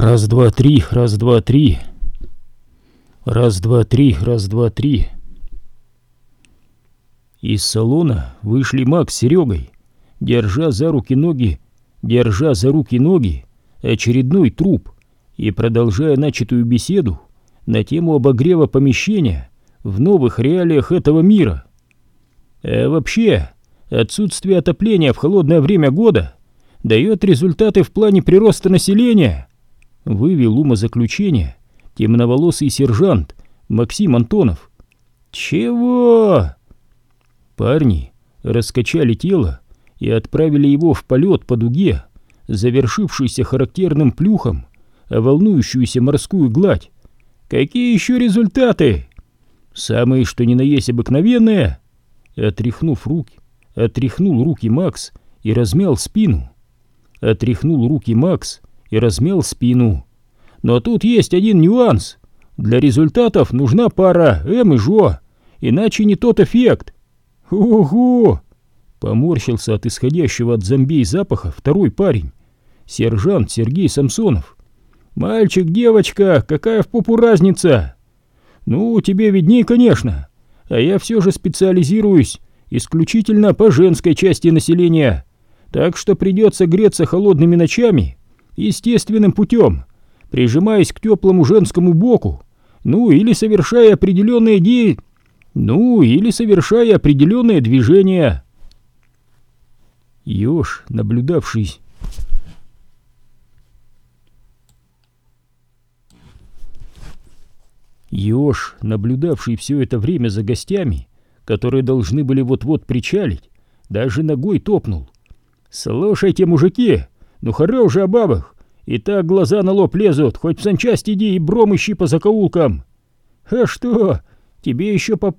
Раз, два, три, раз, два, три. Раз, два, три, раз, два, три. Из салона вышли Макс с Серегой, держа за руки ноги, держа за руки ноги очередной труп и продолжая начатую беседу на тему обогрева помещения в новых реалиях этого мира. А вообще, отсутствие отопления в холодное время года дает результаты в плане прироста населения, вывел умозаключение темноволосый сержант Максим Антонов. «Чего?» Парни раскачали тело и отправили его в полет по дуге, завершившийся характерным плюхом, а волнующуюся морскую гладь. «Какие еще результаты?» «Самые, что ни на есть обыкновенные!» Отряхнув руки, отряхнул руки Макс и размял спину. Отряхнул руки Макс и размял спину. Но тут есть один нюанс. Для результатов нужна пара М и Жо, иначе не тот эффект. Ого! Поморщился от исходящего от зомбей запаха второй парень. Сержант Сергей Самсонов. «Мальчик, девочка, какая в попу разница?» «Ну, тебе видней, конечно. А я все же специализируюсь исключительно по женской части населения. Так что придется греться холодными ночами естественным путем, прижимаясь к теплому женскому боку, ну или совершая определенные де... ну или совершая определенные движения. Ёж, наблюдавший Ёж, наблюдавший все это время за гостями, которые должны были вот-вот причалить, даже ногой топнул. «Слушайте, мужики, ну хорош же о бабах, и так глаза на лоб лезут, хоть в санчасть иди и бром ищи по закоулкам. А что, тебе еще поп...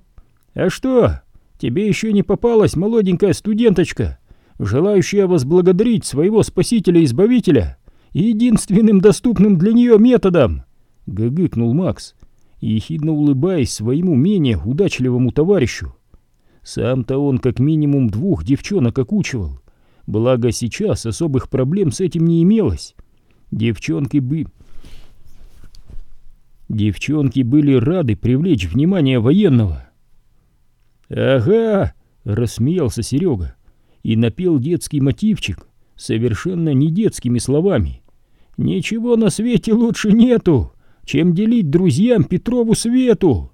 А что, тебе еще не попалась молоденькая студенточка, желающая возблагодарить своего спасителя-избавителя единственным доступным для нее методом? Гыгыкнул Макс, ехидно улыбаясь своему менее удачливому товарищу. Сам-то он как минимум двух девчонок окучивал, благо сейчас особых проблем с этим не имелось. Девчонки бы... Девчонки были рады привлечь внимание военного. «Ага!» — рассмеялся Серега и напел детский мотивчик совершенно не детскими словами. «Ничего на свете лучше нету, чем делить друзьям Петрову свету!»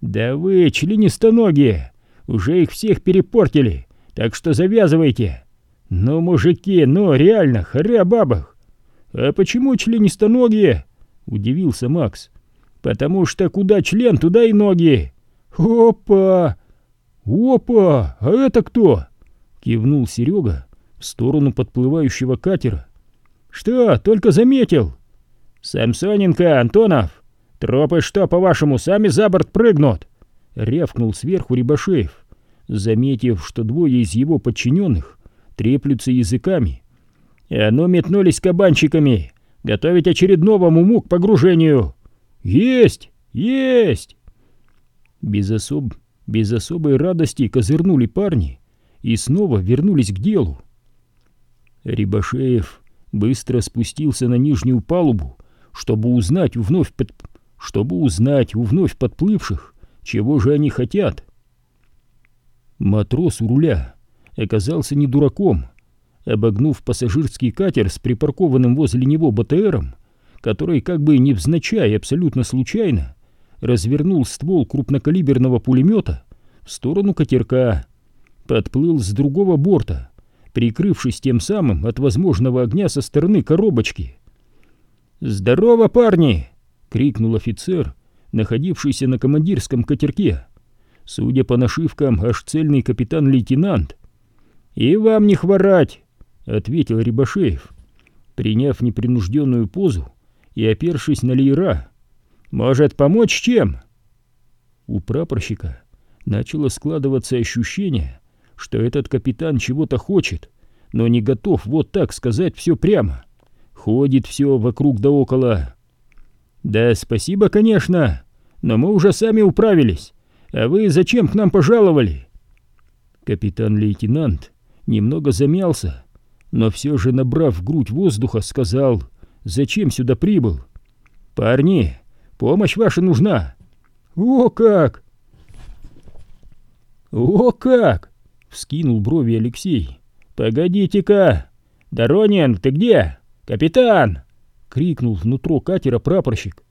«Да вы, членистоногие, уже их всех перепортили, так что завязывайте!» «Ну, мужики, ну, реально, хоря бабах! «А почему членистоногие?» — удивился Макс. «Потому что куда член, туда и ноги!» «Опа! Опа! А это кто?» — кивнул Серега в сторону подплывающего катера. «Что, только заметил?» «Самсоненко, Антонов! Тропы что, по-вашему, сами за борт прыгнут?» — рявкнул сверху Рябошеев, заметив, что двое из его подчиненных треплются языками и оно метнулись кабанчиками. Готовить очередного муму к погружению. Есть! Есть! Без, особ... Без особой радости козырнули парни и снова вернулись к делу. Рибашеев быстро спустился на нижнюю палубу, чтобы узнать у вновь под... чтобы узнать у вновь подплывших, чего же они хотят. Матрос у руля оказался не дураком обогнув пассажирский катер с припаркованным возле него БТРом, который как бы невзначай абсолютно случайно развернул ствол крупнокалиберного пулемета в сторону катерка, подплыл с другого борта, прикрывшись тем самым от возможного огня со стороны коробочки. «Здорово, парни!» — крикнул офицер, находившийся на командирском катерке. Судя по нашивкам, аж цельный капитан-лейтенант. «И вам не хворать!» — ответил Рябошеев, приняв непринужденную позу и опершись на леера. «Может, помочь чем?» У прапорщика начало складываться ощущение, что этот капитан чего-то хочет, но не готов вот так сказать все прямо. Ходит все вокруг да около. «Да спасибо, конечно, но мы уже сами управились. А вы зачем к нам пожаловали?» Капитан-лейтенант немного замялся, но все же, набрав в грудь воздуха, сказал зачем сюда прибыл. Парни, помощь ваша нужна. О как! О как! Вскинул брови Алексей. Погодите-ка! Доронин, ты где? Капитан! Крикнул внутрь катера прапорщик.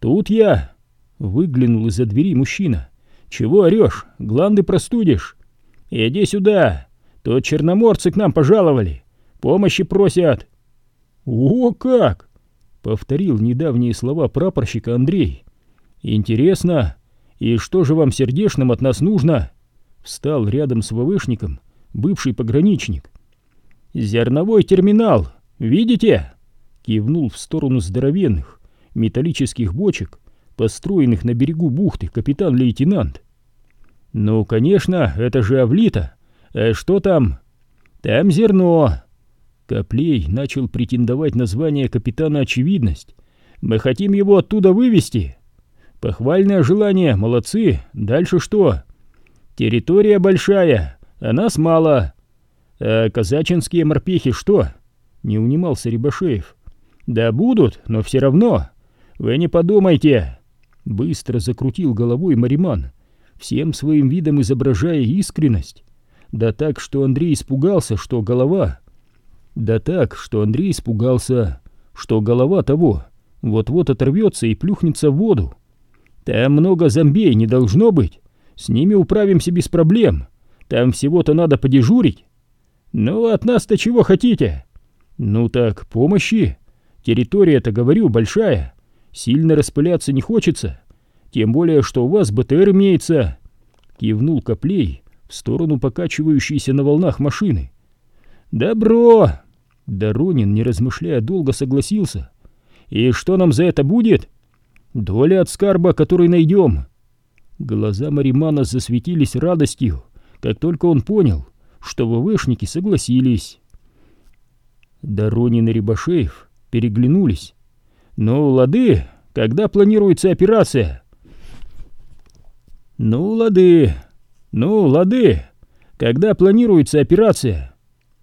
Тут я! Выглянул из-за двери мужчина. Чего орешь? Гланды простудишь. Иди сюда. Тут черноморцы к нам пожаловали. Помощи просят. О, как! Повторил недавние слова прапорщика Андрей. Интересно, и что же вам сердечным от нас нужно? Встал рядом с ВВшником бывший пограничник. Зерновой терминал, видите? Кивнул в сторону здоровенных металлических бочек, построенных на берегу бухты капитан-лейтенант. «Ну, конечно, это же Авлита. А что там?» «Там зерно». Коплей начал претендовать на звание капитана «Очевидность». «Мы хотим его оттуда вывести». «Похвальное желание, молодцы. Дальше что?» «Территория большая, а нас мало». «А казачинские морпехи что?» Не унимался Рябошеев. «Да будут, но все равно. Вы не подумайте!» Быстро закрутил головой Мариман, всем своим видом изображая искренность. Да так, что Андрей испугался, что голова... Да так, что Андрей испугался, что голова того вот-вот оторвется и плюхнется в воду. Там много зомбей не должно быть. С ними управимся без проблем. Там всего-то надо подежурить. Ну, от нас-то чего хотите? Ну так, помощи. Территория-то, говорю, большая. Сильно распыляться не хочется. Тем более, что у вас БТР имеется. Кивнул Коплей в сторону покачивающейся на волнах машины. Добро. Доронин, не размышляя долго, согласился. И что нам за это будет? Доля от скарба, который найдем. Глаза Маримана засветились радостью, как только он понял, что ВВшники согласились. Доронин и Рябошеев переглянулись. «Ну, лады, когда планируется операция?» «Ну, лады, ну, лады, когда планируется операция?»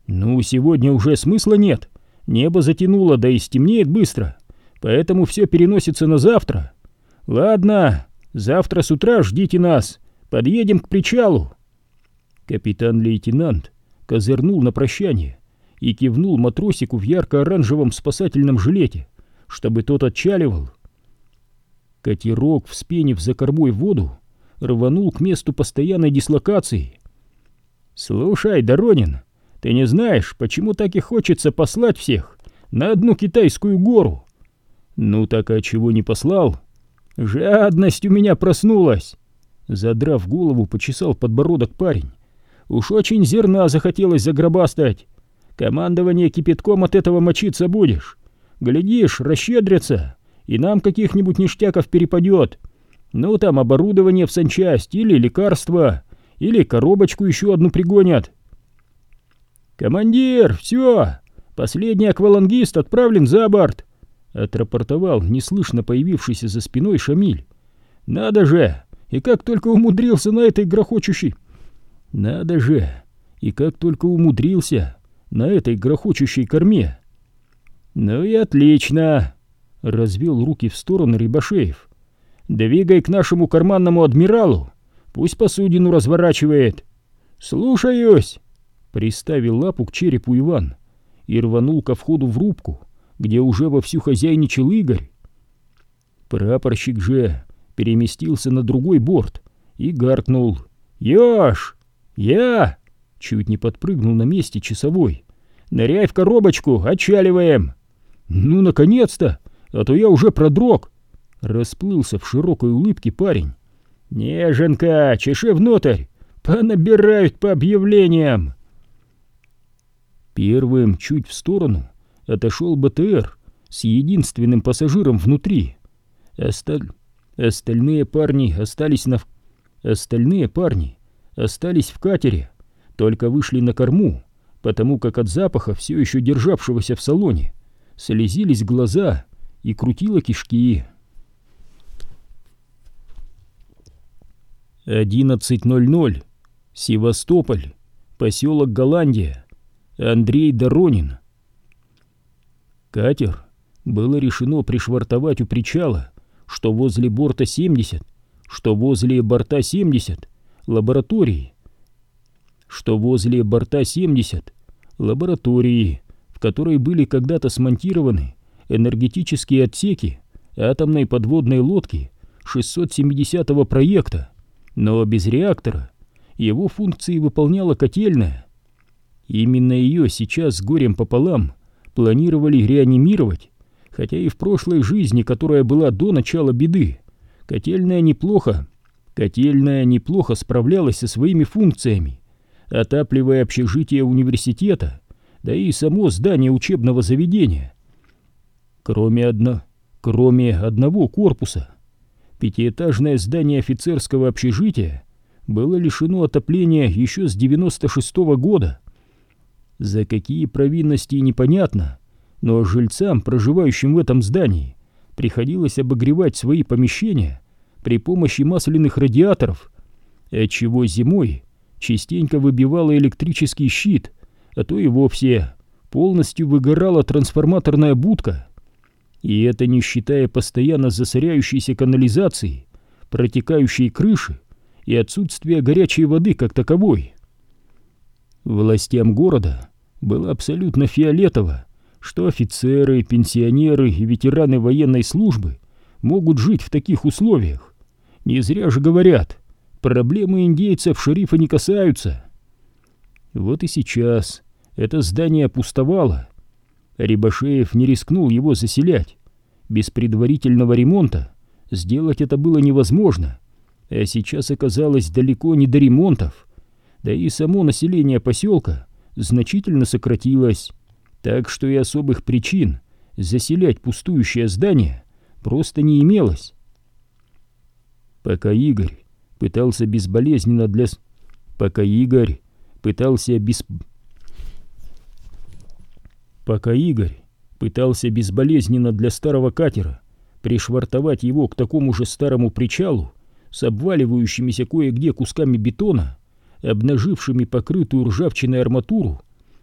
«Ну, сегодня уже смысла нет. Небо затянуло, да и стемнеет быстро, поэтому все переносится на завтра. Ладно, завтра с утра ждите нас, подъедем к причалу». Капитан-лейтенант козырнул на прощание и кивнул матросику в ярко-оранжевом спасательном жилете чтобы тот отчаливал. Катерок, вспенив за кормой воду, рванул к месту постоянной дислокации. «Слушай, Доронин, ты не знаешь, почему так и хочется послать всех на одну китайскую гору?» «Ну так а чего не послал?» «Жадность у меня проснулась!» Задрав голову, почесал подбородок парень. «Уж очень зерна захотелось загробастать. Командование кипятком от этого мочиться будешь. Глядишь, расщедрятся, и нам каких-нибудь ништяков перепадет. Ну, там оборудование в санчасть, или лекарства, или коробочку еще одну пригонят. «Командир, все! Последний аквалангист отправлен за борт!» — отрапортовал неслышно появившийся за спиной Шамиль. «Надо же! И как только умудрился на этой грохочущей...» «Надо же! И как только умудрился на этой грохочущей корме!» «Ну и отлично!» — развел руки в сторону Рибашеев. «Двигай к нашему карманному адмиралу, пусть посудину разворачивает». «Слушаюсь!» — приставил лапу к черепу Иван и рванул ко входу в рубку, где уже вовсю хозяйничал Игорь. Прапорщик же переместился на другой борт и гаркнул. «Ёж! Я!» — чуть не подпрыгнул на месте часовой. «Ныряй в коробочку, отчаливаем!» «Ну, наконец-то! А то я уже продрог!» Расплылся в широкой улыбке парень. «Неженка, чеши внутрь! Понабирают по объявлениям!» Первым, чуть в сторону, отошел БТР с единственным пассажиром внутри. Осталь... Остальные парни остались на... Остальные парни остались в катере, только вышли на корму, потому как от запаха, все еще державшегося в салоне, слезились глаза и крутило кишки. 11.00. Севастополь. Поселок Голландия. Андрей Доронин. Катер было решено пришвартовать у причала, что возле борта 70, что возле борта 70 лаборатории, что возле борта 70 лаборатории, в которой были когда-то смонтированы энергетические отсеки атомной подводной лодки 670-го проекта, но без реактора. Его функции выполняла котельная. Именно ее сейчас с горем пополам планировали реанимировать, хотя и в прошлой жизни, которая была до начала беды, котельная неплохо, котельная неплохо справлялась со своими функциями, отапливая общежитие университета, да и само здание учебного заведения. Кроме, одно, кроме одного корпуса, пятиэтажное здание офицерского общежития было лишено отопления еще с 96 -го года. За какие провинности непонятно, но жильцам, проживающим в этом здании, приходилось обогревать свои помещения при помощи масляных радиаторов, отчего зимой частенько выбивало электрический щит, а то и вовсе полностью выгорала трансформаторная будка. И это не считая постоянно засоряющейся канализации, протекающей крыши и отсутствия горячей воды как таковой. Властям города было абсолютно фиолетово, что офицеры, пенсионеры и ветераны военной службы могут жить в таких условиях. Не зря же говорят, проблемы индейцев шерифа не касаются. Вот и сейчас это здание пустовало, Рябошеев не рискнул его заселять. Без предварительного ремонта сделать это было невозможно, а сейчас оказалось далеко не до ремонтов. Да и само население поселка значительно сократилось, так что и особых причин заселять пустующее здание просто не имелось. Пока Игорь пытался безболезненно для... Пока Игорь пытался без... Пока Игорь пытался безболезненно для старого катера пришвартовать его к такому же старому причалу с обваливающимися кое-где кусками бетона, обнажившими покрытую ржавчиной арматуру,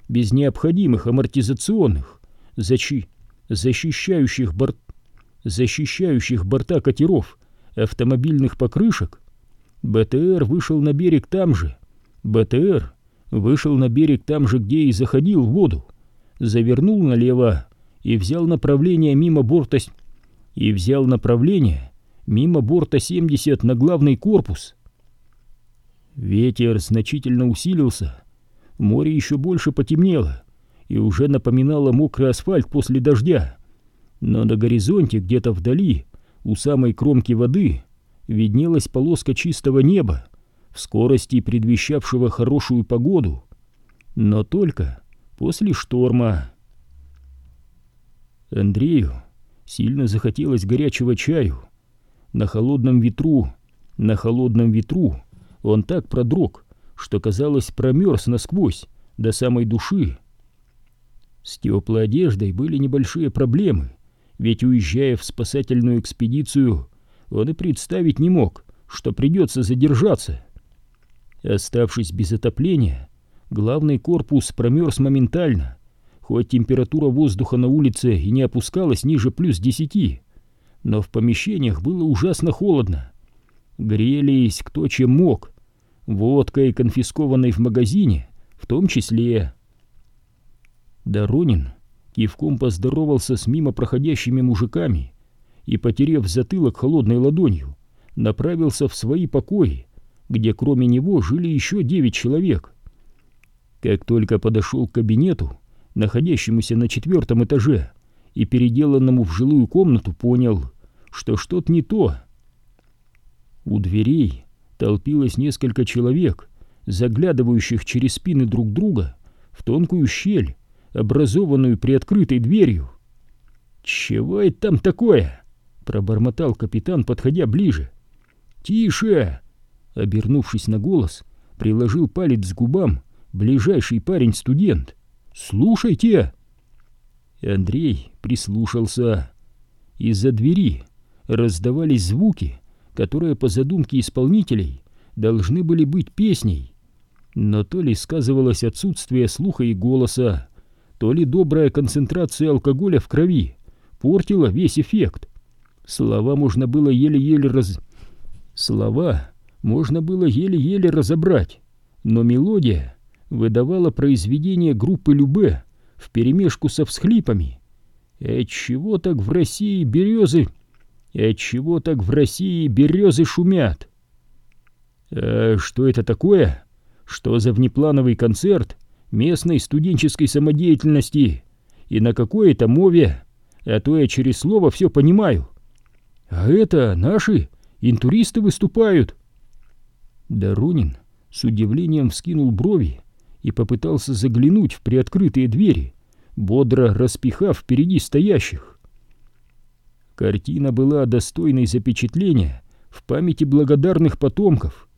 без необходимых амортизационных, защи... защищающих, борт... защищающих борта катеров автомобильных покрышек, БТР вышел на берег там же. БТР вышел на берег там же, где и заходил в воду завернул налево и взял направление мимо борта и взял направление мимо борта 70 на главный корпус. Ветер значительно усилился, море еще больше потемнело и уже напоминало мокрый асфальт после дождя. Но на горизонте, где-то вдали, у самой кромки воды, виднелась полоска чистого неба, в скорости предвещавшего хорошую погоду. Но только после шторма. Андрею сильно захотелось горячего чаю. На холодном ветру, на холодном ветру он так продрог, что, казалось, промерз насквозь, до самой души. С теплой одеждой были небольшие проблемы, ведь, уезжая в спасательную экспедицию, он и представить не мог, что придется задержаться. Оставшись без отопления, Главный корпус промерз моментально, хоть температура воздуха на улице и не опускалась ниже плюс десяти, но в помещениях было ужасно холодно. Грелись кто чем мог, водкой, конфискованной в магазине, в том числе. Доронин кивком поздоровался с мимо проходящими мужиками и, потерев затылок холодной ладонью, направился в свои покои, где кроме него жили еще девять человек — как только подошел к кабинету, находящемуся на четвертом этаже, и переделанному в жилую комнату, понял, что что-то не то. У дверей толпилось несколько человек, заглядывающих через спины друг друга в тонкую щель, образованную приоткрытой дверью. «Чего это там такое?» — пробормотал капитан, подходя ближе. «Тише!» — обернувшись на голос, приложил палец к губам ближайший парень-студент. Слушайте!» Андрей прислушался. Из-за двери раздавались звуки, которые по задумке исполнителей должны были быть песней. Но то ли сказывалось отсутствие слуха и голоса, то ли добрая концентрация алкоголя в крови портило весь эффект. Слова можно было еле-еле раз... Слова можно было еле-еле разобрать, но мелодия выдавала произведение группы Любе вперемешку со всхлипами. Отчего так в России березы... Отчего так в России березы шумят? А что это такое? Что за внеплановый концерт местной студенческой самодеятельности? И на какой это мове? А то я через слово все понимаю. А это наши интуристы выступают. Доронин с удивлением вскинул брови и попытался заглянуть в приоткрытые двери, бодро распихав впереди стоящих. Картина была достойной запечатления в памяти благодарных потомков.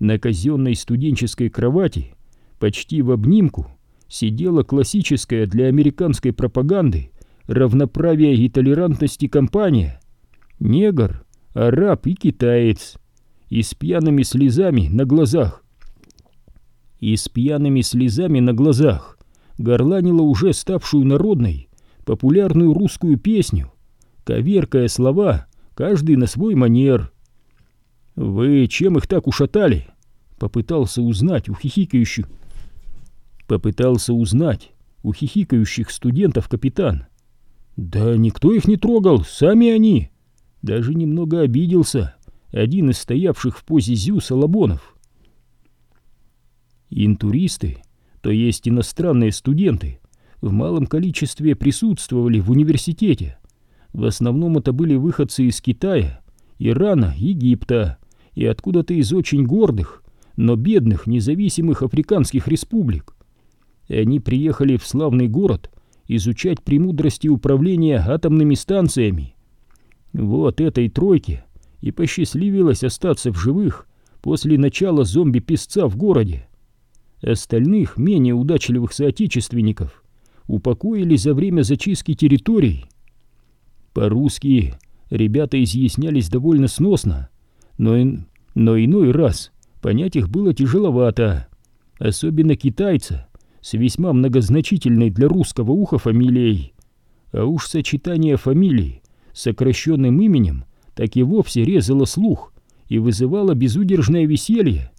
На казенной студенческой кровати, почти в обнимку, сидела классическая для американской пропаганды равноправия и толерантности компания. Негр, араб и китаец. И с пьяными слезами на глазах. И с пьяными слезами на глазах горланила уже ставшую народной популярную русскую песню, коверкая слова, каждый на свой манер. «Вы чем их так ушатали?» Попытался узнать у хихикающих. Попытался узнать у хихикающих студентов капитан. Да никто их не трогал, сами они. Даже немного обиделся один из стоявших в позе зю Солобонов. Интуристы, то есть иностранные студенты, в малом количестве присутствовали в университете. В основном это были выходцы из Китая, Ирана, Египта и откуда-то из очень гордых, но бедных независимых африканских республик. Они приехали в славный город изучать премудрости управления атомными станциями. Вот этой тройке и посчастливилось остаться в живых после начала зомби-песца в городе. Остальных, менее удачливых соотечественников, упокоили за время зачистки территорий. По-русски ребята изъяснялись довольно сносно, но, но иной раз понять их было тяжеловато, особенно китайца с весьма многозначительной для русского уха фамилией. А уж сочетание фамилий с сокращенным именем так и вовсе резало слух и вызывало безудержное веселье.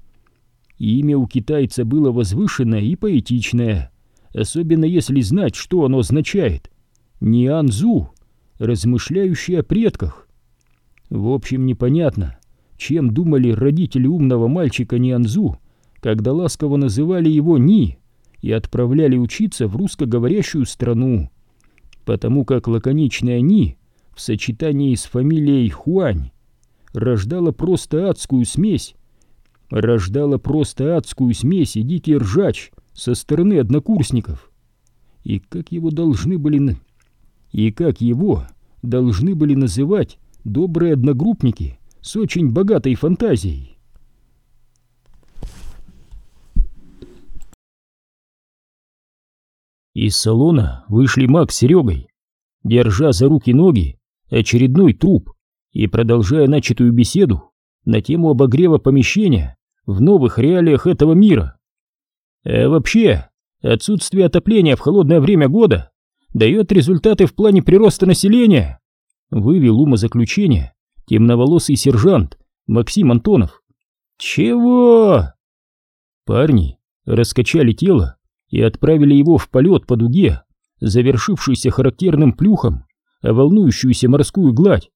Имя у китайца было возвышенное и поэтичное, особенно если знать, что оно означает. Нианзу, размышляющий о предках. В общем, непонятно, чем думали родители умного мальчика Нианзу, когда ласково называли его Ни и отправляли учиться в русскоговорящую страну, потому как лаконичное Ни в сочетании с фамилией Хуань рождала просто адскую смесь, рождала просто адскую смесь и дикий ржач со стороны однокурсников. И как его должны были... И как его должны были называть добрые одногруппники с очень богатой фантазией. Из салона вышли Макс с Серегой, держа за руки ноги очередной труп и продолжая начатую беседу на тему обогрева помещения в новых реалиях этого мира. А вообще, отсутствие отопления в холодное время года дает результаты в плане прироста населения, вывел умозаключение темноволосый сержант Максим Антонов. Чего? Парни раскачали тело и отправили его в полет по дуге, завершившийся характерным плюхом а волнующуюся морскую гладь.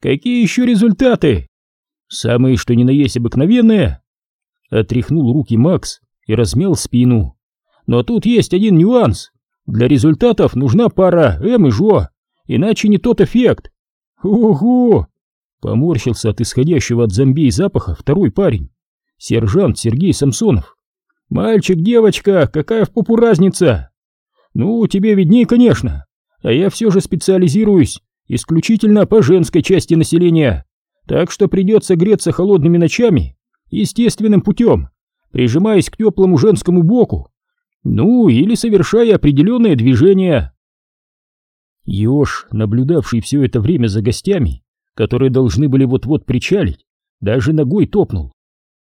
Какие еще результаты? Самые, что ни на есть обыкновенные. Отряхнул руки Макс и размял спину. Но тут есть один нюанс. Для результатов нужна пара М и ЖО, иначе не тот эффект. Ого! Поморщился от исходящего от зомби запаха второй парень. Сержант Сергей Самсонов. Мальчик, девочка, какая в попу разница? Ну, тебе видней, конечно а я все же специализируюсь исключительно по женской части населения, так что придется греться холодными ночами естественным путем, прижимаясь к теплому женскому боку, ну или совершая определенные движения. Ёж, наблюдавший все это время за гостями, которые должны были вот-вот причалить, даже ногой топнул.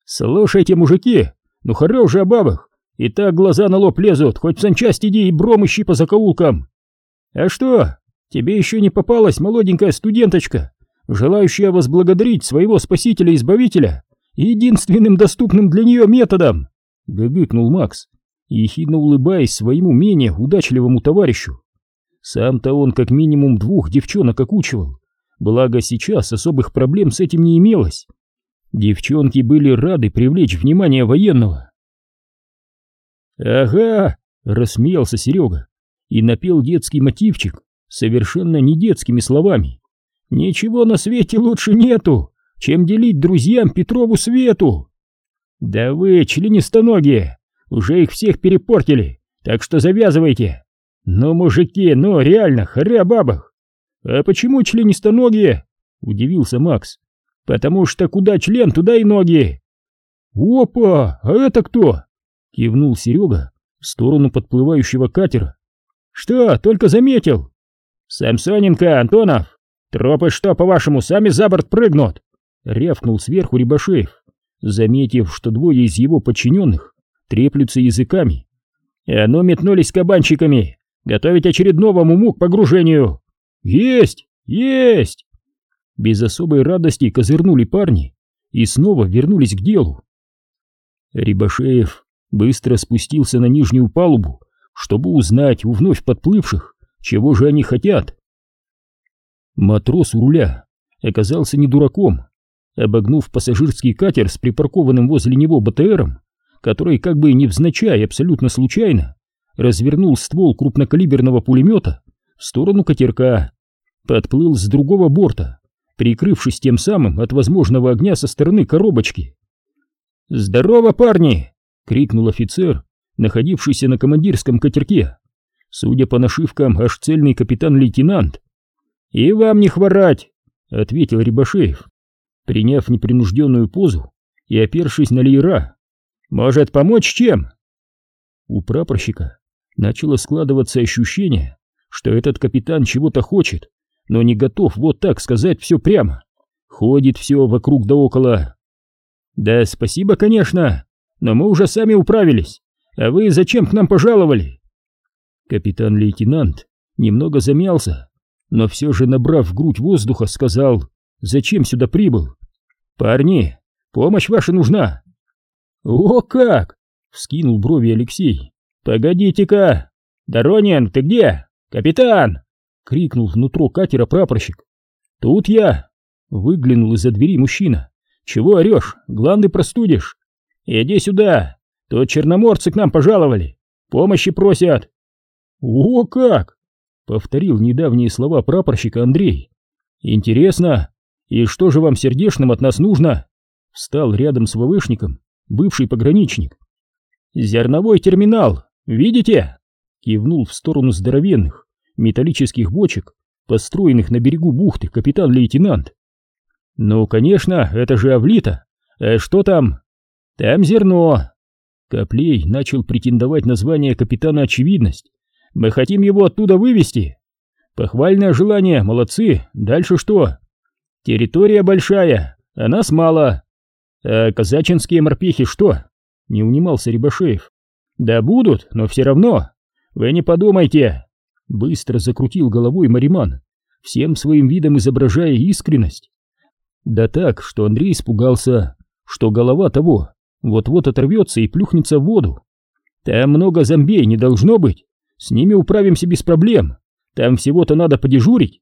«Слушайте, мужики, ну хорош же о бабах, и так глаза на лоб лезут, хоть в санчасть иди и бром ищи по закоулкам. «А что, тебе еще не попалась молоденькая студенточка, желающая возблагодарить своего спасителя-избавителя единственным доступным для нее методом?» — гыгыкнул Макс, ехидно улыбаясь своему менее удачливому товарищу. Сам-то он как минимум двух девчонок окучивал, благо сейчас особых проблем с этим не имелось. Девчонки были рады привлечь внимание военного. «Ага!» — рассмеялся Серега и напел детский мотивчик совершенно не детскими словами. «Ничего на свете лучше нету, чем делить друзьям Петрову свету!» «Да вы, членистоногие, уже их всех перепортили, так что завязывайте!» «Ну, мужики, ну, реально, хоря бабах!» «А почему членистоногие?» — удивился Макс. «Потому что куда член, туда и ноги!» «Опа! А это кто?» — кивнул Серега в сторону подплывающего катера. «Что, только заметил?» «Самсоненко, Антонов! Тропы что, по-вашему, сами за борт прыгнут?» — рявкнул сверху Рябошеев, заметив, что двое из его подчиненных треплются языками. «А ну метнулись кабанчиками! Готовить очередного муму к погружению!» «Есть! Есть!» Без особой радости козырнули парни и снова вернулись к делу. Рибашеев быстро спустился на нижнюю палубу, чтобы узнать у вновь подплывших, чего же они хотят. Матрос у руля оказался не дураком. Обогнув пассажирский катер с припаркованным возле него БТРом, который как бы невзначай абсолютно случайно развернул ствол крупнокалиберного пулемета в сторону катерка, подплыл с другого борта, прикрывшись тем самым от возможного огня со стороны коробочки. «Здорово, парни!» — крикнул офицер, находившийся на командирском катерке. Судя по нашивкам, аж цельный капитан-лейтенант. «И вам не хворать!» — ответил Рябошеев, приняв непринужденную позу и опершись на леера. «Может, помочь чем?» У прапорщика начало складываться ощущение, что этот капитан чего-то хочет, но не готов вот так сказать все прямо. Ходит все вокруг да около. «Да спасибо, конечно, но мы уже сами управились. А вы зачем к нам пожаловали?» Капитан-лейтенант немного замялся, но все же, набрав в грудь воздуха, сказал, «Зачем сюда прибыл?» «Парни, помощь ваша нужна!» «О как!» — вскинул брови Алексей. «Погодите-ка! Доронин, ты где? Капитан!» — крикнул внутрь катера прапорщик. «Тут я!» — выглянул из-за двери мужчина. «Чего орешь? Гланды простудишь!» «Иди сюда! Тут черноморцы к нам пожаловали! Помощи просят!» «О как!» — повторил недавние слова прапорщика Андрей. «Интересно, и что же вам сердечным от нас нужно?» Встал рядом с ВВшником бывший пограничник. «Зерновой терминал, видите?» Кивнул в сторону здоровенных металлических бочек, построенных на берегу бухты капитан-лейтенант. «Ну, конечно, это же Авлита. А что там?» «Там зерно». Коплей начал претендовать на звание капитана Очевидность. «Мы хотим его оттуда вывести». «Похвальное желание, молодцы. Дальше что?» «Территория большая, а нас мало. А казачинские морпехи что?» Не унимался Рябошеев. «Да будут, но все равно. Вы не подумайте!» Быстро закрутил головой Мариман, всем своим видом изображая искренность. Да так, что Андрей испугался, что голова того вот-вот оторвется и плюхнется в воду. Там много зомбей не должно быть, с ними управимся без проблем, там всего-то надо подежурить.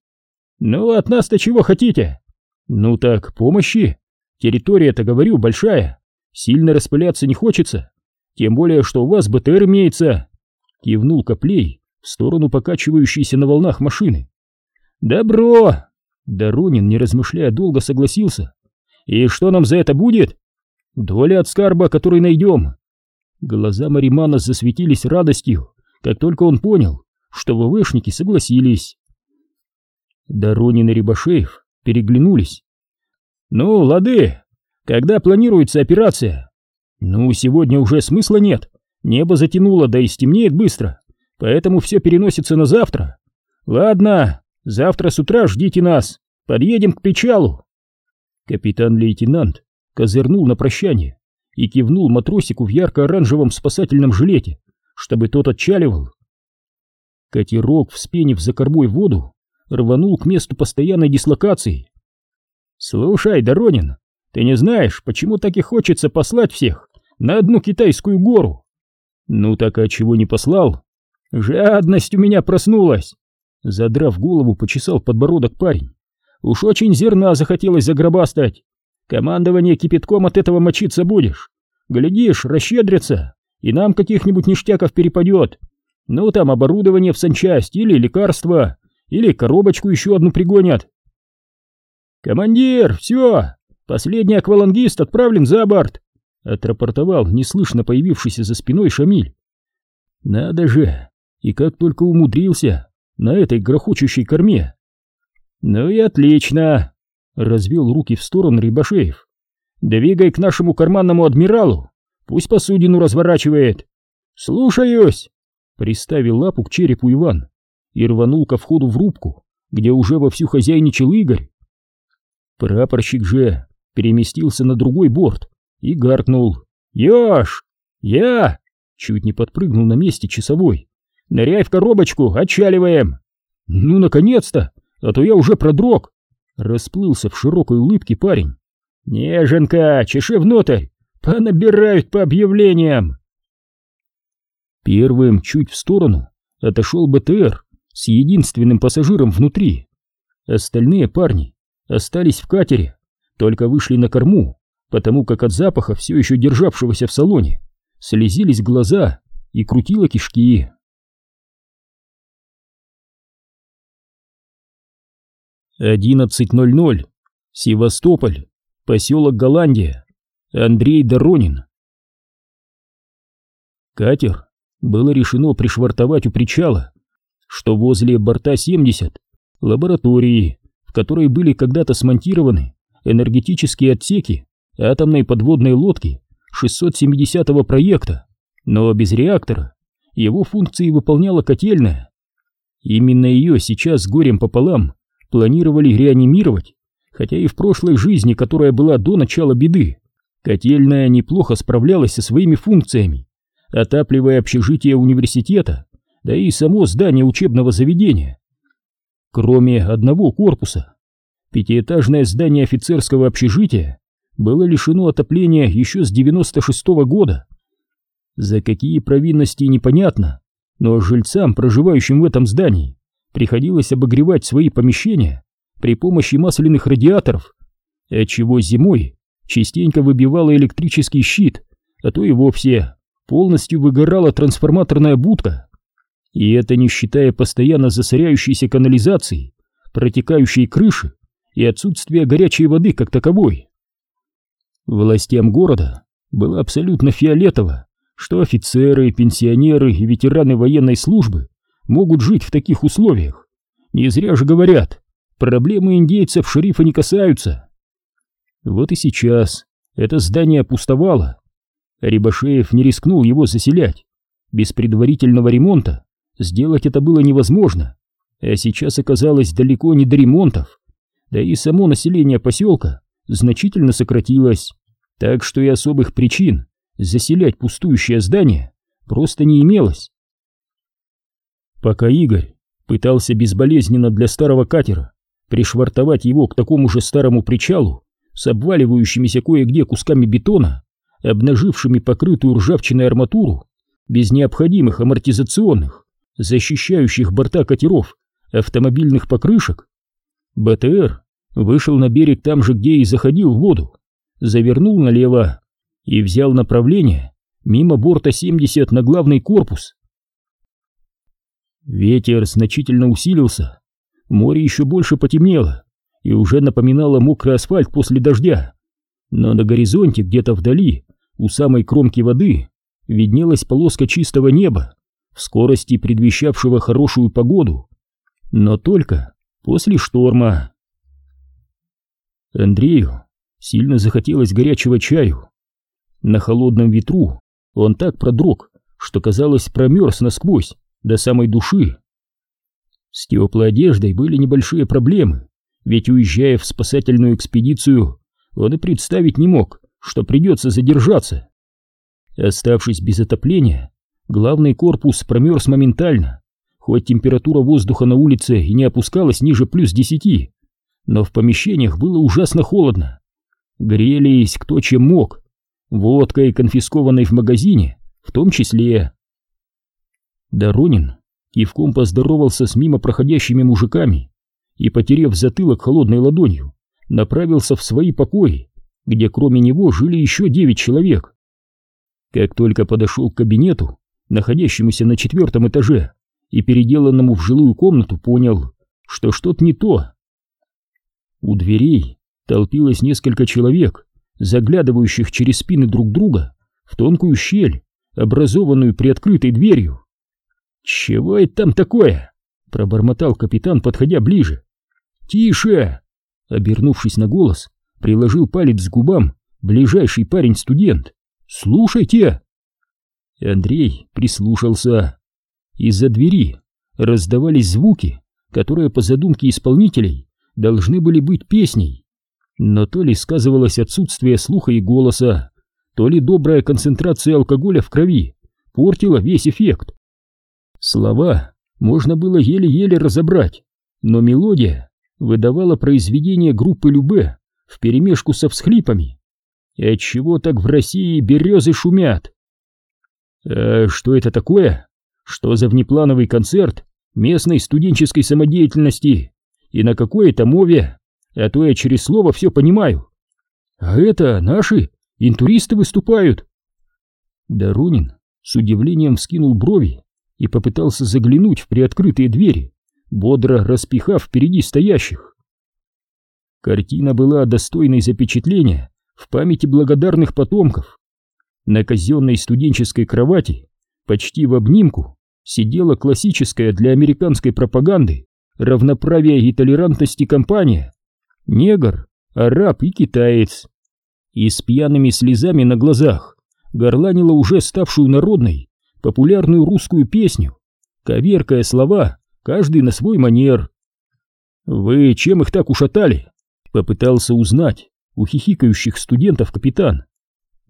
Ну, от нас-то чего хотите? Ну так, помощи. Территория-то, говорю, большая, сильно распыляться не хочется, тем более, что у вас БТР имеется. Кивнул Коплей в сторону покачивающейся на волнах машины. «Добро!» Доронин, не размышляя долго, согласился. «И что нам за это будет?» «Доля от скарба, который найдем!» Глаза Маримана засветились радостью, как только он понял, что ВВшники согласились. Доронин и Рябошеев переглянулись. «Ну, лады, когда планируется операция?» «Ну, сегодня уже смысла нет, небо затянуло, да и стемнеет быстро поэтому все переносится на завтра. Ладно, завтра с утра ждите нас, подъедем к причалу. Капитан-лейтенант козырнул на прощание и кивнул матросику в ярко-оранжевом спасательном жилете, чтобы тот отчаливал. Катерок, вспенив за кормой воду, рванул к месту постоянной дислокации. «Слушай, Доронин, ты не знаешь, почему так и хочется послать всех на одну китайскую гору?» «Ну так а чего не послал?» «Жадность у меня проснулась!» Задрав голову, почесал подбородок парень. «Уж очень зерна захотелось загробастать. Командование кипятком от этого мочиться будешь. Глядишь, расщедрится, и нам каких-нибудь ништяков перепадет. Ну, там оборудование в санчасть, или лекарства, или коробочку еще одну пригонят. «Командир, все! Последний аквалангист отправлен за борт!» — отрапортовал неслышно появившийся за спиной Шамиль. «Надо же! И как только умудрился на этой грохочущей корме!» «Ну и отлично!» — развел руки в сторону Рибашеев. «Двигай к нашему карманному адмиралу, пусть посудину разворачивает!» «Слушаюсь!» — приставил лапу к черепу Иван и рванул ко входу в рубку, где уже вовсю хозяйничал Игорь. Прапорщик же переместился на другой борт и гаркнул. «Ёж! Я!» Чуть не подпрыгнул на месте часовой. «Ныряй в коробочку, отчаливаем!» «Ну, наконец-то! А то я уже продрог!» Расплылся в широкой улыбке парень. «Неженка, чеши внутрь! Понабирают по объявлениям!» Первым чуть в сторону отошел БТР с единственным пассажиром внутри. Остальные парни остались в катере, только вышли на корму, потому как от запаха, все еще державшегося в салоне, слезились глаза и крутило кишки. Одиннадцать ноль ноль. Севастополь. Поселок Голландия. Андрей Доронин. Катер было решено пришвартовать у причала, что возле борта 70 лаборатории, в которой были когда-то смонтированы энергетические отсеки атомной подводной лодки 670-го проекта, но без реактора. Его функции выполняла котельная. Именно ее сейчас горем пополам планировали реанимировать, хотя и в прошлой жизни, которая была до начала беды, котельная неплохо справлялась со своими функциями, отапливая общежитие университета, да и само здание учебного заведения. Кроме одного корпуса, пятиэтажное здание офицерского общежития было лишено отопления еще с 96 -го года. За какие провинности непонятно, но жильцам, проживающим в этом здании, приходилось обогревать свои помещения при помощи масляных радиаторов, отчего зимой частенько выбивало электрический щит, а то и вовсе полностью выгорала трансформаторная будка. И это не считая постоянно засоряющейся канализации, протекающей крыши и отсутствия горячей воды как таковой. Властям города было абсолютно фиолетово, что офицеры, пенсионеры и ветераны военной службы могут жить в таких условиях. Не зря же говорят, проблемы индейцев шерифа не касаются. Вот и сейчас это здание пустовало. Рибашеев не рискнул его заселять. Без предварительного ремонта Сделать это было невозможно, а сейчас оказалось далеко не до ремонтов. Да и само население поселка значительно сократилось, так что и особых причин заселять пустующее здание просто не имелось. Пока Игорь пытался безболезненно для старого катера пришвартовать его к такому же старому причалу с обваливающимися кое-где кусками бетона, обнажившими покрытую ржавчиной арматуру, без необходимых амортизационных, защищающих борта катеров, автомобильных покрышек. БТР вышел на берег там же, где и заходил в воду, завернул налево и взял направление мимо борта 70 на главный корпус. Ветер значительно усилился, море еще больше потемнело и уже напоминало мокрый асфальт после дождя, но на горизонте где-то вдали, у самой кромки воды, виднелась полоска чистого неба в скорости предвещавшего хорошую погоду, но только после шторма. Андрею сильно захотелось горячего чаю. На холодном ветру он так продрог, что, казалось, промерз насквозь до самой души. С теплой одеждой были небольшие проблемы, ведь уезжая в спасательную экспедицию, он и представить не мог, что придется задержаться. Оставшись без отопления, Главный корпус промерз моментально, Хоть температура воздуха на улице и не опускалась ниже плюс десяти, но в помещениях было ужасно холодно. Грелись кто чем мог, водкой, конфискованной в магазине, в том числе. Доронин кивком поздоровался с мимо проходящими мужиками и, потерев затылок холодной ладонью, направился в свои покои, где кроме него жили еще девять человек. Как только подошел к кабинету, находящемуся на четвертом этаже, и переделанному в жилую комнату, понял, что что-то не то. У дверей толпилось несколько человек, заглядывающих через спины друг друга в тонкую щель, образованную приоткрытой дверью. «Чего это там такое?» — пробормотал капитан, подходя ближе. «Тише!» — обернувшись на голос, приложил палец к губам ближайший парень-студент. «Слушайте!» Андрей прислушался. Из-за двери раздавались звуки, которые по задумке исполнителей должны были быть песней. Но то ли сказывалось отсутствие слуха и голоса, то ли добрая концентрация алкоголя в крови портила весь эффект. Слова можно было еле-еле разобрать, но мелодия выдавала произведение группы Любе вперемешку со всхлипами. Отчего так в России березы шумят? А что это такое? Что за внеплановый концерт местной студенческой самодеятельности? И на какой это мове? А то я через слово все понимаю. А это наши интуристы выступают. Доронин с удивлением вскинул брови и попытался заглянуть в приоткрытые двери, бодро распихав впереди стоящих. Картина была достойной запечатления в памяти благодарных потомков. На казенной студенческой кровати, почти в обнимку, сидела классическая для американской пропаганды равноправия и толерантности компания. Негр, араб и китаец. И с пьяными слезами на глазах горланила уже ставшую народной популярную русскую песню, коверкая слова, каждый на свой манер. «Вы чем их так ушатали?» — попытался узнать у хихикающих студентов капитан.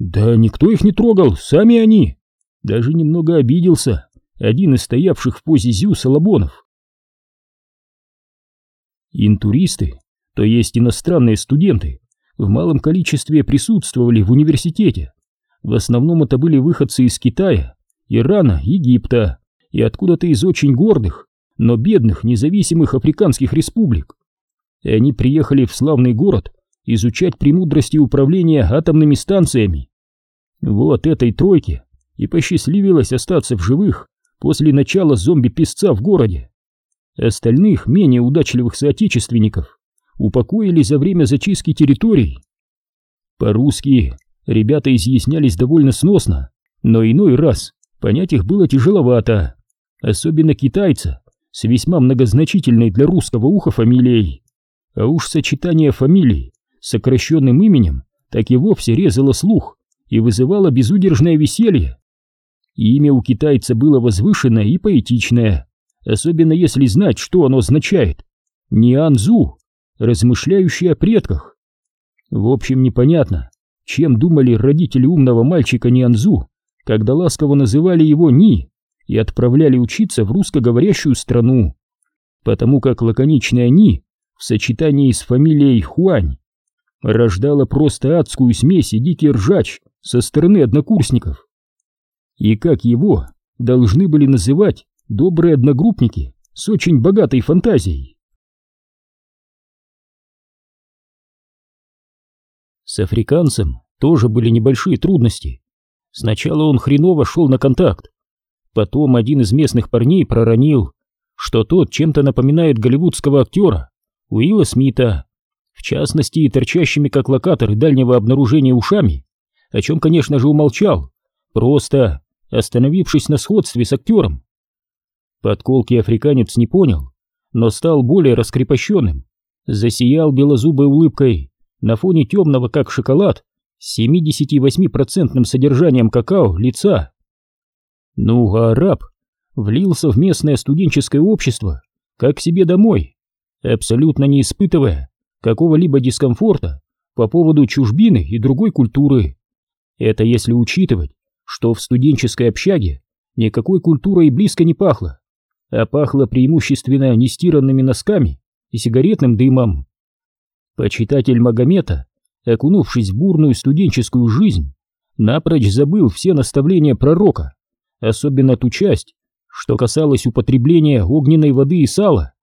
«Да никто их не трогал, сами они!» Даже немного обиделся один из стоявших в позе Зю Солобонов. Интуристы, то есть иностранные студенты, в малом количестве присутствовали в университете. В основном это были выходцы из Китая, Ирана, Египта и откуда-то из очень гордых, но бедных независимых африканских республик. И они приехали в славный город изучать премудрости управления атомными станциями. Вот этой тройке и посчастливилось остаться в живых после начала зомби-песца в городе. Остальных, менее удачливых соотечественников, упокоили за время зачистки территорий. По-русски ребята изъяснялись довольно сносно, но иной раз Понять их было тяжеловато, особенно китайца с весьма многозначительной для русского уха фамилией. А уж сочетание фамилий с сокращенным именем так и вовсе резало слух и вызывало безудержное веселье. Имя у китайца было возвышенное и поэтичное, особенно если знать, что оно означает. Нианзу, размышляющий о предках. В общем, непонятно, чем думали родители умного мальчика Нианзу, когда ласково называли его Ни и отправляли учиться в русскоговорящую страну, потому как лаконичная Ни в сочетании с фамилией Хуань рождала просто адскую смесь и дикий ржач со стороны однокурсников. И как его должны были называть добрые одногруппники с очень богатой фантазией. С африканцем тоже были небольшие трудности. Сначала он хреново шел на контакт. Потом один из местных парней проронил, что тот чем-то напоминает голливудского актера Уилла Смита, в частности, торчащими как локаторы дальнего обнаружения ушами, о чем, конечно же, умолчал, просто остановившись на сходстве с актером. Подколки африканец не понял, но стал более раскрепощенным, засиял белозубой улыбкой на фоне темного, как шоколад, с 78% содержанием какао лица. Ну, а араб влился в местное студенческое общество, как к себе домой, абсолютно не испытывая какого-либо дискомфорта по поводу чужбины и другой культуры. Это если учитывать, что в студенческой общаге никакой культурой и близко не пахло, а пахло преимущественно нестиранными носками и сигаретным дымом. Почитатель Магомета, окунувшись в бурную студенческую жизнь, напрочь забыл все наставления пророка, особенно ту часть, что касалось употребления огненной воды и сала,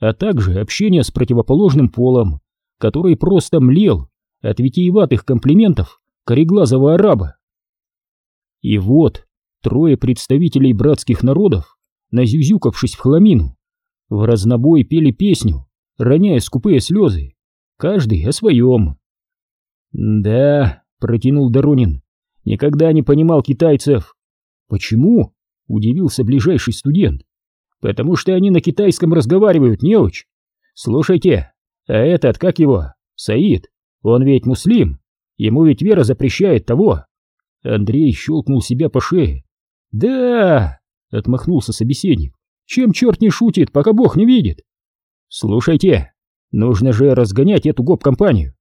а также общения с противоположным полом, который просто млел от витиеватых комплиментов кореглазого араба. И вот трое представителей братских народов, назюзюкавшись в хламину, в разнобой пели песню, роняя скупые слезы, каждый о своем. «Да», — протянул Доронин, — «никогда не понимал китайцев». «Почему?» — удивился ближайший студент. «Потому что они на китайском разговаривают, неуч. Слушайте, а этот, как его, Саид, он ведь муслим, ему ведь вера запрещает того». Андрей щелкнул себя по шее. «Да!» — отмахнулся собеседник. «Чем черт не шутит, пока бог не видит?» «Слушайте, нужно же разгонять эту гоп-компанию.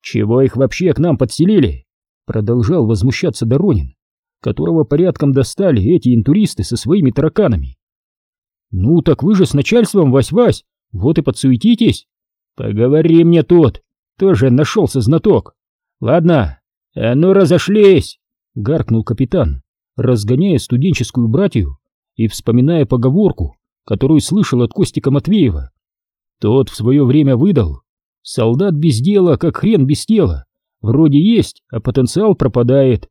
Чего их вообще к нам подселили?» Продолжал возмущаться Доронин, которого порядком достали эти интуристы со своими тараканами. «Ну так вы же с начальством, Вась-Вась, вот и подсуетитесь. Поговори мне тут, тоже нашелся знаток. Ладно, а ну разошлись!» — гаркнул капитан, разгоняя студенческую братью и вспоминая поговорку, которую слышал от Костика Матвеева. Тот в свое время выдал «Солдат без дела, как хрен без тела, вроде есть, а потенциал пропадает».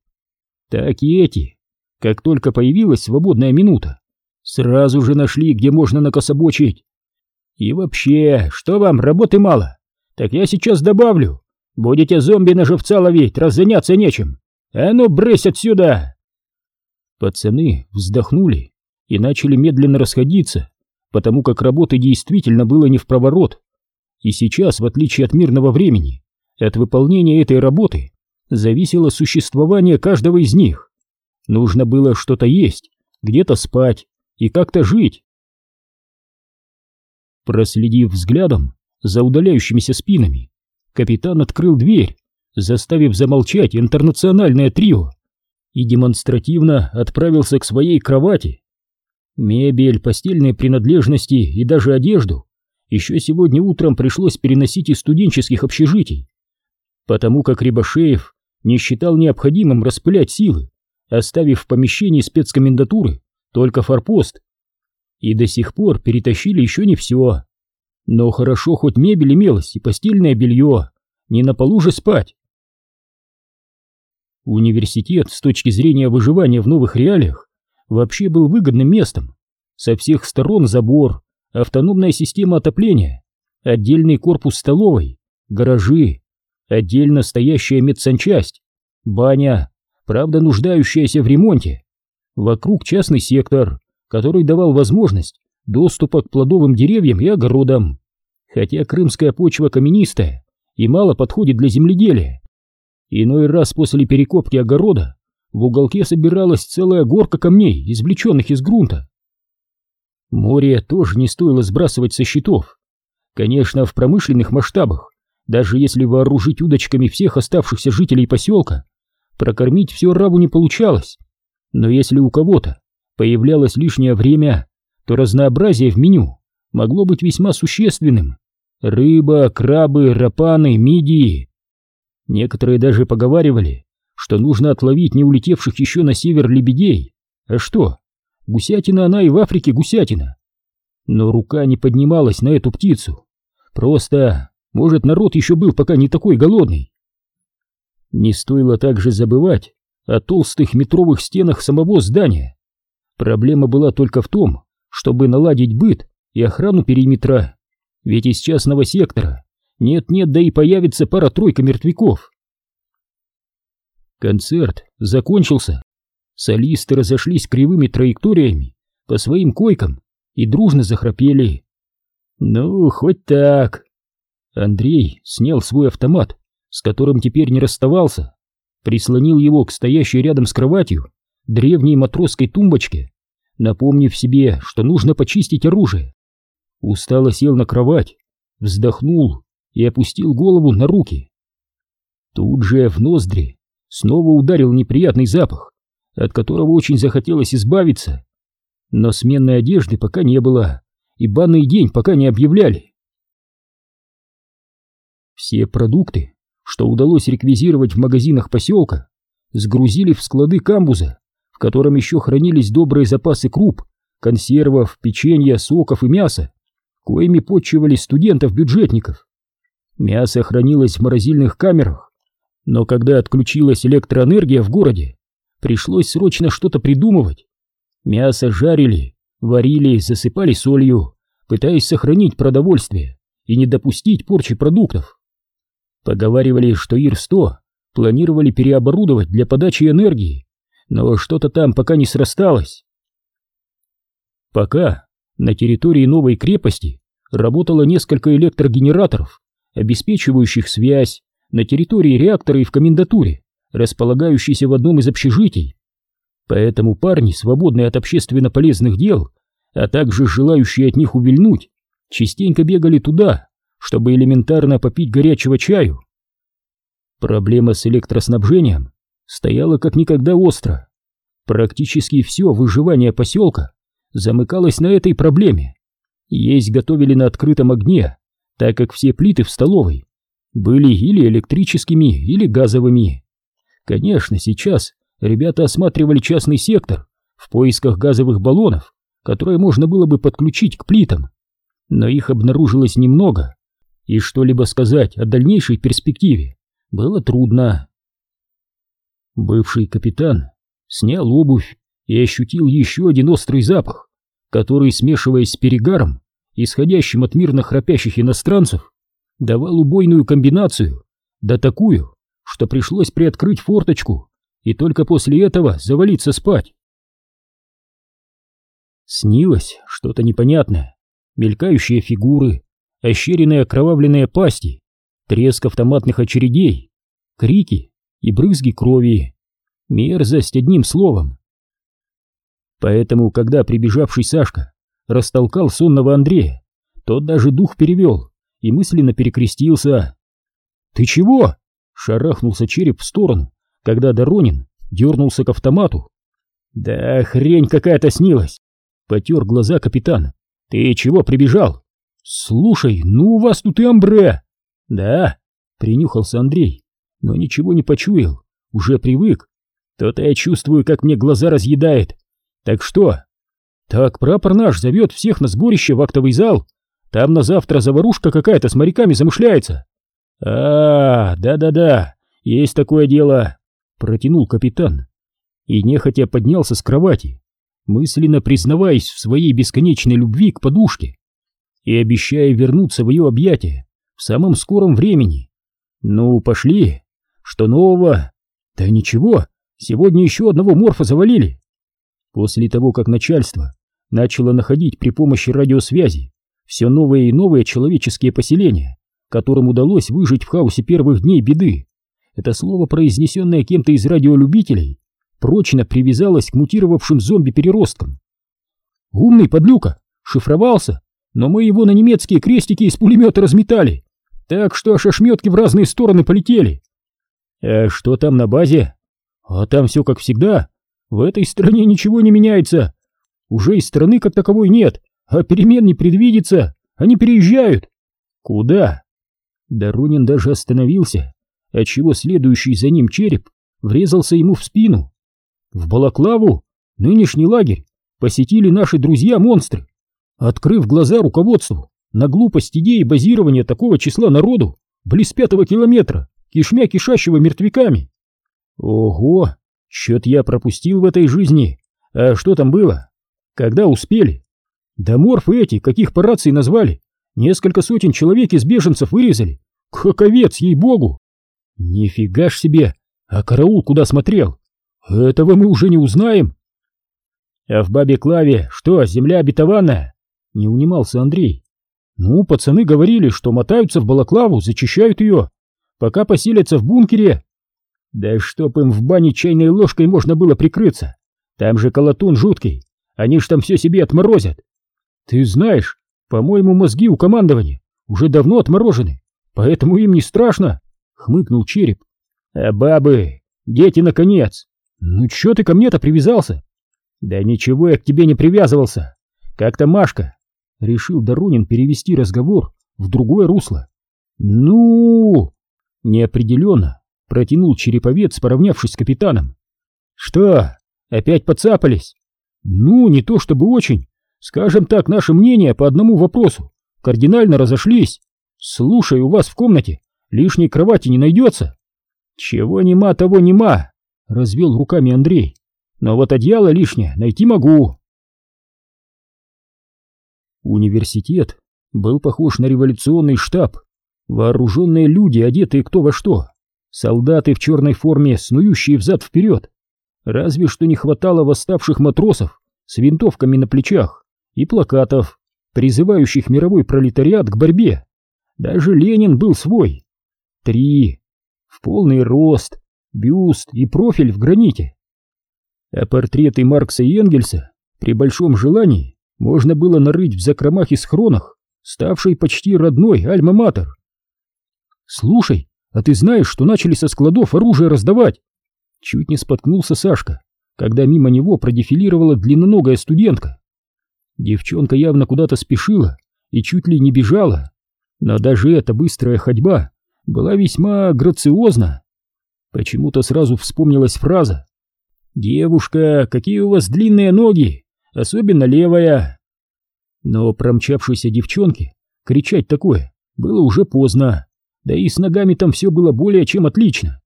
Так и эти, как только появилась свободная минута, сразу же нашли, где можно накособочить. И вообще, что вам, работы мало? Так я сейчас добавлю. Будете зомби на живца ловить, раз заняться нечем. А ну, брысь отсюда! Пацаны вздохнули и начали медленно расходиться, потому как работы действительно было не в проворот. И сейчас, в отличие от мирного времени, от выполнения этой работы зависело существование каждого из них. Нужно было что-то есть, где-то спать и как-то жить. Проследив взглядом за удаляющимися спинами, капитан открыл дверь, заставив замолчать интернациональное трио, и демонстративно отправился к своей кровати. Мебель, постельные принадлежности и даже одежду еще сегодня утром пришлось переносить из студенческих общежитий, потому как Рябошеев не считал необходимым распылять силы, оставив в помещении спецкомендатуры только форпост. И до сих пор перетащили еще не все. Но хорошо хоть мебель имелась и постельное белье, не на полу же спать. Университет с точки зрения выживания в новых реалиях вообще был выгодным местом. Со всех сторон забор, автономная система отопления, отдельный корпус столовой, гаражи, отдельно стоящая медсанчасть, баня, правда нуждающаяся в ремонте, вокруг частный сектор, который давал возможность доступа к плодовым деревьям и огородам, хотя крымская почва каменистая и мало подходит для земледелия. Иной раз после перекопки огорода в уголке собиралась целая горка камней, извлеченных из грунта. Море тоже не стоило сбрасывать со счетов. Конечно, в промышленных масштабах даже если вооружить удочками всех оставшихся жителей поселка, прокормить всю раву не получалось. Но если у кого-то появлялось лишнее время, то разнообразие в меню могло быть весьма существенным. Рыба, крабы, рапаны, мидии. Некоторые даже поговаривали, что нужно отловить не улетевших еще на север лебедей. А что? Гусятина она и в Африке гусятина. Но рука не поднималась на эту птицу. Просто может, народ еще был пока не такой голодный. Не стоило также забывать о толстых метровых стенах самого здания. Проблема была только в том, чтобы наладить быт и охрану периметра, ведь из частного сектора нет-нет, да и появится пара-тройка мертвяков. Концерт закончился. Солисты разошлись кривыми траекториями по своим койкам и дружно захрапели. Ну, хоть так. Андрей снял свой автомат, с которым теперь не расставался, прислонил его к стоящей рядом с кроватью древней матросской тумбочке, напомнив себе, что нужно почистить оружие. Устало сел на кровать, вздохнул и опустил голову на руки. Тут же в ноздри снова ударил неприятный запах, от которого очень захотелось избавиться. но сменной одежды пока не было, и банный день пока не объявляли. Все продукты, что удалось реквизировать в магазинах поселка, сгрузили в склады камбуза, в котором еще хранились добрые запасы круп, консервов, печенья, соков и мяса, коими подчивали студентов-бюджетников. Мясо хранилось в морозильных камерах, но когда отключилась электроэнергия в городе, пришлось срочно что-то придумывать. Мясо жарили, варили, засыпали солью, пытаясь сохранить продовольствие и не допустить порчи продуктов. Поговаривали, что Ир-100 планировали переоборудовать для подачи энергии, но что-то там пока не срасталось. Пока на территории новой крепости работало несколько электрогенераторов, обеспечивающих связь на территории реактора и в комендатуре, располагающейся в одном из общежитий. Поэтому парни, свободные от общественно полезных дел, а также желающие от них увильнуть, частенько бегали туда, чтобы элементарно попить горячего чаю. Проблема с электроснабжением стояла как никогда остро. Практически все выживание поселка замыкалось на этой проблеме. Есть готовили на открытом огне, так как все плиты в столовой были или электрическими, или газовыми. Конечно, сейчас ребята осматривали частный сектор в поисках газовых баллонов, которые можно было бы подключить к плитам, но их обнаружилось немного, и что-либо сказать о дальнейшей перспективе было трудно. Бывший капитан снял обувь и ощутил еще один острый запах, который, смешиваясь с перегаром, исходящим от мирно храпящих иностранцев, давал убойную комбинацию, да такую, что пришлось приоткрыть форточку и только после этого завалиться спать. Снилось что-то непонятное, мелькающие фигуры, ощеренные окровавленные пасти, треск автоматных очередей, крики и брызги крови. Мерзость одним словом. Поэтому, когда прибежавший Сашка растолкал сонного Андрея, тот даже дух перевел и мысленно перекрестился. «Ты чего?» — шарахнулся череп в сторону, когда Доронин дернулся к автомату. «Да хрень какая-то снилась!» — потер глаза капитан. «Ты чего прибежал?» «Слушай, ну у вас тут и амбре!» «Да?» — принюхался Андрей, но ничего не почуял, уже привык. То-то я чувствую, как мне глаза разъедает. Так что? Так прапор наш зовет всех на сборище в актовый зал. Там на завтра заварушка какая-то с моряками замышляется. А, да-да-да, есть такое дело, протянул капитан и нехотя поднялся с кровати, мысленно признаваясь в своей бесконечной любви к подушке и обещая вернуться в ее объятия в самом скором времени. Ну, пошли. Что нового? Да ничего, сегодня еще одного морфа завалили. После того, как начальство начало находить при помощи радиосвязи все новые и новые человеческие поселения, которым удалось выжить в хаосе первых дней беды, это слово, произнесенное кем-то из радиолюбителей, прочно привязалось к мутировавшим зомби-переросткам. Умный подлюка шифровался, но мы его на немецкие крестики из пулемета разметали, так что аж ошметки в разные стороны полетели. А что там на базе? А там все как всегда, в этой стране ничего не меняется. Уже и страны как таковой нет, а перемен не предвидится. Они переезжают. Куда? Доронин даже остановился, отчего следующий за ним череп врезался ему в спину. В Балаклаву, нынешний лагерь, посетили наши друзья-монстры. Открыв глаза руководству на глупость идеи базирования такого числа народу близ пятого километра, кишмя кишащего мертвяками. Ого, Чё-то я пропустил в этой жизни. А что там было? Когда успели? Да морфы эти, каких по рации назвали, несколько сотен человек из беженцев вырезали. Как овец, ей-богу! Нифига ж себе! А караул куда смотрел? Этого мы уже не узнаем. А в бабе Клаве что, земля обетованная? Не унимался Андрей. Ну, пацаны говорили, что мотаются в Балаклаву, зачищают ее, пока поселятся в бункере, да чтоб им в бане чайной ложкой можно было прикрыться. Там же колотун жуткий, они ж там все себе отморозят. Ты знаешь, по-моему, мозги у командования уже давно отморожены, поэтому им не страшно, хмыкнул череп. А бабы, дети, наконец. Ну чё ты ко мне-то привязался? Да ничего я к тебе не привязывался. Как-то Машка. Решил Доронин перевести разговор в другое русло. Ну, неопределенно протянул череповец, поравнявшись с капитаном. Что, опять подцапались? Ну, не то чтобы очень. Скажем так, наши мнения по одному вопросу кардинально разошлись. Слушай, у вас в комнате лишней кровати не найдется? Чего нема, того нема, развел руками Андрей. Но вот одеяло лишнее найти могу. Университет был похож на революционный штаб. Вооруженные люди, одетые кто во что. Солдаты в черной форме, снующие взад-вперед. Разве что не хватало восставших матросов с винтовками на плечах и плакатов, призывающих мировой пролетариат к борьбе. Даже Ленин был свой. Три. В полный рост, бюст и профиль в граните. А портреты Маркса и Энгельса при большом желании можно было нарыть в закромах и схронах, ставшей почти родной Альма-Матер. «Слушай, а ты знаешь, что начали со складов оружие раздавать?» Чуть не споткнулся Сашка, когда мимо него продефилировала длинноногая студентка. Девчонка явно куда-то спешила и чуть ли не бежала, но даже эта быстрая ходьба была весьма грациозна. Почему-то сразу вспомнилась фраза «Девушка, какие у вас длинные ноги, особенно левая!» Но промчавшейся девчонке кричать такое было уже поздно, да и с ногами там все было более чем отлично.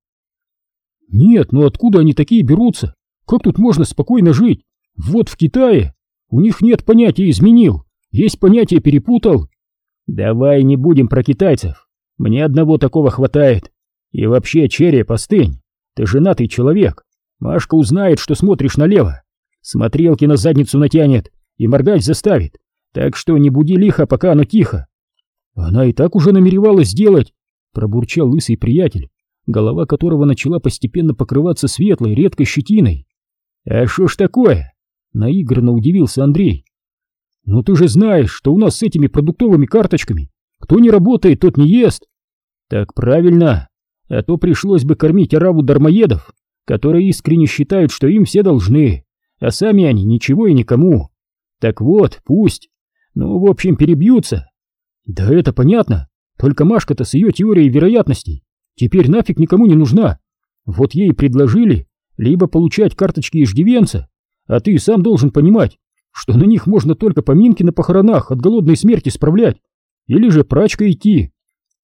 Нет, ну откуда они такие берутся? Как тут можно спокойно жить? Вот в Китае у них нет понятия изменил, есть понятие перепутал. Давай не будем про китайцев, мне одного такого хватает. И вообще, Черри, постынь, ты женатый человек. Машка узнает, что смотришь налево. Смотрелки на задницу натянет и моргать заставит. Так что не буди лихо, пока оно тихо. Она и так уже намеревалась сделать, пробурчал лысый приятель, голова которого начала постепенно покрываться светлой, редкой щетиной. «А что ж такое?» — наигранно удивился Андрей. «Ну ты же знаешь, что у нас с этими продуктовыми карточками кто не работает, тот не ест». «Так правильно, а то пришлось бы кормить ораву дармоедов, которые искренне считают, что им все должны, а сами они ничего и никому. Так вот, пусть. Ну, в общем, перебьются». «Да это понятно, только Машка-то с ее теорией вероятностей теперь нафиг никому не нужна. Вот ей предложили либо получать карточки иждивенца, а ты сам должен понимать, что на них можно только поминки на похоронах от голодной смерти справлять, или же прачка идти,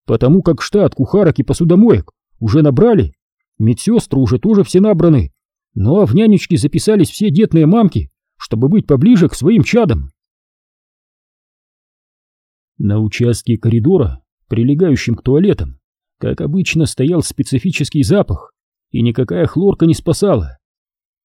потому как штат кухарок и посудомоек уже набрали, медсестры уже тоже все набраны, ну а в нянечки записались все детные мамки, чтобы быть поближе к своим чадам. На участке коридора, прилегающем к туалетам, как обычно, стоял специфический запах, и никакая хлорка не спасала.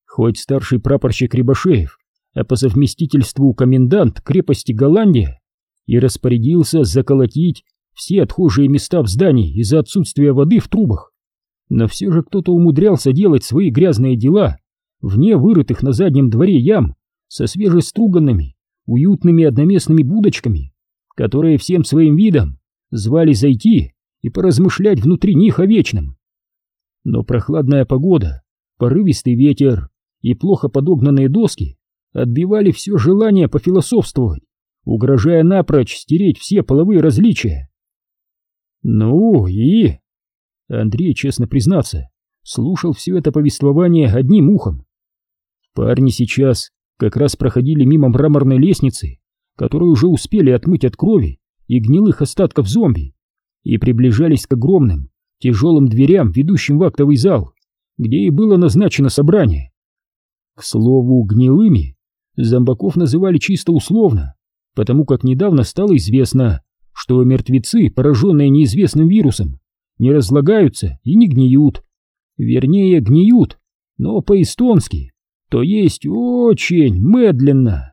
Хоть старший прапорщик Рябошеев, а по совместительству комендант крепости Голландия, и распорядился заколотить все отхожие места в здании из-за отсутствия воды в трубах, но все же кто-то умудрялся делать свои грязные дела вне вырытых на заднем дворе ям со свежеструганными, уютными одноместными будочками, которые всем своим видом звали зайти и поразмышлять внутри них о вечном. Но прохладная погода, порывистый ветер и плохо подогнанные доски отбивали все желание пофилософствовать, угрожая напрочь стереть все половые различия. Ну и... Андрей, честно признаться, слушал все это повествование одним ухом. Парни сейчас как раз проходили мимо мраморной лестницы, которую уже успели отмыть от крови и гнилых остатков зомби и приближались к огромным, тяжелым дверям, ведущим в актовый зал, где и было назначено собрание. К слову, гнилыми зомбаков называли чисто условно, потому как недавно стало известно, что мертвецы, пораженные неизвестным вирусом, не разлагаются и не гниют. Вернее, гниют, но по-эстонски, то есть очень медленно.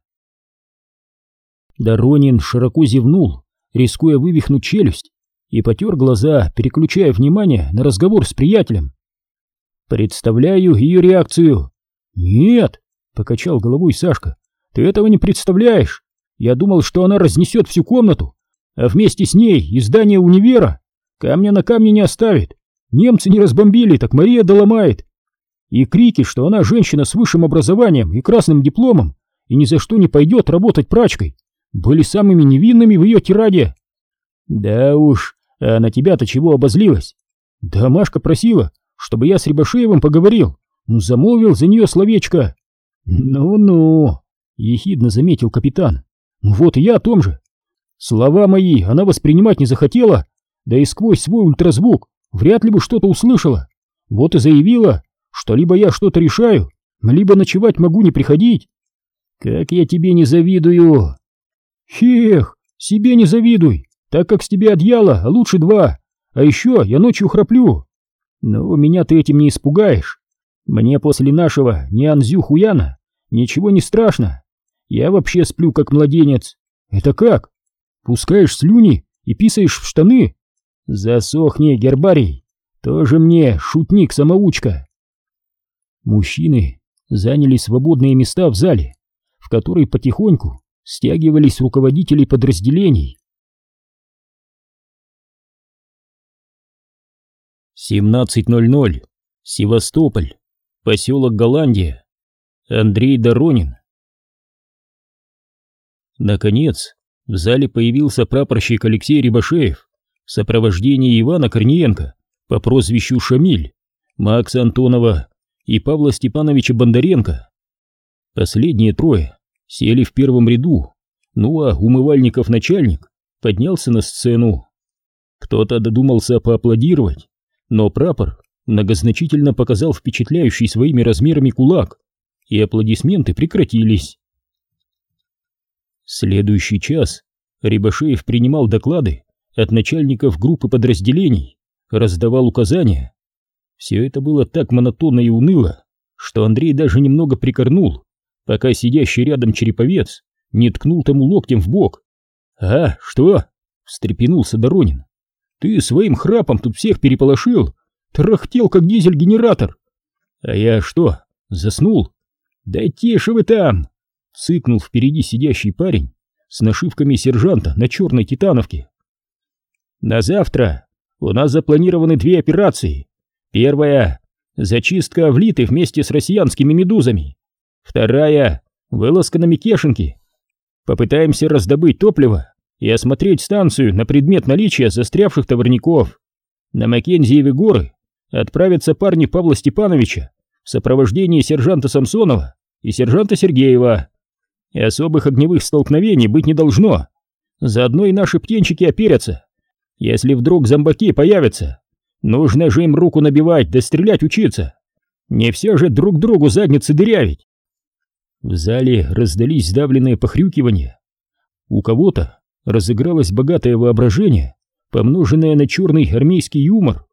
Доронин широко зевнул, рискуя вывихнуть челюсть, и потер глаза, переключая внимание на разговор с приятелем. «Представляю ее реакцию». «Нет», — покачал головой Сашка, — «ты этого не представляешь. Я думал, что она разнесет всю комнату, а вместе с ней и здание универа. Камня на камне не оставит. Немцы не разбомбили, так Мария доломает. и крики, что она женщина с высшим образованием и красным дипломом и ни за что не пойдет работать прачкой, были самыми невинными в ее тираде. Да уж, а на тебя-то чего обозлилась? Да Машка просила, чтобы я с Рябошеевым поговорил, ну замолвил за нее словечко. Ну-ну, ехидно заметил капитан. Ну вот и я о том же. Слова мои она воспринимать не захотела, да и сквозь свой ультразвук вряд ли бы что-то услышала. Вот и заявила, что либо я что-то решаю, либо ночевать могу не приходить. Как я тебе не завидую. Хех, себе не завидуй, так как с тебя одеяло, а лучше два. А еще я ночью храплю. Но меня ты этим не испугаешь. Мне после нашего Нианзю Хуяна ничего не страшно. Я вообще сплю как младенец. Это как? Пускаешь слюни и писаешь в штаны? Засохни, гербарий. Тоже мне шутник-самоучка. Мужчины заняли свободные места в зале, в который потихоньку стягивались руководители подразделений. 17.00. Севастополь. Поселок Голландия. Андрей Доронин. Наконец, в зале появился прапорщик Алексей Рябошеев в сопровождении Ивана Корниенко по прозвищу Шамиль, Макса Антонова и Павла Степановича Бондаренко. Последние трое сели в первом ряду, ну а умывальников начальник поднялся на сцену. Кто-то додумался поаплодировать, но прапор многозначительно показал впечатляющий своими размерами кулак, и аплодисменты прекратились. Следующий час Рябошеев принимал доклады от начальников группы подразделений, раздавал указания. Все это было так монотонно и уныло, что Андрей даже немного прикорнул, пока сидящий рядом череповец не ткнул тому локтем в бок. «А, что?» — встрепенулся Доронин. «Ты своим храпом тут всех переполошил, трахтел, как дизель-генератор». «А я что, заснул?» «Да тише вы там!» цыкнул впереди сидящий парень с нашивками сержанта на черной титановке. На завтра у нас запланированы две операции. Первая — зачистка влиты вместе с россиянскими медузами. Вторая — вылазка на Микешенки. Попытаемся раздобыть топливо и осмотреть станцию на предмет наличия застрявших товарников. На Маккензиевы горы отправятся парни Павла Степановича в сопровождении сержанта Самсонова и сержанта Сергеева и особых огневых столкновений быть не должно. Заодно и наши птенчики оперятся. Если вдруг зомбаки появятся, нужно же им руку набивать да стрелять учиться. Не все же друг другу задницы дырявить. В зале раздались сдавленные похрюкивания. У кого-то разыгралось богатое воображение, помноженное на черный армейский юмор.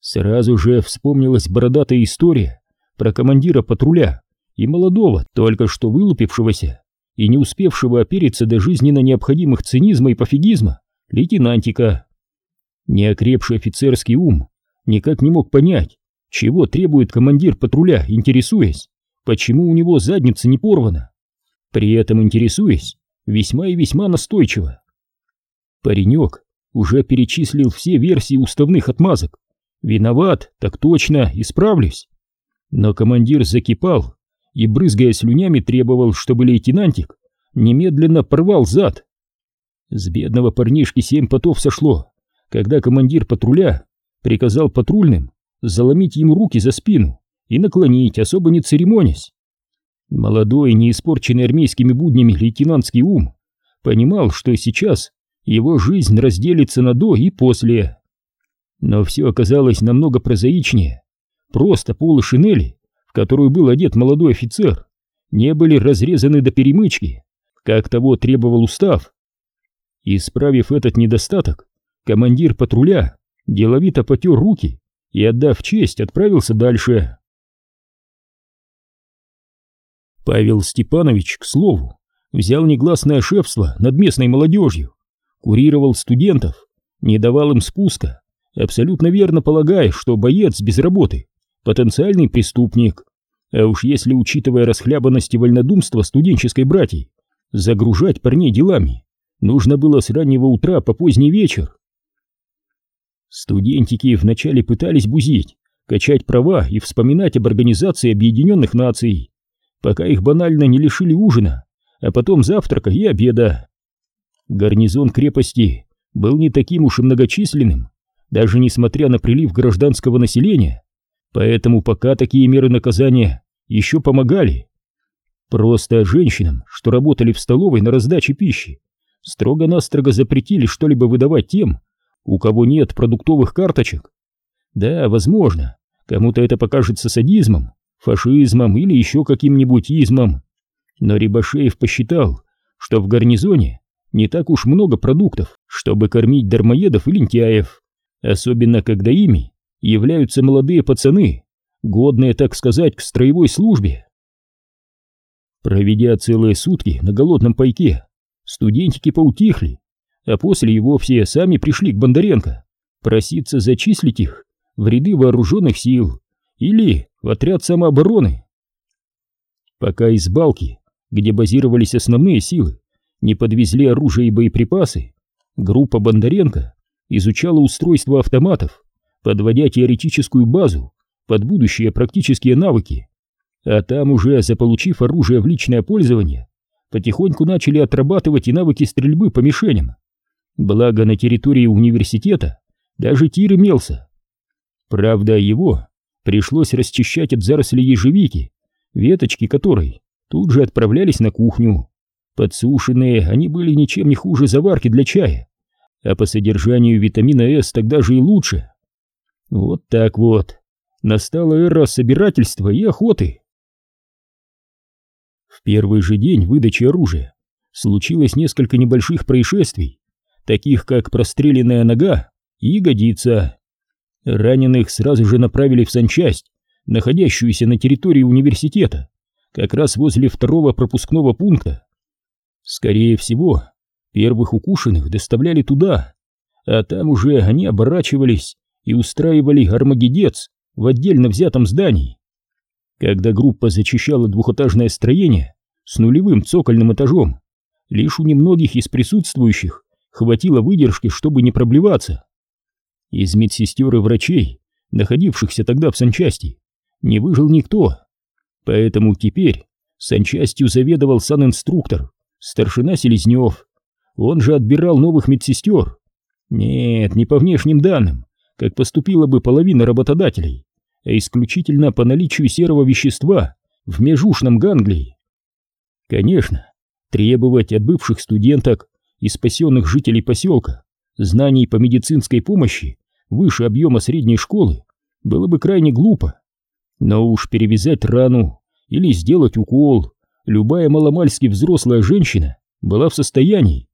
Сразу же вспомнилась бородатая история про командира патруля, и молодого, только что вылупившегося и не успевшего опериться до жизненно необходимых цинизма и пофигизма лейтенантика. Неокрепший офицерский ум никак не мог понять, чего требует командир патруля, интересуясь, почему у него задница не порвана. При этом интересуясь весьма и весьма настойчиво. Паренек уже перечислил все версии уставных отмазок. Виноват, так точно, исправлюсь. Но командир закипал и, брызгая слюнями, требовал, чтобы лейтенантик немедленно порвал зад. С бедного парнишки семь потов сошло, когда командир патруля приказал патрульным заломить ему руки за спину и наклонить, особо не церемонясь. Молодой, не испорченный армейскими буднями лейтенантский ум понимал, что сейчас его жизнь разделится на до и после. Но все оказалось намного прозаичнее. Просто полы шинели в которую был одет молодой офицер, не были разрезаны до перемычки, как того требовал устав. Исправив этот недостаток, командир патруля деловито потер руки и, отдав честь, отправился дальше. Павел Степанович, к слову, взял негласное шефство над местной молодежью, курировал студентов, не давал им спуска, абсолютно верно полагая, что боец без работы потенциальный преступник. А уж если, учитывая расхлябанность и вольнодумство студенческой братьей, загружать парней делами, нужно было с раннего утра по поздний вечер. Студентики вначале пытались бузить, качать права и вспоминать об Организации Объединенных Наций, пока их банально не лишили ужина, а потом завтрака и обеда. Гарнизон крепости был не таким уж и многочисленным, даже несмотря на прилив гражданского населения, поэтому пока такие меры наказания еще помогали. Просто женщинам, что работали в столовой на раздаче пищи, строго-настрого запретили что-либо выдавать тем, у кого нет продуктовых карточек. Да, возможно, кому-то это покажется садизмом, фашизмом или еще каким-нибудь измом, но Рибашеев посчитал, что в гарнизоне не так уж много продуктов, чтобы кормить дармоедов и лентяев, особенно когда ими являются молодые пацаны, годные, так сказать, к строевой службе. Проведя целые сутки на голодном пайке, студентики поутихли, а после и вовсе сами пришли к Бондаренко проситься зачислить их в ряды вооруженных сил или в отряд самообороны. Пока из балки, где базировались основные силы, не подвезли оружие и боеприпасы, группа Бондаренко изучала устройство автоматов, подводя теоретическую базу под будущие практические навыки. А там уже, заполучив оружие в личное пользование, потихоньку начали отрабатывать и навыки стрельбы по мишеням. Благо на территории университета даже тир имелся. Правда, его пришлось расчищать от зарослей ежевики, веточки которой тут же отправлялись на кухню. Подсушенные они были ничем не хуже заварки для чая, а по содержанию витамина С тогда же и лучше. Вот так вот. Настала эра собирательства и охоты. В первый же день выдачи оружия случилось несколько небольших происшествий, таких как простреленная нога и ягодица. Раненых сразу же направили в санчасть, находящуюся на территории университета, как раз возле второго пропускного пункта. Скорее всего, первых укушенных доставляли туда, а там уже они оборачивались и устраивали армагедец в отдельно взятом здании. Когда группа зачищала двухэтажное строение с нулевым цокольным этажом, лишь у немногих из присутствующих хватило выдержки, чтобы не проблеваться. Из медсестер и врачей, находившихся тогда в санчасти, не выжил никто, поэтому теперь санчастью заведовал санинструктор, старшина Селезнев. Он же отбирал новых медсестер. Нет, не по внешним данным, как поступила бы половина работодателей, а исключительно по наличию серого вещества в межушном ганглии. Конечно, требовать от бывших студенток и спасенных жителей поселка знаний по медицинской помощи выше объема средней школы было бы крайне глупо. Но уж перевязать рану или сделать укол любая маломальски взрослая женщина была в состоянии.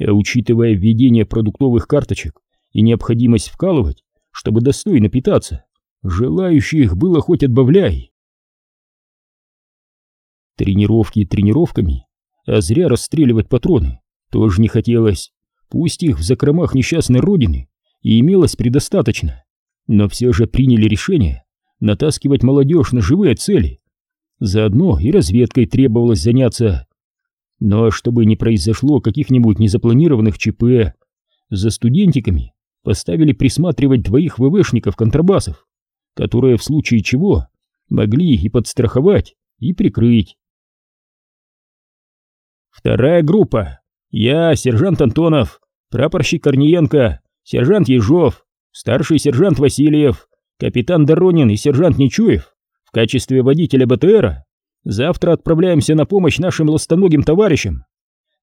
А учитывая введение продуктовых карточек и необходимость вкалывать, чтобы достойно питаться, желающих было хоть отбавляй. Тренировки тренировками, а зря расстреливать патроны тоже не хотелось. Пусть их в закромах несчастной родины и имелось предостаточно, но все же приняли решение натаскивать молодежь на живые цели, Заодно и разведкой требовалось заняться. Но чтобы не произошло каких-нибудь незапланированных ЧП, за студентиками поставили присматривать двоих ВВшников-контрабасов, которые в случае чего могли и подстраховать, и прикрыть. Вторая группа. Я, сержант Антонов, прапорщик Корниенко, сержант Ежов, старший сержант Васильев, капитан Доронин и сержант Нечуев качестве водителя БТРа завтра отправляемся на помощь нашим ластоногим товарищам.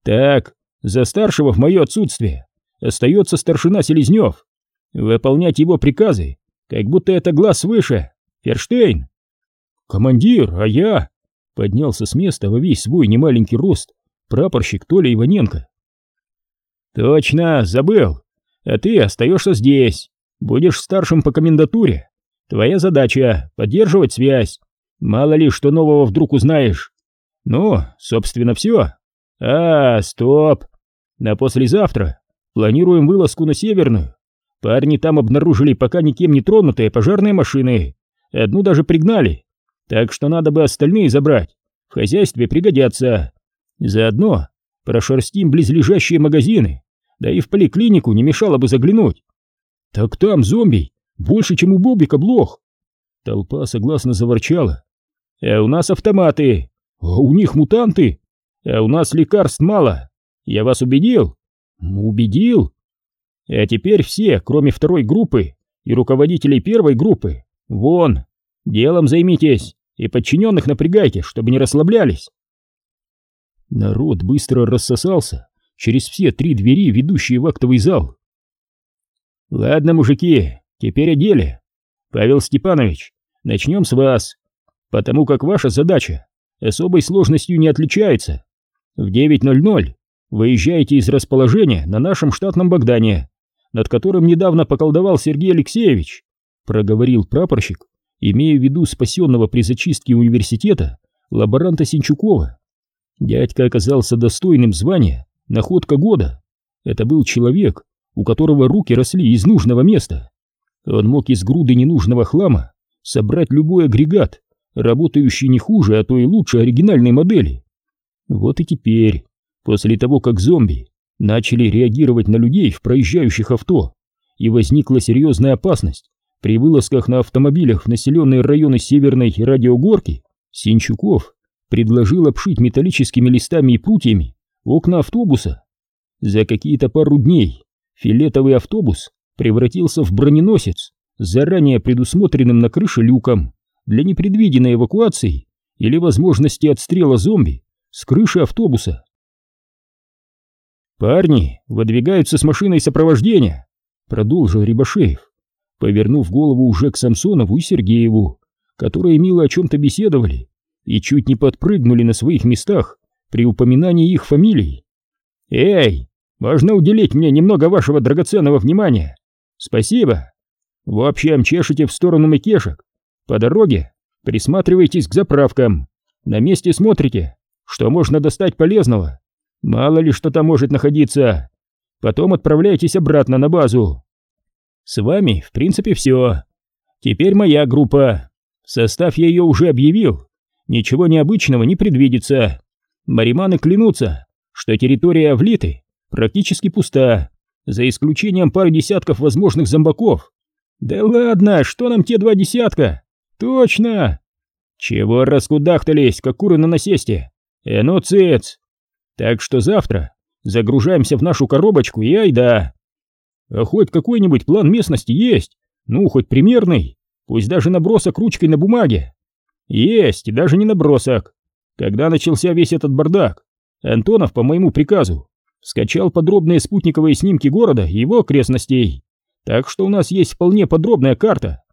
Так, за старшего в мое отсутствие остается старшина Селезнев. Выполнять его приказы, как будто это глаз выше. Ферштейн. Командир, а я... Поднялся с места во весь свой немаленький рост прапорщик Толя Иваненко. Точно, забыл. А ты остаешься здесь. Будешь старшим по комендатуре. Твоя задача — поддерживать связь. Мало ли, что нового вдруг узнаешь. Ну, собственно, все. А, стоп. На послезавтра планируем вылазку на Северную. Парни там обнаружили пока никем не тронутые пожарные машины. Одну даже пригнали. Так что надо бы остальные забрать. В хозяйстве пригодятся. Заодно прошерстим близлежащие магазины. Да и в поликлинику не мешало бы заглянуть. Так там зомби больше, чем у Бобика блох. Толпа согласно заворчала. «А у нас автоматы! А у них мутанты! А у нас лекарств мало! Я вас убедил?» «Убедил!» «А теперь все, кроме второй группы и руководителей первой группы, вон, делом займитесь и подчиненных напрягайте, чтобы не расслаблялись!» Народ быстро рассосался через все три двери, ведущие в актовый зал. «Ладно, мужики, теперь о деле. Павел Степанович, начнем с вас, потому как ваша задача особой сложностью не отличается. В 9.00 выезжаете из расположения на нашем штатном Богдане, над которым недавно поколдовал Сергей Алексеевич», проговорил прапорщик, имея в виду спасенного при зачистке университета лаборанта Синчукова. Дядька оказался достойным звания «Находка года». Это был человек, у которого руки росли из нужного места. Он мог из груды ненужного хлама собрать любой агрегат, работающий не хуже, а то и лучше оригинальной модели. Вот и теперь, после того, как зомби начали реагировать на людей в проезжающих авто, и возникла серьезная опасность при вылазках на автомобилях в населенные районы Северной радиогорки, Синчуков предложил обшить металлическими листами и прутьями окна автобуса. За какие-то пару дней фиолетовый автобус превратился в броненосец с заранее предусмотренным на крыше люком для непредвиденной эвакуации или возможности отстрела зомби с крыши автобуса. «Парни выдвигаются с машиной сопровождения», — продолжил Рябошеев, повернув голову уже к Самсонову и Сергееву, которые мило о чем-то беседовали и чуть не подпрыгнули на своих местах при упоминании их фамилий. «Эй, можно уделить мне немного вашего драгоценного внимания? Спасибо. В общем, чешете в сторону Микешек. По дороге присматривайтесь к заправкам. На месте смотрите, что можно достать полезного. Мало ли что там может находиться. Потом отправляйтесь обратно на базу. С вами, в принципе, все. Теперь моя группа. Состав я ее уже объявил. Ничего необычного не предвидится. Мариманы клянутся, что территория Авлиты практически пуста, за исключением пары десятков возможных зомбаков. Да ладно, что нам те два десятка? Точно! Чего раскудахтались, как куры на насесте? Э, ну цец! Так что завтра загружаемся в нашу коробочку и айда. А хоть какой-нибудь план местности есть? Ну, хоть примерный, пусть даже набросок ручкой на бумаге. Есть, даже не набросок. Когда начался весь этот бардак, Антонов по моему приказу скачал подробные спутниковые снимки города и его окрестностей. Так что у нас есть вполне подробная карта.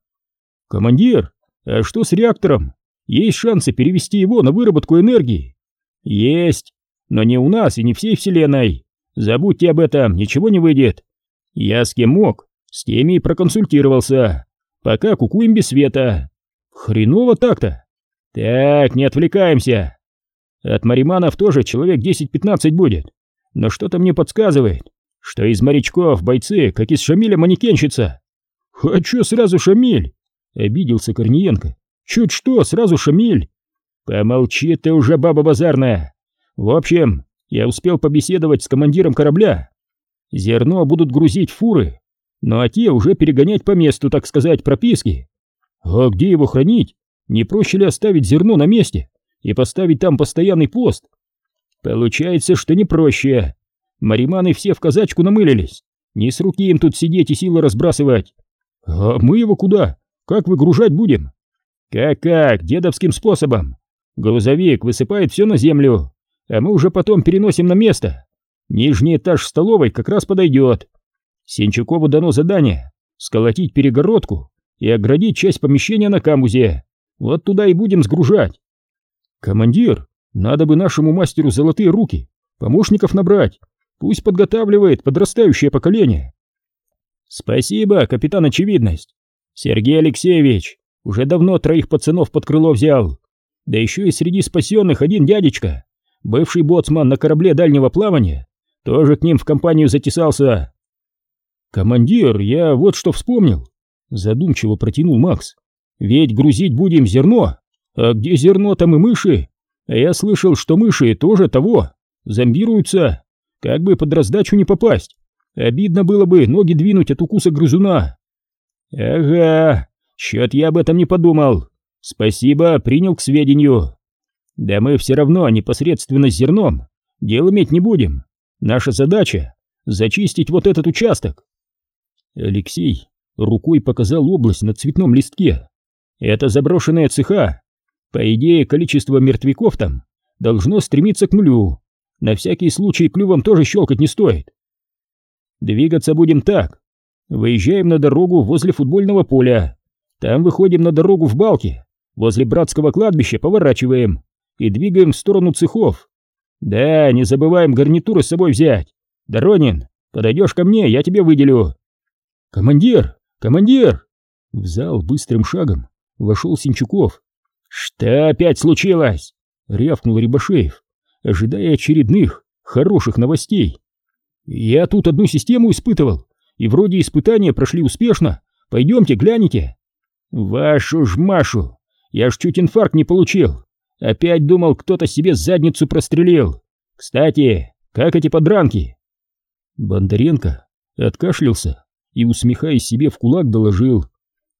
Командир, а что с реактором? Есть шансы перевести его на выработку энергии? Есть, но не у нас и не всей вселенной. Забудьте об этом, ничего не выйдет. Я с кем мог, с теми и проконсультировался. Пока кукуем без света. Хреново так-то. Так, не отвлекаемся. От мариманов тоже человек 10-15 будет. Но что-то мне подсказывает, что из морячков бойцы, как из Шамиля манекенщица. Чё сразу Шамиль? Обиделся Корниенко. Чуть что, сразу Шамиль. Помолчи ты уже, баба базарная. В общем, я успел побеседовать с командиром корабля. Зерно будут грузить фуры, ну а те уже перегонять по месту, так сказать, прописки. А где его хранить? Не проще ли оставить зерно на месте и поставить там постоянный пост? Получается, что не проще. Мариманы все в казачку намылились. Не с руки им тут сидеть и силы разбрасывать. А мы его куда? Как выгружать будем? Как-как, дедовским способом. Грузовик высыпает все на землю, а мы уже потом переносим на место. Нижний этаж столовой как раз подойдет. Сенчукову дано задание сколотить перегородку и оградить часть помещения на камбузе. Вот туда и будем сгружать. Командир, надо бы нашему мастеру золотые руки, помощников набрать. Пусть подготавливает подрастающее поколение. Спасибо, капитан Очевидность. Сергей Алексеевич уже давно троих пацанов под крыло взял. Да еще и среди спасенных один дядечка, бывший боцман на корабле дальнего плавания, тоже к ним в компанию затесался. Командир, я вот что вспомнил. Задумчиво протянул Макс. Ведь грузить будем зерно. А где зерно, там и мыши. А я слышал, что мыши тоже того, зомбируются. Как бы под раздачу не попасть. Обидно было бы ноги двинуть от укуса грызуна. Ага, Чё-то я об этом не подумал. Спасибо, принял к сведению. Да мы все равно непосредственно с зерном дело иметь не будем. Наша задача — зачистить вот этот участок. Алексей рукой показал область на цветном листке. Это заброшенная цеха. По идее, количество мертвяков там должно стремиться к нулю. На всякий случай клювом тоже щелкать не стоит. Двигаться будем так. Выезжаем на дорогу возле футбольного поля. Там выходим на дорогу в балке. Возле братского кладбища поворачиваем и двигаем в сторону цехов. Да, не забываем гарнитуры с собой взять. Доронин, подойдешь ко мне, я тебе выделю. Командир, командир! В зал быстрым шагом вошел Синчуков. Что опять случилось? Рявкнул Рябошеев, ожидая очередных хороших новостей. Я тут одну систему испытывал, и вроде испытания прошли успешно. Пойдемте, гляните. Вашу ж Машу, я ж чуть инфаркт не получил. Опять думал, кто-то себе задницу прострелил. Кстати, как эти подранки? Бондаренко откашлялся и, усмехаясь себе в кулак, доложил.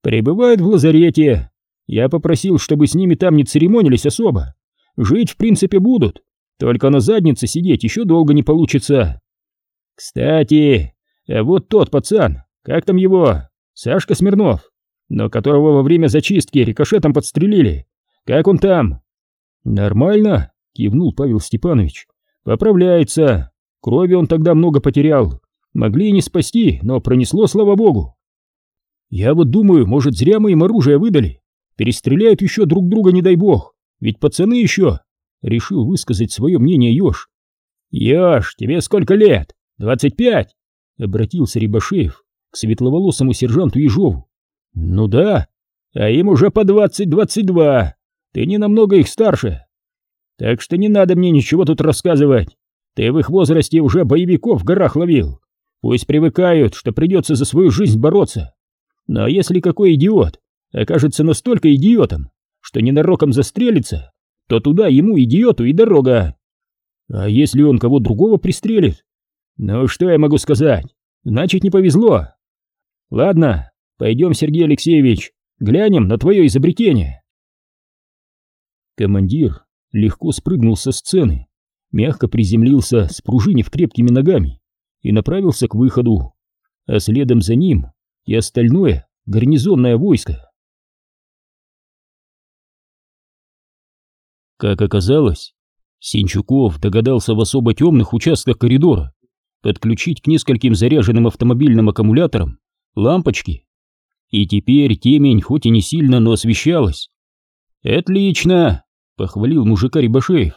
Прибывают в лазарете. Я попросил, чтобы с ними там не церемонились особо. Жить, в принципе, будут. Только на заднице сидеть еще долго не получится. Кстати, вот тот пацан, как там его? Сашка Смирнов, но которого во время зачистки рикошетом подстрелили. Как он там? «Нормально», — кивнул Павел Степанович. «Поправляется. Крови он тогда много потерял. Могли и не спасти, но пронесло, слава богу. Я вот думаю, может, зря мы им оружие выдали. Перестреляют еще друг друга, не дай бог. Ведь пацаны еще...» Решил высказать свое мнение Ёж. «Ёж, тебе сколько лет? Двадцать пять?» Обратился Рябошеев к светловолосому сержанту Ежову. «Ну да, а им уже по двадцать-двадцать два. Ты не намного их старше. Так что не надо мне ничего тут рассказывать. Ты в их возрасте уже боевиков в горах ловил. Пусть привыкают, что придется за свою жизнь бороться. Но если какой идиот окажется настолько идиотом, что ненароком застрелится, то туда ему, идиоту, и дорога. А если он кого другого пристрелит? Ну что я могу сказать? Значит, не повезло. Ладно, пойдем, Сергей Алексеевич, глянем на твое изобретение. Командир легко спрыгнул со сцены, мягко приземлился, спружинив крепкими ногами, и направился к выходу, а следом за ним и остальное гарнизонное войско. Как оказалось, Синчуков догадался в особо темных участках коридора подключить к нескольким заряженным автомобильным аккумуляторам лампочки, и теперь темень хоть и не сильно, но освещалась. «Отлично!» Похвалил мужика Рябошеев.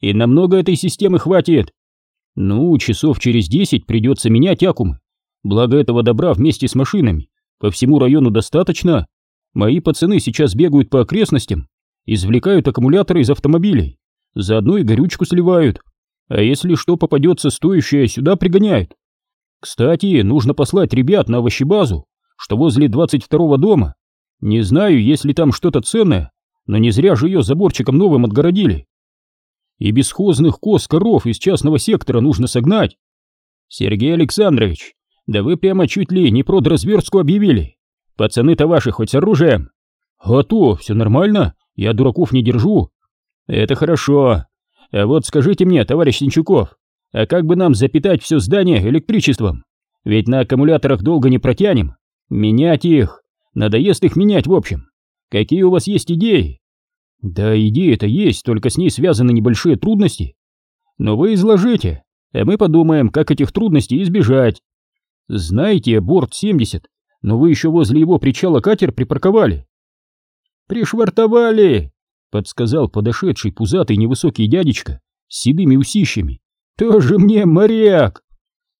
И намного этой системы хватит. Ну, часов через десять придется менять аккумы. Благо этого добра вместе с машинами по всему району достаточно. Мои пацаны сейчас бегают по окрестностям, извлекают аккумуляторы из автомобилей, заодно и горючку сливают. А если что попадется стоящее, сюда пригоняют. Кстати, нужно послать ребят на овощебазу, что возле 22-го дома. Не знаю, есть ли там что-то ценное, но не зря же ее заборчиком новым отгородили. И бесхозных коз коров из частного сектора нужно согнать. Сергей Александрович, да вы прямо чуть ли не продразверстку объявили. Пацаны-то ваши хоть с оружием. А то, все нормально, я дураков не держу. Это хорошо. А вот скажите мне, товарищ Синчуков, а как бы нам запитать все здание электричеством? Ведь на аккумуляторах долго не протянем. Менять их. Надоест их менять в общем. Какие у вас есть идеи? Да, идеи-то есть, только с ней связаны небольшие трудности. Но вы изложите, а мы подумаем, как этих трудностей избежать. Знаете, борт 70, но вы еще возле его причала катер припарковали. Пришвартовали, подсказал подошедший пузатый невысокий дядечка с седыми усищами. Тоже мне моряк.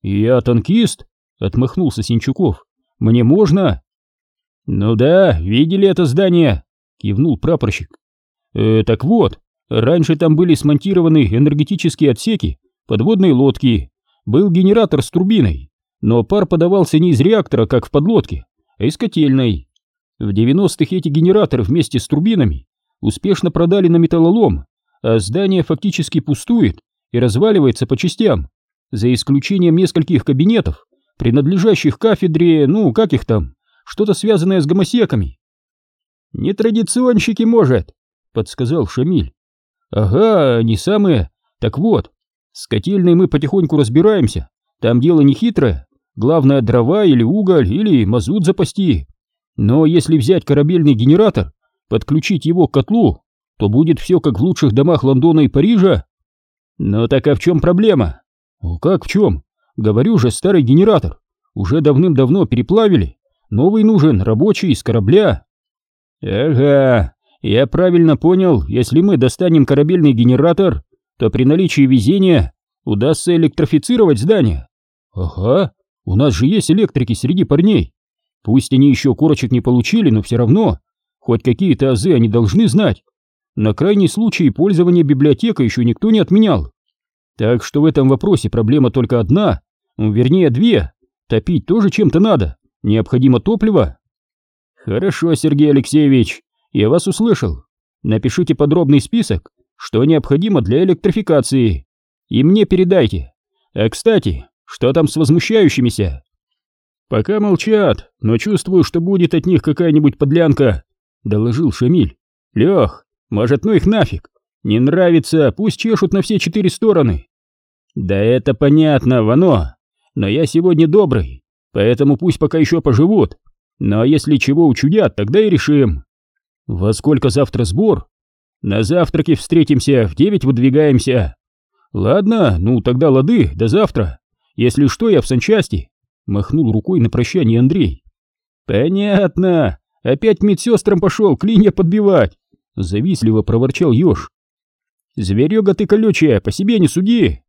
Я танкист, отмахнулся Синчуков. Мне можно? «Ну да, видели это здание?» — кивнул прапорщик. «Э, «Так вот, раньше там были смонтированы энергетические отсеки, подводные лодки, был генератор с турбиной, но пар подавался не из реактора, как в подлодке, а из котельной. В 90-х эти генераторы вместе с турбинами успешно продали на металлолом, а здание фактически пустует и разваливается по частям, за исключением нескольких кабинетов, принадлежащих кафедре, ну, как их там, что-то связанное с гомосеками. «Нетрадиционщики, может», — подсказал Шамиль. «Ага, не самые. Так вот, с котельной мы потихоньку разбираемся. Там дело не хитрое. Главное, дрова или уголь, или мазут запасти. Но если взять корабельный генератор, подключить его к котлу, то будет все как в лучших домах Лондона и Парижа. Ну так а в чем проблема? Ну как в чем? Говорю же, старый генератор. Уже давным-давно переплавили. Новый нужен, рабочий, из корабля. Ага, я правильно понял, если мы достанем корабельный генератор, то при наличии везения удастся электрифицировать здание. Ага, у нас же есть электрики среди парней. Пусть они еще корочек не получили, но все равно, хоть какие-то азы они должны знать. На крайний случай пользование библиотекой еще никто не отменял. Так что в этом вопросе проблема только одна, вернее две. Топить тоже чем-то надо, необходимо топливо. Хорошо, Сергей Алексеевич, я вас услышал. Напишите подробный список, что необходимо для электрификации. И мне передайте. А кстати, что там с возмущающимися? Пока молчат, но чувствую, что будет от них какая-нибудь подлянка, доложил Шамиль. Лех, может, ну их нафиг. Не нравится, пусть чешут на все четыре стороны. Да это понятно, Вано. Но я сегодня добрый, поэтому пусть пока еще поживут. Но если чего учудят, тогда и решим. Во сколько завтра сбор? На завтраке встретимся, в девять выдвигаемся. Ладно, ну тогда лады, до завтра. Если что, я в санчасти. Махнул рукой на прощание Андрей. Понятно. Опять медсестрам пошел клинья подбивать. Завистливо проворчал еж. Зверега ты колючая, по себе не суди.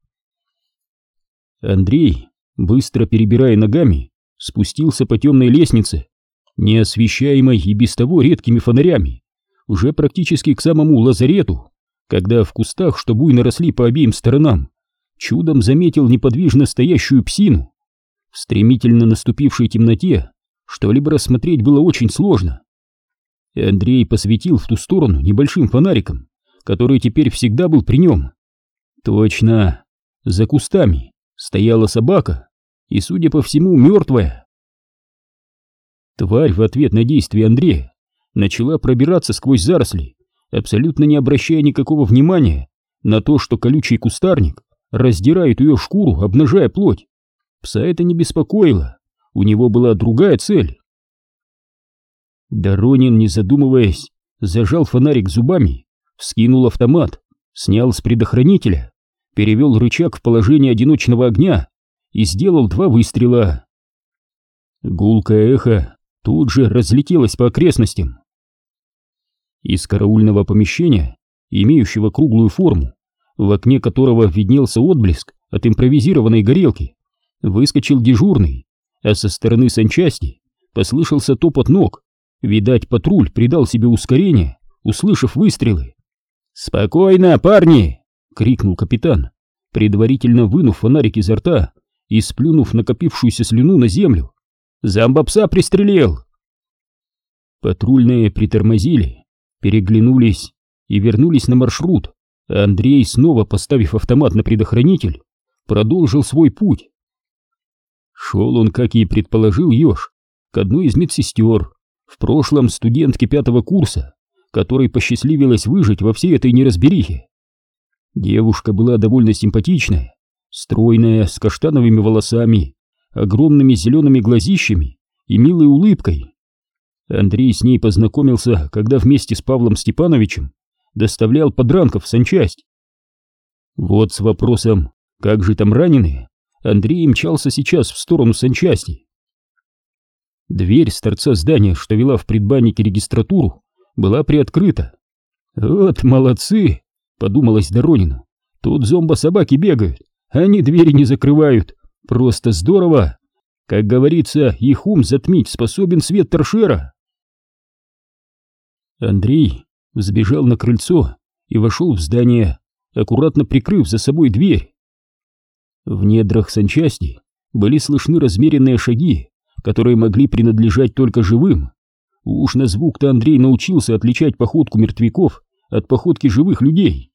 Андрей, быстро перебирая ногами, спустился по темной лестнице, неосвещаемой и без того редкими фонарями, уже практически к самому лазарету, когда в кустах, что буйно росли по обеим сторонам, чудом заметил неподвижно стоящую псину. В стремительно наступившей темноте что-либо рассмотреть было очень сложно. Андрей посветил в ту сторону небольшим фонариком, который теперь всегда был при нем. Точно, за кустами стояла собака, и, судя по всему, мертвая. Тварь в ответ на действие Андрея начала пробираться сквозь заросли, абсолютно не обращая никакого внимания на то, что колючий кустарник раздирает ее шкуру, обнажая плоть. Пса это не беспокоило, у него была другая цель. Доронин, не задумываясь, зажал фонарик зубами, вскинул автомат, снял с предохранителя, перевел рычаг в положение одиночного огня и сделал два выстрела. Гулкое эхо тут же разлетелось по окрестностям. Из караульного помещения, имеющего круглую форму, в окне которого виднелся отблеск от импровизированной горелки, выскочил дежурный, а со стороны санчасти послышался топот ног. Видать, патруль придал себе ускорение, услышав выстрелы. «Спокойно, парни!» — крикнул капитан, предварительно вынув фонарик изо рта и сплюнув накопившуюся слюну на землю. «Замбопса пристрелил!» Патрульные притормозили, переглянулись и вернулись на маршрут, Андрей, снова поставив автомат на предохранитель, продолжил свой путь. Шел он, как и предположил Ёж, к одной из медсестер, в прошлом студентке пятого курса, которой посчастливилось выжить во всей этой неразберихе. Девушка была довольно симпатичная, стройная, с каштановыми волосами, огромными зелеными глазищами и милой улыбкой. Андрей с ней познакомился, когда вместе с Павлом Степановичем доставлял подранков в санчасть. Вот с вопросом, как же там раненые, Андрей мчался сейчас в сторону санчасти. Дверь с торца здания, что вела в предбаннике регистратуру, была приоткрыта. «Вот молодцы!» — подумалось Доронину. «Тут зомбо-собаки бегают, они двери не закрывают. Просто здорово! Как говорится, их ум затмить способен свет торшера!» Андрей взбежал на крыльцо и вошел в здание, аккуратно прикрыв за собой дверь. В недрах санчасти были слышны размеренные шаги, которые могли принадлежать только живым. Уж на звук-то Андрей научился отличать походку мертвяков от походки живых людей.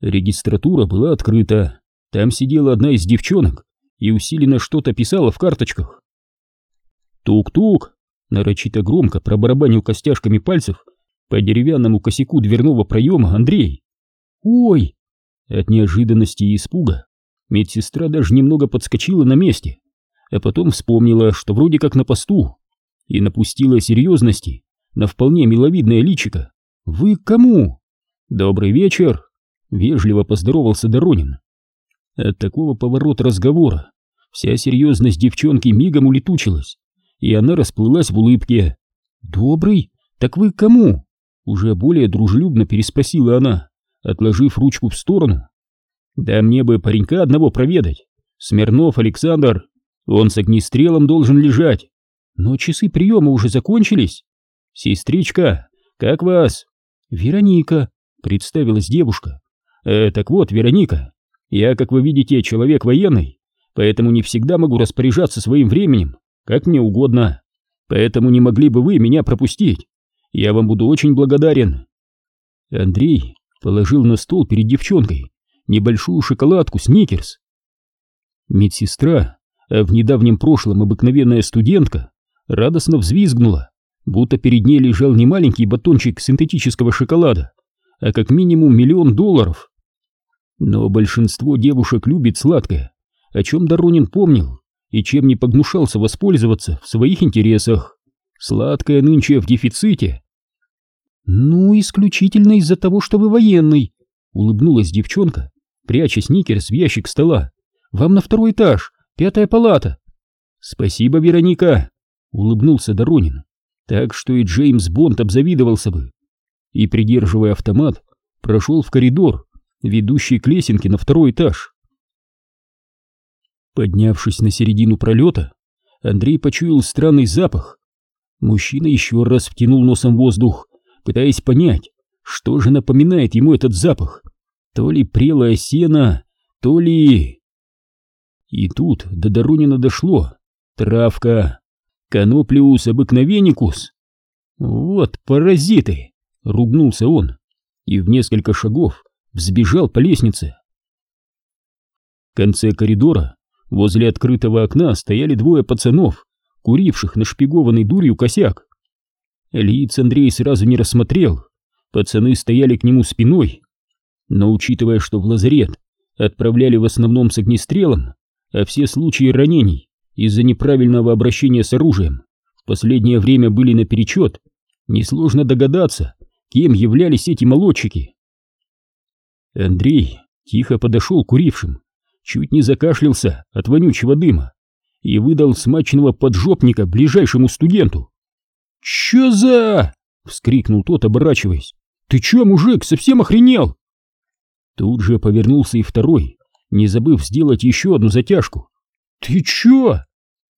Регистратура была открыта. Там сидела одна из девчонок и усиленно что-то писала в карточках. «Тук-тук!» Нарочито громко пробарабанил костяшками пальцев по деревянному косяку дверного проема Андрей. «Ой!» От неожиданности и испуга медсестра даже немного подскочила на месте, а потом вспомнила, что вроде как на посту, и напустила серьезности на вполне миловидное личико. «Вы к кому?» «Добрый вечер!» — вежливо поздоровался Доронин. От такого поворота разговора вся серьезность девчонки мигом улетучилась, и она расплылась в улыбке. «Добрый? Так вы к кому?» Уже более дружелюбно переспросила она, отложив ручку в сторону. «Да мне бы паренька одного проведать. Смирнов Александр. Он с огнестрелом должен лежать. Но часы приема уже закончились. Сестричка, как вас?» «Вероника», — представилась девушка. «Э, так вот, Вероника, я, как вы видите, человек военный, поэтому не всегда могу распоряжаться своим временем, как мне угодно. Поэтому не могли бы вы меня пропустить? Я вам буду очень благодарен». Андрей положил на стол перед девчонкой небольшую шоколадку Сникерс. Медсестра, а в недавнем прошлом обыкновенная студентка, радостно взвизгнула, будто перед ней лежал не маленький батончик синтетического шоколада, а как минимум миллион долларов. Но большинство девушек любит сладкое, о чем Доронин помнил и чем не погнушался воспользоваться в своих интересах. Сладкое нынче в дефиците. «Ну, исключительно из-за того, что вы военный», — улыбнулась девчонка, пряча сникерс в ящик стола. «Вам на второй этаж, пятая палата». «Спасибо, Вероника», — улыбнулся Доронин, так что и Джеймс Бонд обзавидовался бы. И, придерживая автомат, прошел в коридор, ведущий к лесенке на второй этаж. Поднявшись на середину пролета, Андрей почуял странный запах. Мужчина еще раз втянул носом воздух, пытаясь понять, что же напоминает ему этот запах. То ли прелое сено, то ли... И тут до Доронина дошло. Травка. Коноплиус обыкновенникус. Вот паразиты! Ругнулся он и в несколько шагов взбежал по лестнице. В конце коридора Возле открытого окна стояли двое пацанов, куривших нашпигованный дурью косяк. Лиц Андрей сразу не рассмотрел, пацаны стояли к нему спиной. Но учитывая, что в лазарет отправляли в основном с огнестрелом, а все случаи ранений из-за неправильного обращения с оружием в последнее время были наперечет, несложно догадаться, кем являлись эти молодчики. Андрей тихо подошел к курившим чуть не закашлялся от вонючего дыма и выдал смачного поджопника ближайшему студенту. «Чё за...» — вскрикнул тот, оборачиваясь. «Ты чё, мужик, совсем охренел?» Тут же повернулся и второй, не забыв сделать еще одну затяжку. «Ты чё?»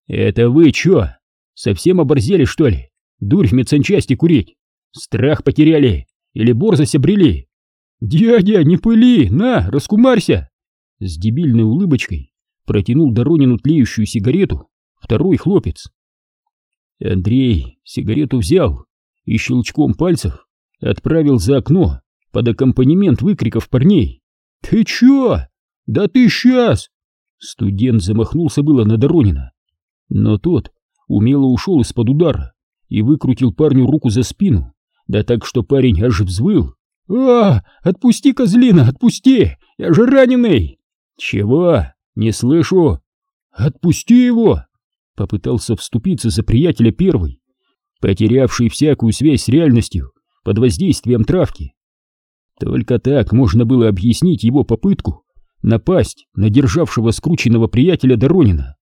«Это вы чё? Совсем оборзели, что ли? Дурь в медсанчасти курить? Страх потеряли? Или борзость обрели?» «Дядя, не пыли, на, раскумарься!» С дебильной улыбочкой протянул Доронину тлеющую сигарету второй хлопец. Андрей сигарету взял и щелчком пальцев отправил за окно под аккомпанемент выкриков парней. «Ты чё? Да ты сейчас!» Студент замахнулся было на Доронина, но тот умело ушел из-под удара и выкрутил парню руку за спину, да так, что парень аж взвыл. «А, отпусти, козлина, отпусти! Я же раненый!» «Чего? Не слышу!» «Отпусти его!» Попытался вступиться за приятеля первый, потерявший всякую связь с реальностью под воздействием травки. Только так можно было объяснить его попытку напасть на державшего скрученного приятеля Доронина.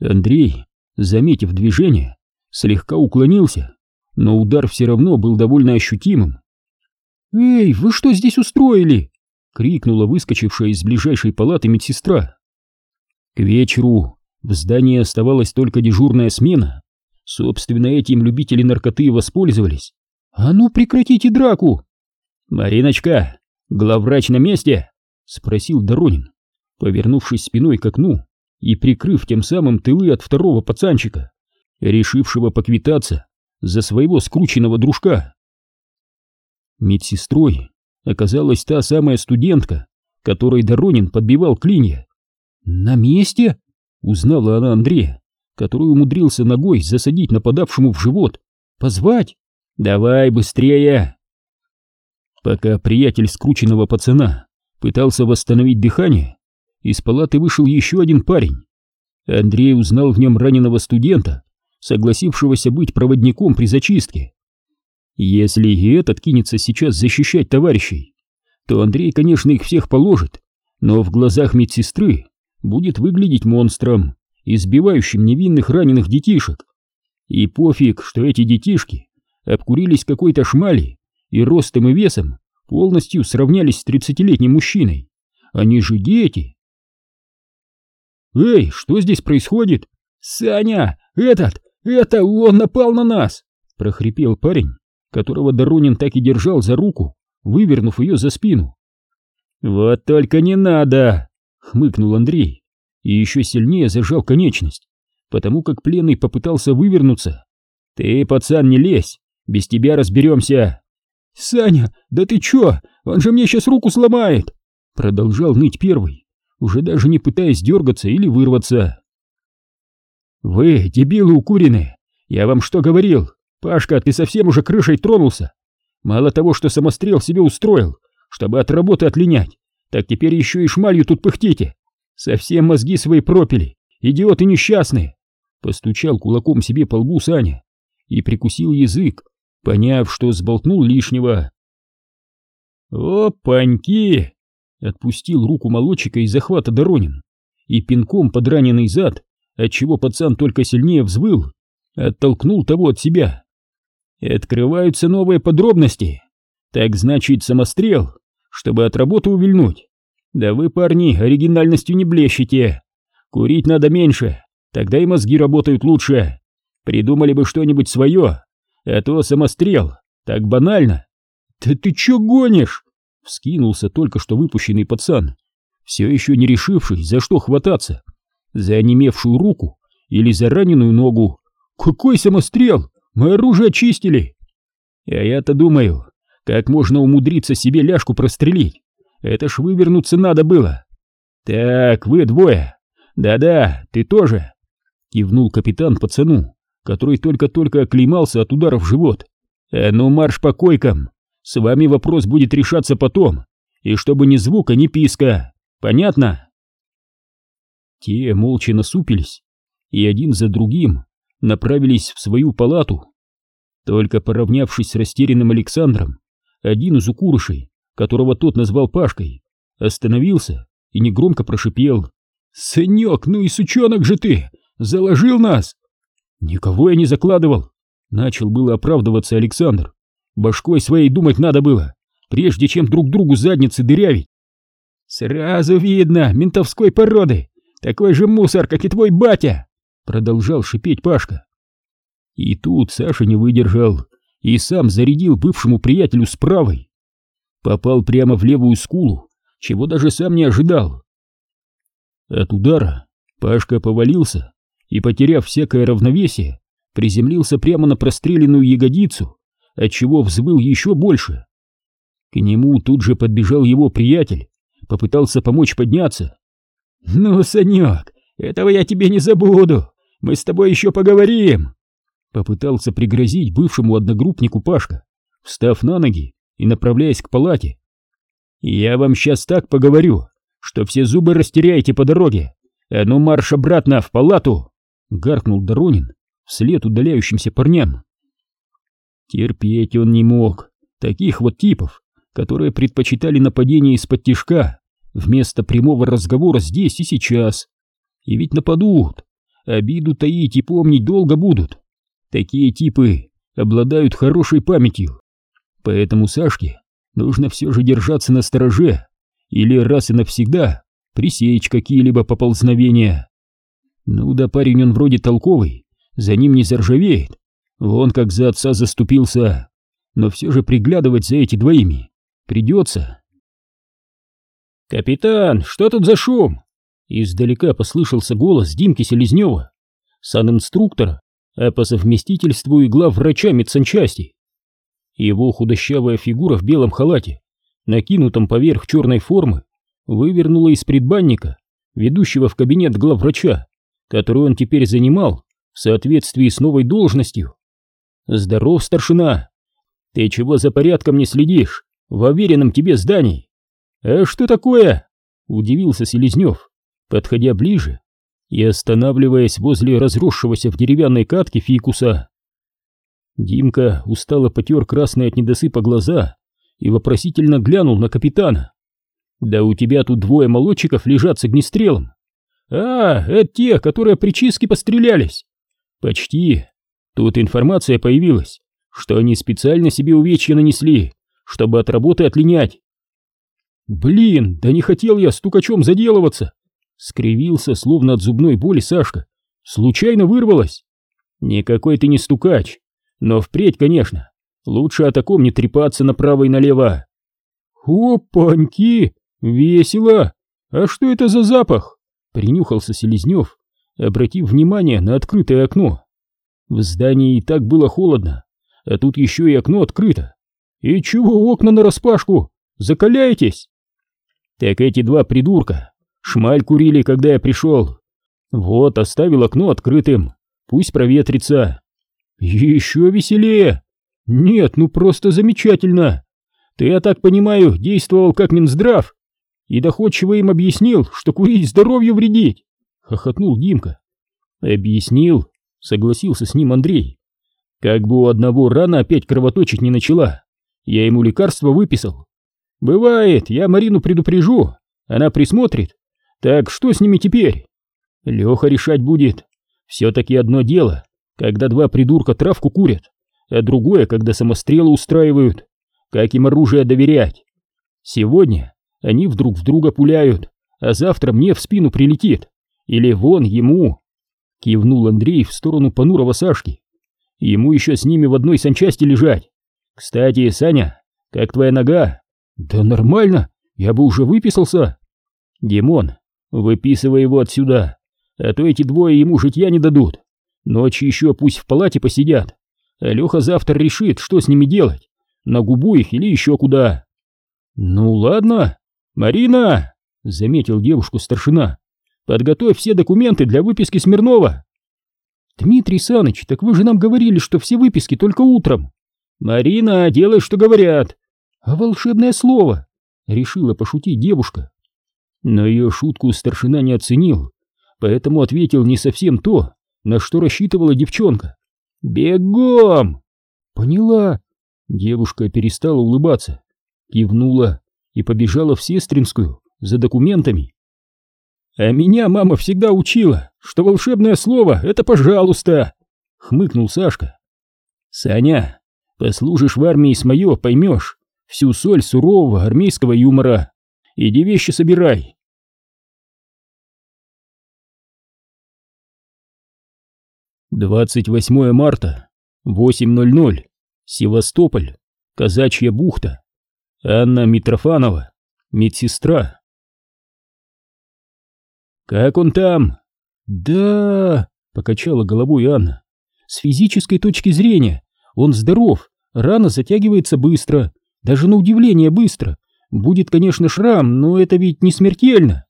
Андрей, заметив движение, слегка уклонился, но удар все равно был довольно ощутимым. «Эй, вы что здесь устроили?» — крикнула выскочившая из ближайшей палаты медсестра. К вечеру в здании оставалась только дежурная смена. Собственно, этим любители наркоты воспользовались. «А ну прекратите драку!» «Мариночка, главврач на месте?» — спросил Доронин, повернувшись спиной к окну и прикрыв тем самым тылы от второго пацанчика, решившего поквитаться за своего скрученного дружка. Медсестрой оказалась та самая студентка, которой Доронин подбивал клинья. «На месте?» — узнала она Андрея, которую умудрился ногой засадить нападавшему в живот. «Позвать? Давай быстрее!» Пока приятель скрученного пацана пытался восстановить дыхание, из палаты вышел еще один парень. Андрей узнал в нем раненого студента, согласившегося быть проводником при зачистке. Если и этот кинется сейчас защищать товарищей, то Андрей, конечно, их всех положит, но в глазах медсестры будет выглядеть монстром, избивающим невинных раненых детишек. И пофиг, что эти детишки обкурились какой-то шмали и ростом и весом полностью сравнялись с тридцатилетним мужчиной. Они же дети. «Эй, что здесь происходит?» «Саня, этот, это он напал на нас!» прохрипел парень, которого Доронин так и держал за руку, вывернув ее за спину. «Вот только не надо!» — хмыкнул Андрей и еще сильнее зажал конечность, потому как пленный попытался вывернуться. «Ты, пацан, не лезь, без тебя разберемся!» «Саня, да ты чё? Он же мне сейчас руку сломает!» Продолжал ныть первый, уже даже не пытаясь дергаться или вырваться. «Вы, дебилы укуренные! Я вам что говорил? Пашка, ты совсем уже крышей тронулся! Мало того, что самострел себе устроил, чтобы от работы отлинять, так теперь еще и шмалью тут пыхтите! Совсем мозги свои пропили, идиоты несчастные!» Постучал кулаком себе по лбу Саня и прикусил язык, поняв, что сболтнул лишнего. «Опаньки!» — отпустил руку молодчика из захвата Доронин и пинком под раненый зад, отчего пацан только сильнее взвыл, оттолкнул того от себя. «Открываются новые подробности. Так значит, самострел, чтобы от работы увильнуть. Да вы, парни, оригинальностью не блещете. Курить надо меньше, тогда и мозги работают лучше. Придумали бы что-нибудь свое, а то самострел, так банально. Да ты чё гонишь? Вскинулся только что выпущенный пацан, все еще не решивший, за что хвататься. За онемевшую руку или за раненую ногу. Какой самострел? Мы оружие очистили. А я-то думаю, как можно умудриться себе ляжку прострелить? Это ж вывернуться надо было. Так, вы двое. Да-да, ты тоже. Кивнул капитан пацану, который только-только оклеймался от удара в живот. «Э, ну марш по койкам! С вами вопрос будет решаться потом, и чтобы ни звука, ни писка. Понятно?» Те молча насупились, и один за другим направились в свою палату. Только поравнявшись с растерянным Александром, один из укурышей, которого тот назвал Пашкой, остановился и негромко прошипел. «Сынек, ну и сучонок же ты! Заложил нас! «Никого я не закладывал!» Начал было оправдываться Александр. «Башкой своей думать надо было, прежде чем друг другу задницы дырявить!» «Сразу видно, ментовской породы! Такой же мусор, как и твой батя!» Продолжал шипеть Пашка. И тут Саша не выдержал и сам зарядил бывшему приятелю с правой. Попал прямо в левую скулу, чего даже сам не ожидал. От удара Пашка повалился и, потеряв всякое равновесие, приземлился прямо на простреленную ягодицу, отчего взвыл еще больше. К нему тут же подбежал его приятель, попытался помочь подняться. «Ну, Санек, этого я тебе не забуду, мы с тобой еще поговорим!» Попытался пригрозить бывшему одногруппнику Пашка, встав на ноги и направляясь к палате. «Я вам сейчас так поговорю, что все зубы растеряете по дороге, а ну марш обратно в палату!» гаркнул Доронин вслед удаляющимся парням. Терпеть он не мог таких вот типов, которые предпочитали нападение из-под тишка вместо прямого разговора здесь и сейчас. И ведь нападут, обиду таить и помнить долго будут. Такие типы обладают хорошей памятью. Поэтому Сашке нужно все же держаться на стороже или раз и навсегда пресечь какие-либо поползновения. Ну да парень он вроде толковый, за ним не заржавеет. Вон как за отца заступился. Но все же приглядывать за эти двоими придется. «Капитан, что тут за шум?» Издалека послышался голос Димки Селезнева, санинструктора, а по совместительству и главврача медсанчасти. Его худощавая фигура в белом халате, накинутом поверх черной формы, вывернула из предбанника, ведущего в кабинет главврача, которую он теперь занимал в соответствии с новой должностью. Здоров, старшина. Ты чего за порядком не следишь в уверенном тебе здании? А что такое? Удивился Селезнев, подходя ближе и останавливаясь возле разросшегося в деревянной катке фикуса. Димка устало потер красные от недосыпа глаза и вопросительно глянул на капитана. «Да у тебя тут двое молодчиков лежат с огнестрелом». «А, это те, которые при чистке пострелялись». «Почти. Тут информация появилась, что они специально себе увечья нанесли, чтобы от работы отлинять». «Блин, да не хотел я стукачом заделываться!» Скривился, словно от зубной боли Сашка. «Случайно вырвалось!» «Никакой ты не стукач, но впредь, конечно, лучше о таком не трепаться направо и налево. Опаньки! Весело! А что это за запах? Принюхался Селезнев, обратив внимание на открытое окно. В здании и так было холодно, а тут еще и окно открыто. И чего окна нараспашку? Закаляетесь? Так эти два придурка шмаль курили, когда я пришел. Вот, оставил окно открытым, пусть проветрится. «Еще веселее! Нет, ну просто замечательно! Ты, я так понимаю, действовал как Минздрав и доходчиво им объяснил, что курить здоровью вредить!» — хохотнул Димка. «Объяснил?» — согласился с ним Андрей. «Как бы у одного рана опять кровоточить не начала, я ему лекарство выписал. Бывает, я Марину предупрежу, она присмотрит. Так что с ними теперь? Леха решать будет. Все-таки одно дело когда два придурка травку курят, а другое, когда самострелы устраивают. Как им оружие доверять? Сегодня они вдруг в друга пуляют, а завтра мне в спину прилетит. Или вон ему. Кивнул Андрей в сторону понурого Сашки. Ему еще с ними в одной санчасти лежать. Кстати, Саня, как твоя нога? Да нормально, я бы уже выписался. Димон, выписывай его отсюда, а то эти двое ему житья не дадут. Ночью еще пусть в палате посидят. Леха завтра решит, что с ними делать. На губу их или еще куда. Ну ладно. Марина, заметил девушку старшина. Подготовь все документы для выписки Смирнова. Дмитрий Саныч, так вы же нам говорили, что все выписки только утром. Марина, делай, что говорят. А волшебное слово? Решила пошутить девушка. Но ее шутку старшина не оценил, поэтому ответил не совсем то, на что рассчитывала девчонка. «Бегом!» «Поняла!» Девушка перестала улыбаться, кивнула и побежала в Сестринскую за документами. «А меня мама всегда учила, что волшебное слово — это «пожалуйста», — хмыкнул Сашка. «Саня, послужишь в армии с моё, поймешь всю соль сурового армейского юмора. Иди вещи собирай, 28 марта, 8.00, Севастополь, Казачья бухта. Анна Митрофанова, медсестра. «Как он там?» «Да...» — покачала головой Анна. «С физической точки зрения он здоров, рана затягивается быстро, даже на удивление быстро. Будет, конечно, шрам, но это ведь не смертельно».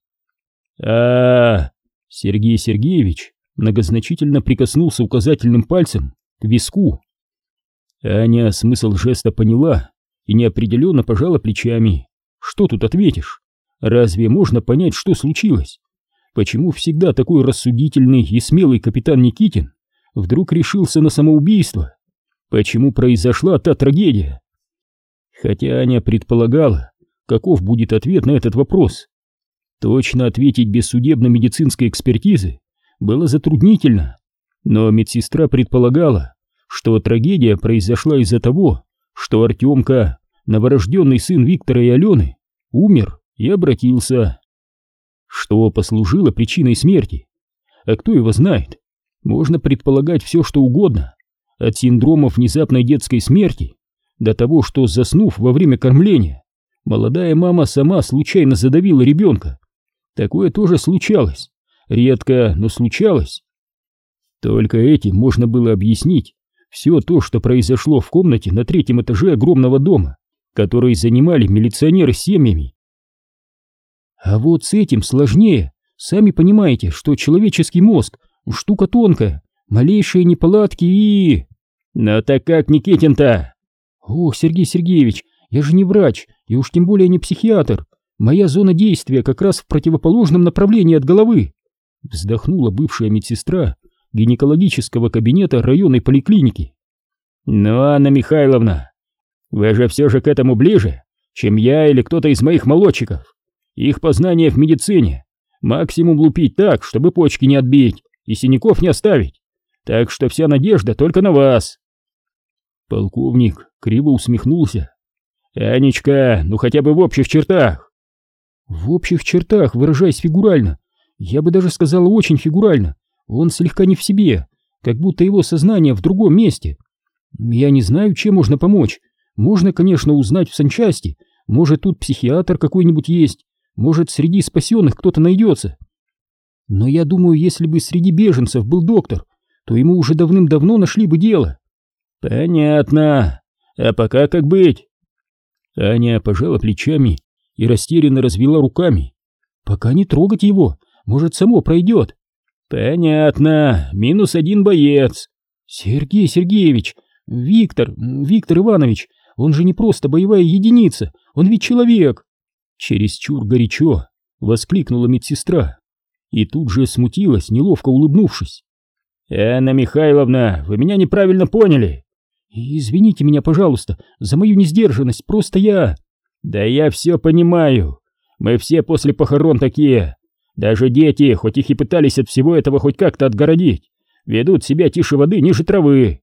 А, -а, -а Сергей Сергеевич многозначительно прикоснулся указательным пальцем к виску. Аня смысл жеста поняла и неопределенно пожала плечами. Что тут ответишь? Разве можно понять, что случилось? Почему всегда такой рассудительный и смелый капитан Никитин вдруг решился на самоубийство? Почему произошла та трагедия? Хотя Аня предполагала, каков будет ответ на этот вопрос. Точно ответить без судебно-медицинской экспертизы было затруднительно, но медсестра предполагала, что трагедия произошла из-за того, что Артемка, новорожденный сын Виктора и Алены, умер и обратился. Что послужило причиной смерти? А кто его знает? Можно предполагать все, что угодно, от синдромов внезапной детской смерти до того, что, заснув во время кормления, молодая мама сама случайно задавила ребенка. Такое тоже случалось. Редко, но случалось. Только этим можно было объяснить все то, что произошло в комнате на третьем этаже огромного дома, который занимали милиционеры семьями. А вот с этим сложнее. Сами понимаете, что человеческий мозг — штука тонкая, Малейшие неполадки и... Но так как Никитин-то? Ох, Сергей Сергеевич, я же не врач, и уж тем более не психиатр. Моя зона действия как раз в противоположном направлении от головы. Вздохнула бывшая медсестра гинекологического кабинета районной поликлиники. Ну, Анна Михайловна, вы же все же к этому ближе, чем я или кто-то из моих молодчиков. Их познания в медицине максимум лупить так, чтобы почки не отбить и синяков не оставить. Так что вся надежда только на вас. Полковник криво усмехнулся. Анечка, ну хотя бы в общих чертах. В общих чертах, выражаясь фигурально, я бы даже сказала очень фигурально, он слегка не в себе, как будто его сознание в другом месте. Я не знаю, чем можно помочь. Можно, конечно, узнать в санчасти, может тут психиатр какой-нибудь есть, может среди спасенных кто-то найдется. Но я думаю, если бы среди беженцев был доктор, то ему уже давным-давно нашли бы дело. Понятно. А пока как быть? Аня пожала плечами и растерянно развела руками. Пока не трогать его, может, само пройдет. Понятно, минус один боец. Сергей Сергеевич, Виктор, Виктор Иванович, он же не просто боевая единица, он ведь человек. Чересчур горячо воскликнула медсестра и тут же смутилась, неловко улыбнувшись. «Анна Михайловна, вы меня неправильно поняли!» «Извините меня, пожалуйста, за мою несдержанность, просто я...» «Да я все понимаю. Мы все после похорон такие. Даже дети, хоть их и пытались от всего этого хоть как-то отгородить, ведут себя тише воды ниже травы».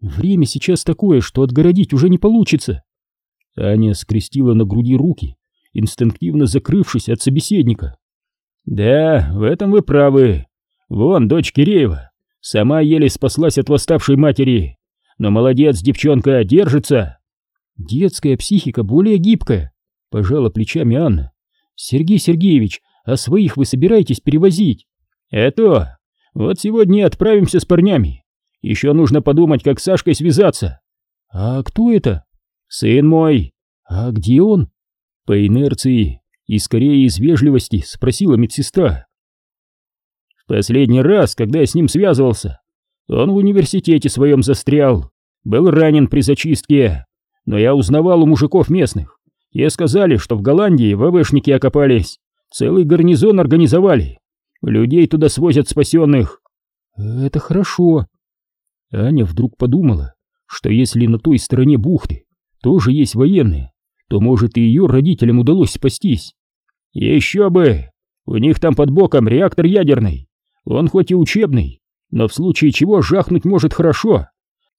«Время сейчас такое, что отгородить уже не получится». Аня скрестила на груди руки, инстинктивно закрывшись от собеседника. «Да, в этом вы правы. Вон, дочь Киреева, сама еле спаслась от восставшей матери. Но молодец, девчонка, держится!» «Детская психика более гибкая», — пожала плечами Анна. «Сергей Сергеевич, а своих вы собираетесь перевозить?» «Это... Вот сегодня отправимся с парнями. Еще нужно подумать, как с Сашкой связаться». «А кто это?» «Сын мой». «А где он?» По инерции и скорее из вежливости спросила медсестра. В последний раз, когда я с ним связывался, он в университете своем застрял, был ранен при зачистке, но я узнавал у мужиков местных. Те сказали, что в Голландии ВВшники окопались, целый гарнизон организовали. Людей туда свозят спасенных. Это хорошо. Аня вдруг подумала, что если на той стороне бухты тоже есть военные, то, может, и ее родителям удалось спастись. Еще бы! У них там под боком реактор ядерный. Он хоть и учебный, но в случае чего жахнуть может хорошо.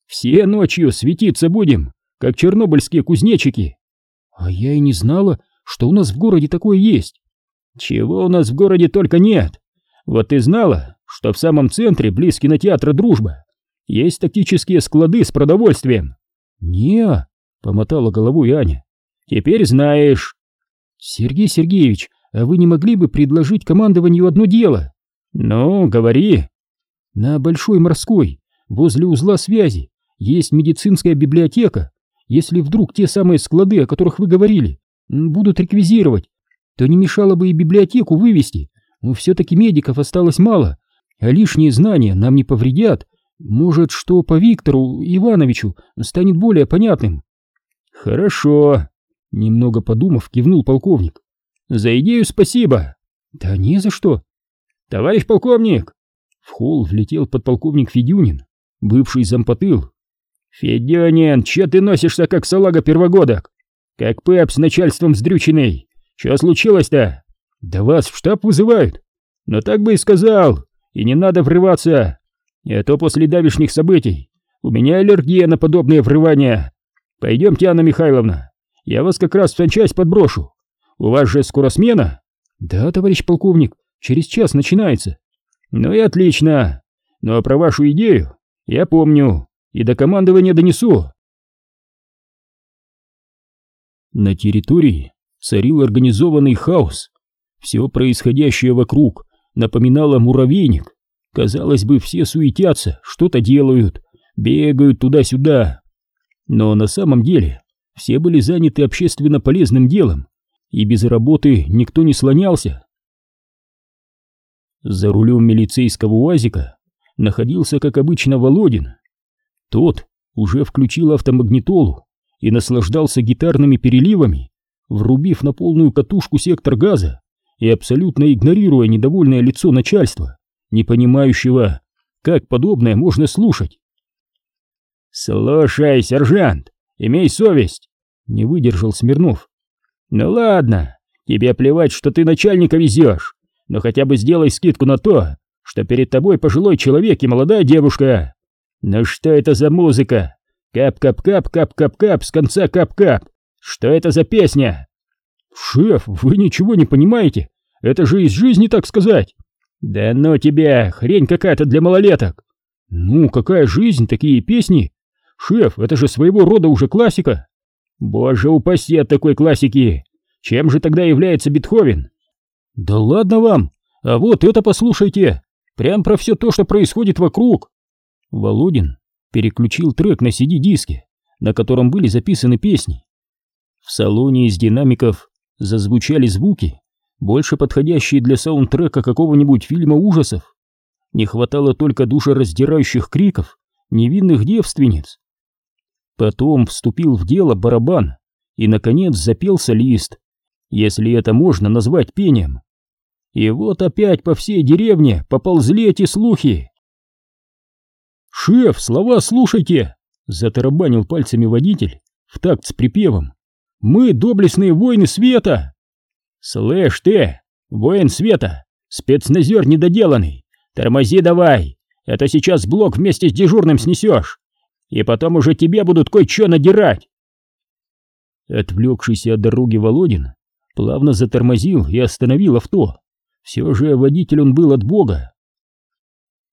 Все ночью светиться будем, как чернобыльские кузнечики. А я и не знала, что у нас в городе такое есть. Чего у нас в городе только нет. Вот ты знала, что в самом центре, близ кинотеатра «Дружба», есть тактические склады с продовольствием? Не, помотала головой Аня. Теперь знаешь. Сергей Сергеевич, а вы не могли бы предложить командованию одно дело? Ну, говори. На Большой Морской, возле узла связи, есть медицинская библиотека. Если вдруг те самые склады, о которых вы говорили, будут реквизировать, то не мешало бы и библиотеку вывести. Но все-таки медиков осталось мало, а лишние знания нам не повредят. Может, что по Виктору Ивановичу станет более понятным. Хорошо, Немного подумав, кивнул полковник. «За идею спасибо!» «Да не за что!» «Товарищ полковник!» В холл влетел подполковник Федюнин, бывший зампотыл. «Федюнин, че ты носишься, как салага первогодок? Как пэп с начальством сдрюченный! Че случилось-то? Да вас в штаб вызывают! Но так бы и сказал, и не надо врываться! А то после давешних событий у меня аллергия на подобные врывания! Пойдемте, Анна Михайловна, я вас как раз в санчасть подброшу. У вас же скоро смена? Да, товарищ полковник, через час начинается. Ну и отлично. Ну а про вашу идею я помню и до командования донесу. На территории царил организованный хаос. Все происходящее вокруг напоминало муравейник. Казалось бы, все суетятся, что-то делают, бегают туда-сюда. Но на самом деле все были заняты общественно полезным делом, и без работы никто не слонялся. За рулем милицейского УАЗика находился, как обычно, Володин. Тот уже включил автомагнитолу и наслаждался гитарными переливами, врубив на полную катушку сектор газа и абсолютно игнорируя недовольное лицо начальства, не понимающего, как подобное можно слушать. «Слушай, сержант, имей совесть!» — не выдержал Смирнов. «Ну ладно, тебе плевать, что ты начальника везешь, но хотя бы сделай скидку на то, что перед тобой пожилой человек и молодая девушка. Ну что это за музыка? Кап-кап-кап, кап-кап-кап, с конца кап-кап. Что это за песня?» «Шеф, вы ничего не понимаете, это же из жизни, так сказать!» «Да ну тебя, хрень какая-то для малолеток!» «Ну, какая жизнь, такие песни! Шеф, это же своего рода уже классика!» «Боже упаси от такой классики! Чем же тогда является Бетховен?» «Да ладно вам! А вот это послушайте! Прям про все то, что происходит вокруг!» Володин переключил трек на CD-диске, на котором были записаны песни. В салоне из динамиков зазвучали звуки, больше подходящие для саундтрека какого-нибудь фильма ужасов. Не хватало только душераздирающих криков невинных девственниц. Потом вступил в дело барабан и, наконец, запелся лист, если это можно назвать пением. И вот опять по всей деревне поползли эти слухи. «Шеф, слова слушайте!» — затарабанил пальцами водитель в такт с припевом. «Мы доблестные воины света!» «Слышь ты, воин света, спецназер недоделанный, тормози давай, это сейчас блок вместе с дежурным снесешь, и потом уже тебе будут кое-что надирать!» Отвлекшийся от дороги Володин плавно затормозил и остановил авто. Все же водитель он был от бога.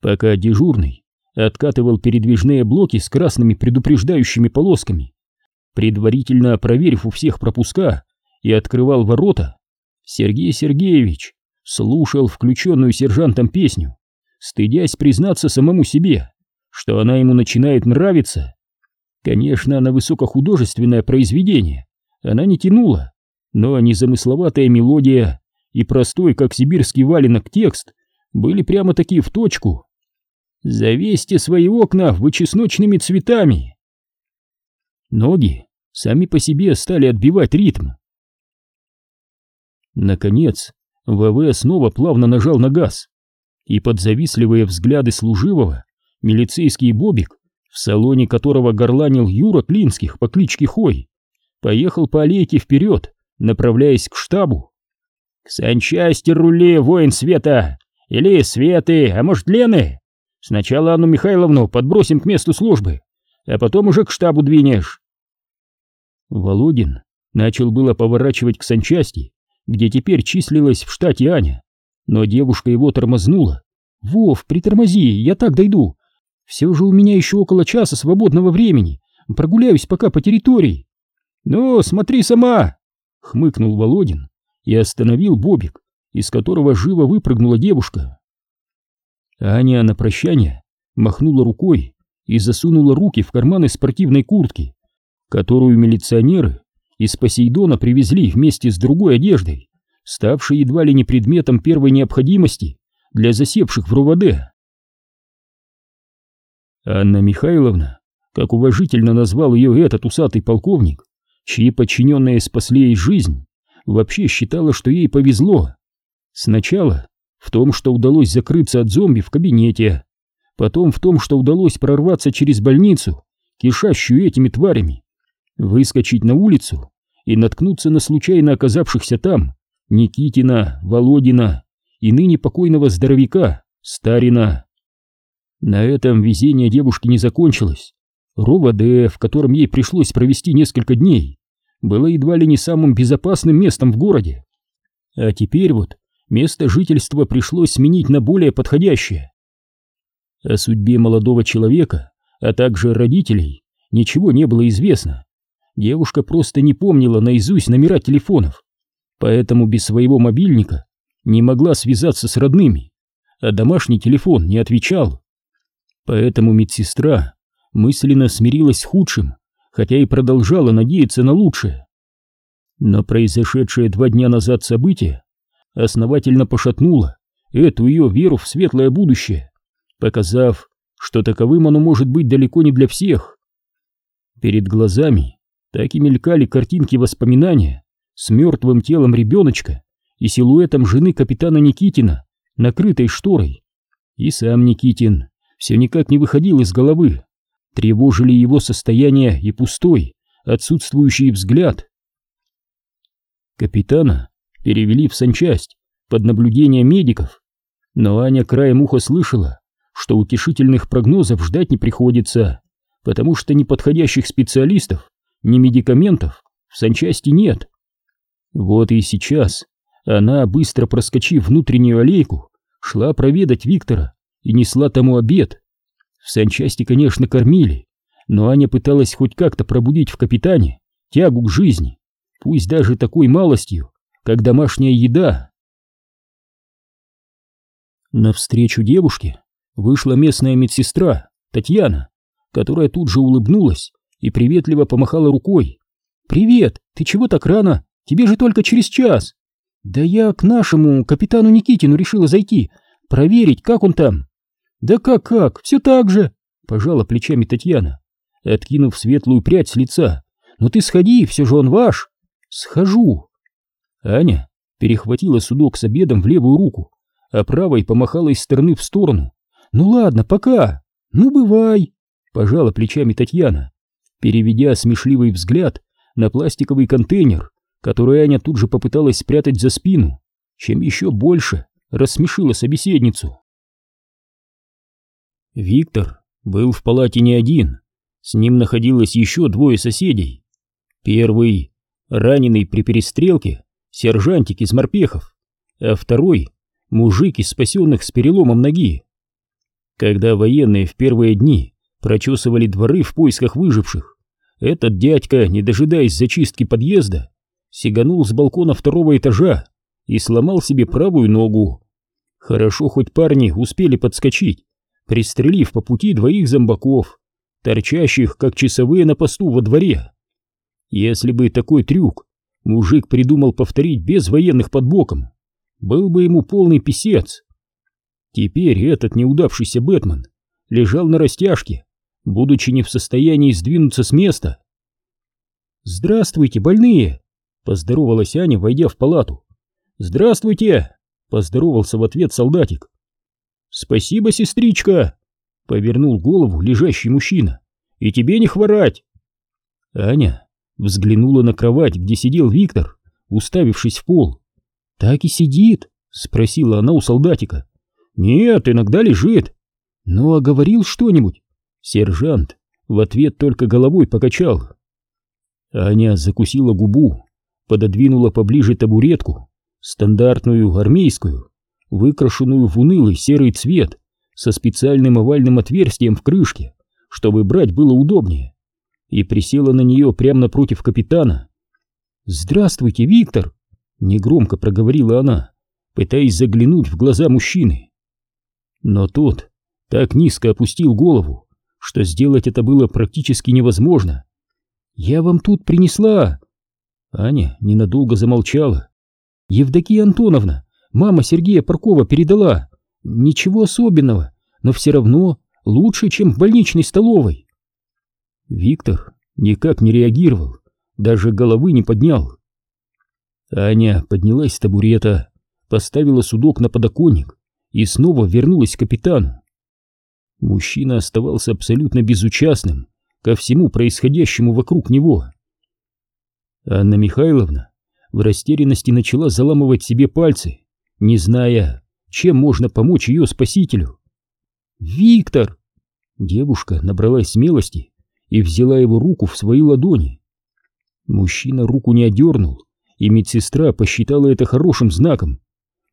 Пока дежурный откатывал передвижные блоки с красными предупреждающими полосками, предварительно проверив у всех пропуска и открывал ворота, Сергей Сергеевич слушал включенную сержантом песню, стыдясь признаться самому себе, что она ему начинает нравиться. Конечно, на высокохудожественное произведение она не тянула, но незамысловатая мелодия и простой, как сибирский валенок, текст были прямо-таки в точку. «Завесьте свои окна вычесночными цветами!» Ноги сами по себе стали отбивать ритм, Наконец, ВВ снова плавно нажал на газ, и под завистливые взгляды служивого милицейский Бобик, в салоне которого горланил Юра Клинских по кличке Хой, поехал по аллейке вперед, направляясь к штабу. «К санчасти рули, воин Света! Или Светы, а может Лены? Сначала Анну Михайловну подбросим к месту службы, а потом уже к штабу двинешь». Володин начал было поворачивать к санчасти, где теперь числилась в штате Аня, но девушка его тормознула. «Вов, притормози, я так дойду. Все же у меня еще около часа свободного времени. Прогуляюсь пока по территории». «Ну, смотри сама!» — хмыкнул Володин и остановил Бобик, из которого живо выпрыгнула девушка. Аня на прощание махнула рукой и засунула руки в карманы спортивной куртки, которую милиционеры из Посейдона привезли вместе с другой одеждой, ставшей едва ли не предметом первой необходимости для засевших в РУВД. Анна Михайловна, как уважительно назвал ее этот усатый полковник, чьи подчиненные спасли ей жизнь, вообще считала, что ей повезло. Сначала в том, что удалось закрыться от зомби в кабинете, потом в том, что удалось прорваться через больницу, кишащую этими тварями, выскочить на улицу и наткнуться на случайно оказавшихся там Никитина, Володина и ныне покойного здоровяка Старина. На этом везение девушки не закончилось. РОВД, в котором ей пришлось провести несколько дней, было едва ли не самым безопасным местом в городе. А теперь вот место жительства пришлось сменить на более подходящее. О судьбе молодого человека, а также родителей, ничего не было известно девушка просто не помнила наизусть номера телефонов, поэтому без своего мобильника не могла связаться с родными, а домашний телефон не отвечал. Поэтому медсестра мысленно смирилась с худшим, хотя и продолжала надеяться на лучшее. Но произошедшее два дня назад событие основательно пошатнуло эту ее веру в светлое будущее, показав, что таковым оно может быть далеко не для всех. Перед глазами так и мелькали картинки воспоминания с мертвым телом ребеночка и силуэтом жены капитана Никитина, накрытой шторой. И сам Никитин все никак не выходил из головы. Тревожили его состояние и пустой, отсутствующий взгляд. Капитана перевели в санчасть под наблюдение медиков, но Аня краем уха слышала, что утешительных прогнозов ждать не приходится, потому что ни подходящих специалистов, ни медикаментов в санчасти нет. Вот и сейчас она, быстро проскочив внутреннюю аллейку, шла проведать Виктора и несла тому обед. В санчасти, конечно, кормили, но Аня пыталась хоть как-то пробудить в капитане тягу к жизни, пусть даже такой малостью, как домашняя еда. Навстречу девушке вышла местная медсестра Татьяна, которая тут же улыбнулась и приветливо помахала рукой. «Привет! Ты чего так рано? Тебе же только через час!» «Да я к нашему капитану Никитину решила зайти, проверить, как он там». «Да как-как, все так же!» — пожала плечами Татьяна, откинув светлую прядь с лица. «Ну ты сходи, все же он ваш!» «Схожу!» Аня перехватила судок с обедом в левую руку, а правой помахала из стороны в сторону. «Ну ладно, пока! Ну бывай!» — пожала плечами Татьяна, переведя смешливый взгляд на пластиковый контейнер, который Аня тут же попыталась спрятать за спину, чем еще больше рассмешила собеседницу. Виктор был в палате не один, с ним находилось еще двое соседей. Первый — раненый при перестрелке сержантик из морпехов, а второй — мужик из спасенных с переломом ноги. Когда военные в первые дни прочесывали дворы в поисках выживших, этот дядька, не дожидаясь зачистки подъезда, сиганул с балкона второго этажа и сломал себе правую ногу. Хорошо хоть парни успели подскочить, пристрелив по пути двоих зомбаков, торчащих, как часовые на посту во дворе. Если бы такой трюк мужик придумал повторить без военных под боком, был бы ему полный писец. Теперь этот неудавшийся Бэтмен лежал на растяжке, будучи не в состоянии сдвинуться с места. «Здравствуйте, больные!» — поздоровалась Аня, войдя в палату. «Здравствуйте!» — поздоровался в ответ солдатик. «Спасибо, сестричка!» — повернул голову лежащий мужчина. «И тебе не хворать!» Аня взглянула на кровать, где сидел Виктор, уставившись в пол. «Так и сидит?» — спросила она у солдатика. «Нет, иногда лежит». «Ну, а говорил что-нибудь?» Сержант в ответ только головой покачал. Аня закусила губу, пододвинула поближе табуретку, стандартную армейскую, выкрашенную в унылый серый цвет, со специальным овальным отверстием в крышке, чтобы брать было удобнее, и присела на нее прямо напротив капитана. «Здравствуйте, Виктор!» — негромко проговорила она, пытаясь заглянуть в глаза мужчины. Но тот так низко опустил голову, что сделать это было практически невозможно. «Я вам тут принесла...» Аня ненадолго замолчала. «Евдокия Антоновна, мама Сергея Паркова передала. Ничего особенного, но все равно лучше, чем в больничной столовой». Виктор никак не реагировал, даже головы не поднял. Аня поднялась с табурета, поставила судок на подоконник и снова вернулась к капитану. Мужчина оставался абсолютно безучастным ко всему происходящему вокруг него. Анна Михайловна в растерянности начала заламывать себе пальцы, не зная, чем можно помочь ее спасителю. «Виктор!» Девушка набралась смелости и взяла его руку в свои ладони. Мужчина руку не отдернул, и медсестра посчитала это хорошим знаком.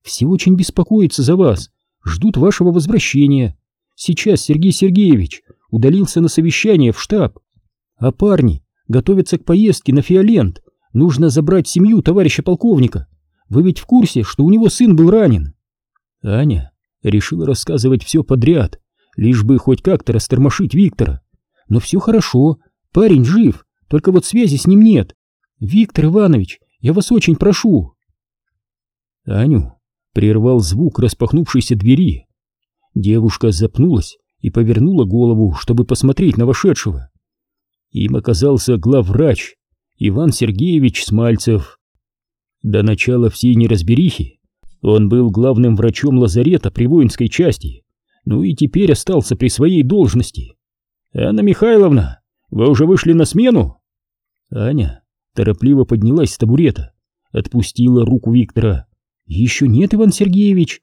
«Все очень беспокоятся за вас, ждут вашего возвращения. Сейчас Сергей Сергеевич удалился на совещание в штаб, а парни готовятся к поездке на Фиолент. Нужно забрать семью товарища полковника. Вы ведь в курсе, что у него сын был ранен?» Аня решила рассказывать все подряд, лишь бы хоть как-то растормошить Виктора. Но все хорошо, парень жив, только вот связи с ним нет. Виктор Иванович, я вас очень прошу. Аню прервал звук распахнувшейся двери. Девушка запнулась и повернула голову, чтобы посмотреть на вошедшего. Им оказался главврач Иван Сергеевич Смальцев. До начала всей неразберихи он был главным врачом лазарета при воинской части, ну и теперь остался при своей должности. «Анна Михайловна, вы уже вышли на смену?» Аня торопливо поднялась с табурета, отпустила руку Виктора. «Еще нет, Иван Сергеевич».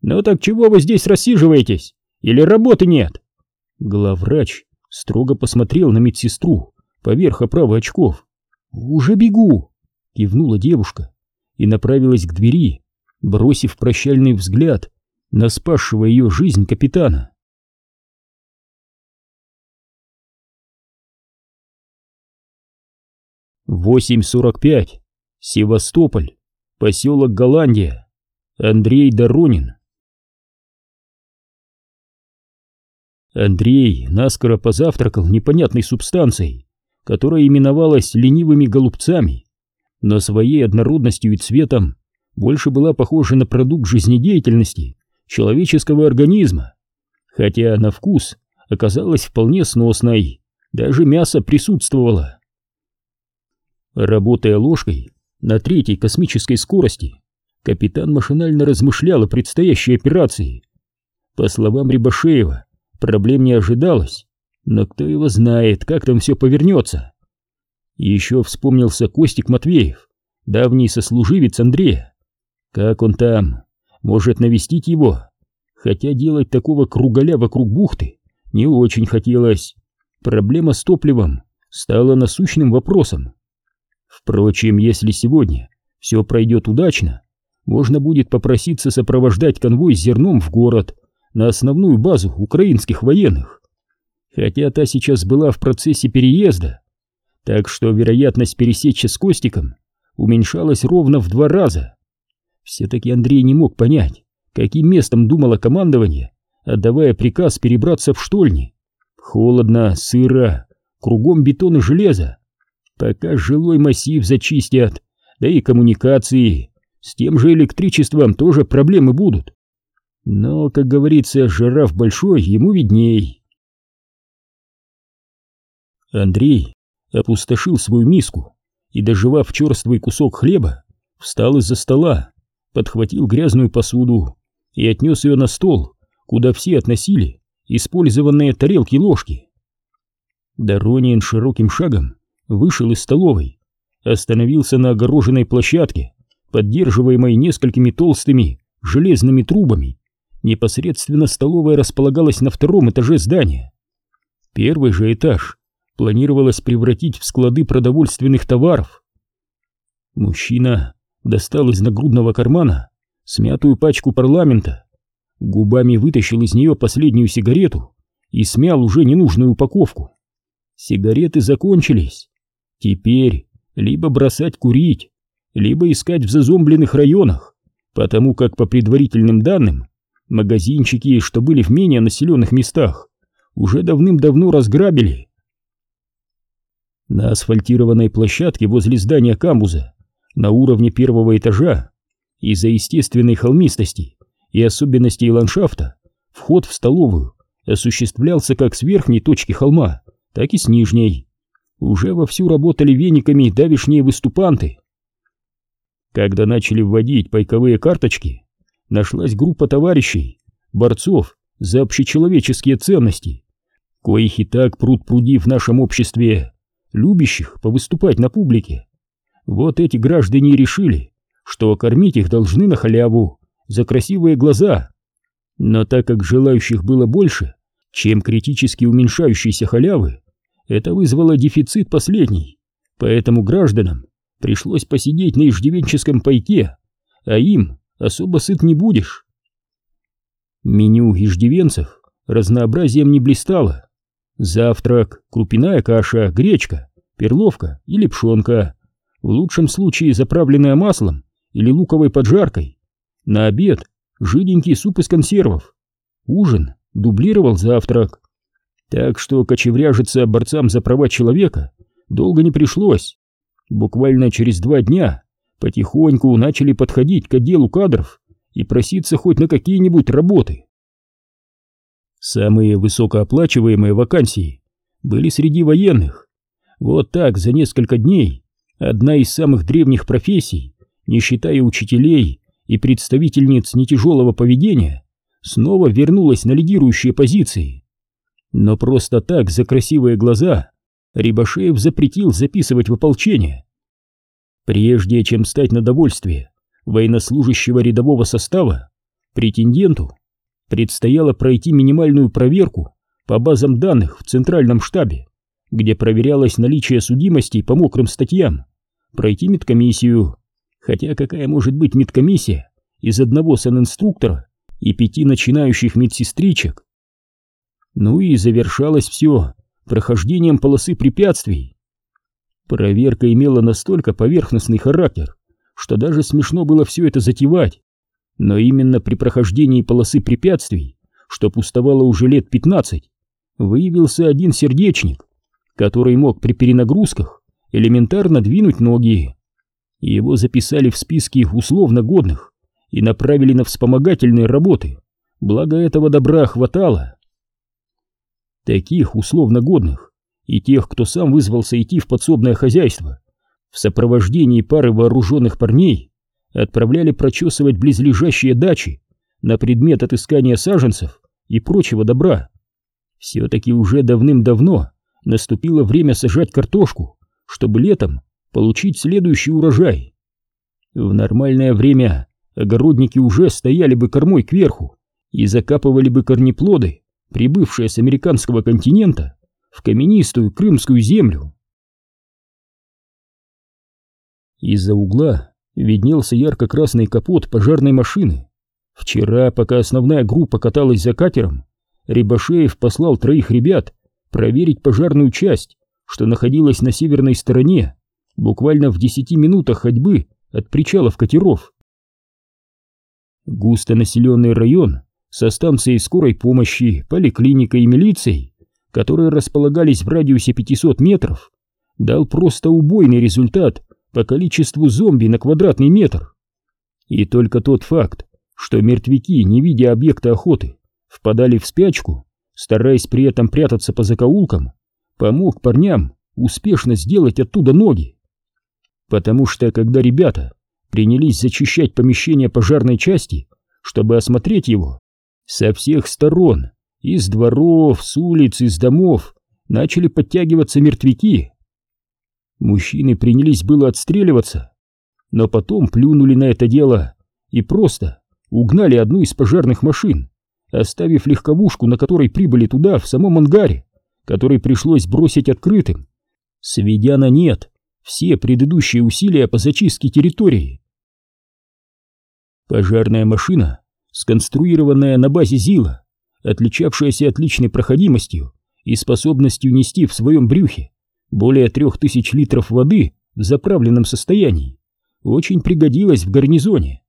«Ну так чего вы здесь рассиживаетесь? Или работы нет?» Главврач строго посмотрел на медсестру поверх оправы очков. «Уже бегу!» — кивнула девушка и направилась к двери, бросив прощальный взгляд на спасшего ее жизнь капитана. Восемь сорок пять. Севастополь. Поселок Голландия. Андрей Доронин. Андрей наскоро позавтракал непонятной субстанцией, которая именовалась ленивыми голубцами, но своей однородностью и цветом больше была похожа на продукт жизнедеятельности человеческого организма, хотя на вкус оказалась вполне сносной, даже мясо присутствовало. Работая ложкой на третьей космической скорости, капитан машинально размышлял о предстоящей операции. По словам Рябошеева, проблем не ожидалось, но кто его знает, как там все повернется. Еще вспомнился Костик Матвеев, давний сослуживец Андрея. Как он там? Может навестить его? Хотя делать такого кругаля вокруг бухты не очень хотелось. Проблема с топливом стала насущным вопросом. Впрочем, если сегодня все пройдет удачно, можно будет попроситься сопровождать конвой с зерном в город на основную базу украинских военных. Хотя та сейчас была в процессе переезда, так что вероятность пересечься с Костиком уменьшалась ровно в два раза. Все-таки Андрей не мог понять, каким местом думало командование, отдавая приказ перебраться в штольни. Холодно, сыро, кругом бетон и железо. Пока жилой массив зачистят, да и коммуникации, с тем же электричеством тоже проблемы будут. Но, как говорится, жираф большой, ему видней. Андрей опустошил свою миску и, доживав черствый кусок хлеба, встал из-за стола, подхватил грязную посуду и отнес ее на стол, куда все относили использованные тарелки и ложки. Доронин широким шагом вышел из столовой, остановился на огороженной площадке, поддерживаемой несколькими толстыми железными трубами. Непосредственно столовая располагалась на втором этаже здания. Первый же этаж планировалось превратить в склады продовольственных товаров. Мужчина достал из нагрудного кармана смятую пачку парламента, губами вытащил из нее последнюю сигарету и смял уже ненужную упаковку. Сигареты закончились. Теперь либо бросать курить, либо искать в зазомбленных районах, потому как по предварительным данным магазинчики, что были в менее населенных местах, уже давным-давно разграбили. На асфальтированной площадке возле здания камбуза, на уровне первого этажа, из-за естественной холмистости и особенностей ландшафта, вход в столовую осуществлялся как с верхней точки холма, так и с нижней уже вовсю работали вениками давишние выступанты. Когда начали вводить пайковые карточки, нашлась группа товарищей, борцов за общечеловеческие ценности, коих и так пруд-пруди в нашем обществе, любящих повыступать на публике. Вот эти граждане решили, что кормить их должны на халяву, за красивые глаза. Но так как желающих было больше, чем критически уменьшающейся халявы, это вызвало дефицит последней, поэтому гражданам пришлось посидеть на иждивенческом пайке, а им особо сыт не будешь. Меню иждивенцев разнообразием не блистало. Завтрак, крупяная каша, гречка, перловка и лепшонка, в лучшем случае заправленная маслом или луковой поджаркой. На обед жиденький суп из консервов. Ужин дублировал завтрак. Так что кочевряжиться борцам за права человека долго не пришлось. Буквально через два дня потихоньку начали подходить к отделу кадров и проситься хоть на какие-нибудь работы. Самые высокооплачиваемые вакансии были среди военных. Вот так за несколько дней одна из самых древних профессий, не считая учителей и представительниц нетяжелого поведения, снова вернулась на лидирующие позиции. Но просто так, за красивые глаза, Рибашеев запретил записывать в ополчение. Прежде чем стать на довольствие военнослужащего рядового состава, претенденту предстояло пройти минимальную проверку по базам данных в Центральном штабе, где проверялось наличие судимостей по мокрым статьям, пройти медкомиссию, хотя какая может быть медкомиссия из одного санинструктора и пяти начинающих медсестричек. Ну и завершалось все прохождением полосы препятствий. Проверка имела настолько поверхностный характер, что даже смешно было все это затевать. Но именно при прохождении полосы препятствий, что пустовало уже лет 15, выявился один сердечник, который мог при перенагрузках элементарно двинуть ноги. Его записали в списки условно годных и направили на вспомогательные работы, благо этого добра хватало. Таких условно годных и тех, кто сам вызвался идти в подсобное хозяйство, в сопровождении пары вооруженных парней отправляли прочесывать близлежащие дачи на предмет отыскания саженцев и прочего добра. Все-таки уже давным-давно наступило время сажать картошку, чтобы летом получить следующий урожай. В нормальное время огородники уже стояли бы кормой кверху и закапывали бы корнеплоды прибывшая с американского континента в каменистую крымскую землю. Из-за угла виднелся ярко-красный капот пожарной машины. Вчера, пока основная группа каталась за катером, Рибашеев послал троих ребят проверить пожарную часть, что находилась на северной стороне, буквально в десяти минутах ходьбы от причалов катеров. Густонаселенный район со станцией скорой помощи, поликлиникой и милицией, которые располагались в радиусе 500 метров, дал просто убойный результат по количеству зомби на квадратный метр. И только тот факт, что мертвяки, не видя объекта охоты, впадали в спячку, стараясь при этом прятаться по закоулкам, помог парням успешно сделать оттуда ноги. Потому что, когда ребята принялись зачищать помещение пожарной части, чтобы осмотреть его, со всех сторон, из дворов, с улиц, из домов, начали подтягиваться мертвяки. Мужчины принялись было отстреливаться, но потом плюнули на это дело и просто угнали одну из пожарных машин, оставив легковушку, на которой прибыли туда, в самом ангаре, который пришлось бросить открытым, сведя на нет все предыдущие усилия по зачистке территории. Пожарная машина сконструированная на базе ЗИЛа, отличавшаяся отличной проходимостью и способностью нести в своем брюхе более трех тысяч литров воды в заправленном состоянии, очень пригодилась в гарнизоне.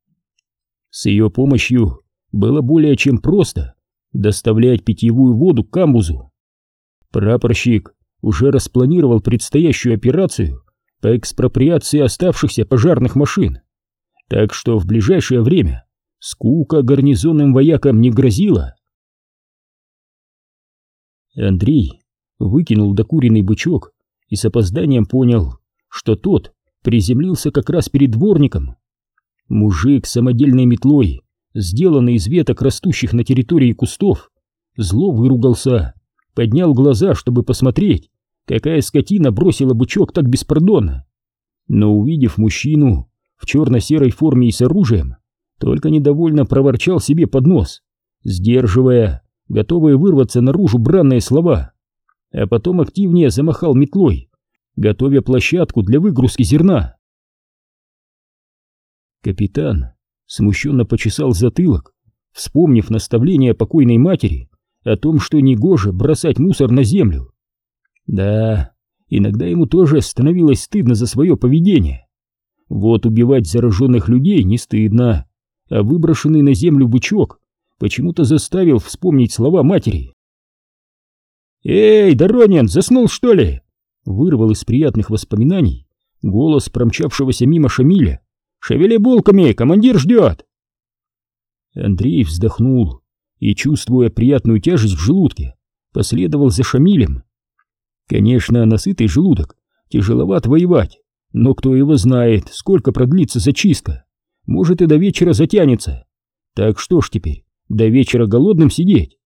С ее помощью было более чем просто доставлять питьевую воду к камбузу. Прапорщик уже распланировал предстоящую операцию по экспроприации оставшихся пожарных машин, так что в ближайшее время Скука гарнизонным воякам не грозила. Андрей выкинул докуренный бычок и с опозданием понял, что тот приземлился как раз перед дворником. Мужик с самодельной метлой, сделанный из веток, растущих на территории кустов, зло выругался, поднял глаза, чтобы посмотреть, какая скотина бросила бычок так беспардонно. Но увидев мужчину в черно-серой форме и с оружием, только недовольно проворчал себе под нос, сдерживая, готовые вырваться наружу бранные слова, а потом активнее замахал метлой, готовя площадку для выгрузки зерна. Капитан смущенно почесал затылок, вспомнив наставление покойной матери о том, что негоже бросать мусор на землю. Да, иногда ему тоже становилось стыдно за свое поведение. Вот убивать зараженных людей не стыдно, а выброшенный на землю бычок почему-то заставил вспомнить слова матери. «Эй, Доронин, заснул что ли?» Вырвал из приятных воспоминаний голос промчавшегося мимо Шамиля. «Шевели булками, командир ждет!» Андрей вздохнул и, чувствуя приятную тяжесть в желудке, последовал за Шамилем. Конечно, насытый желудок тяжеловат воевать, но кто его знает, сколько продлится зачистка. Может и до вечера затянется. Так что ж теперь, до вечера голодным сидеть?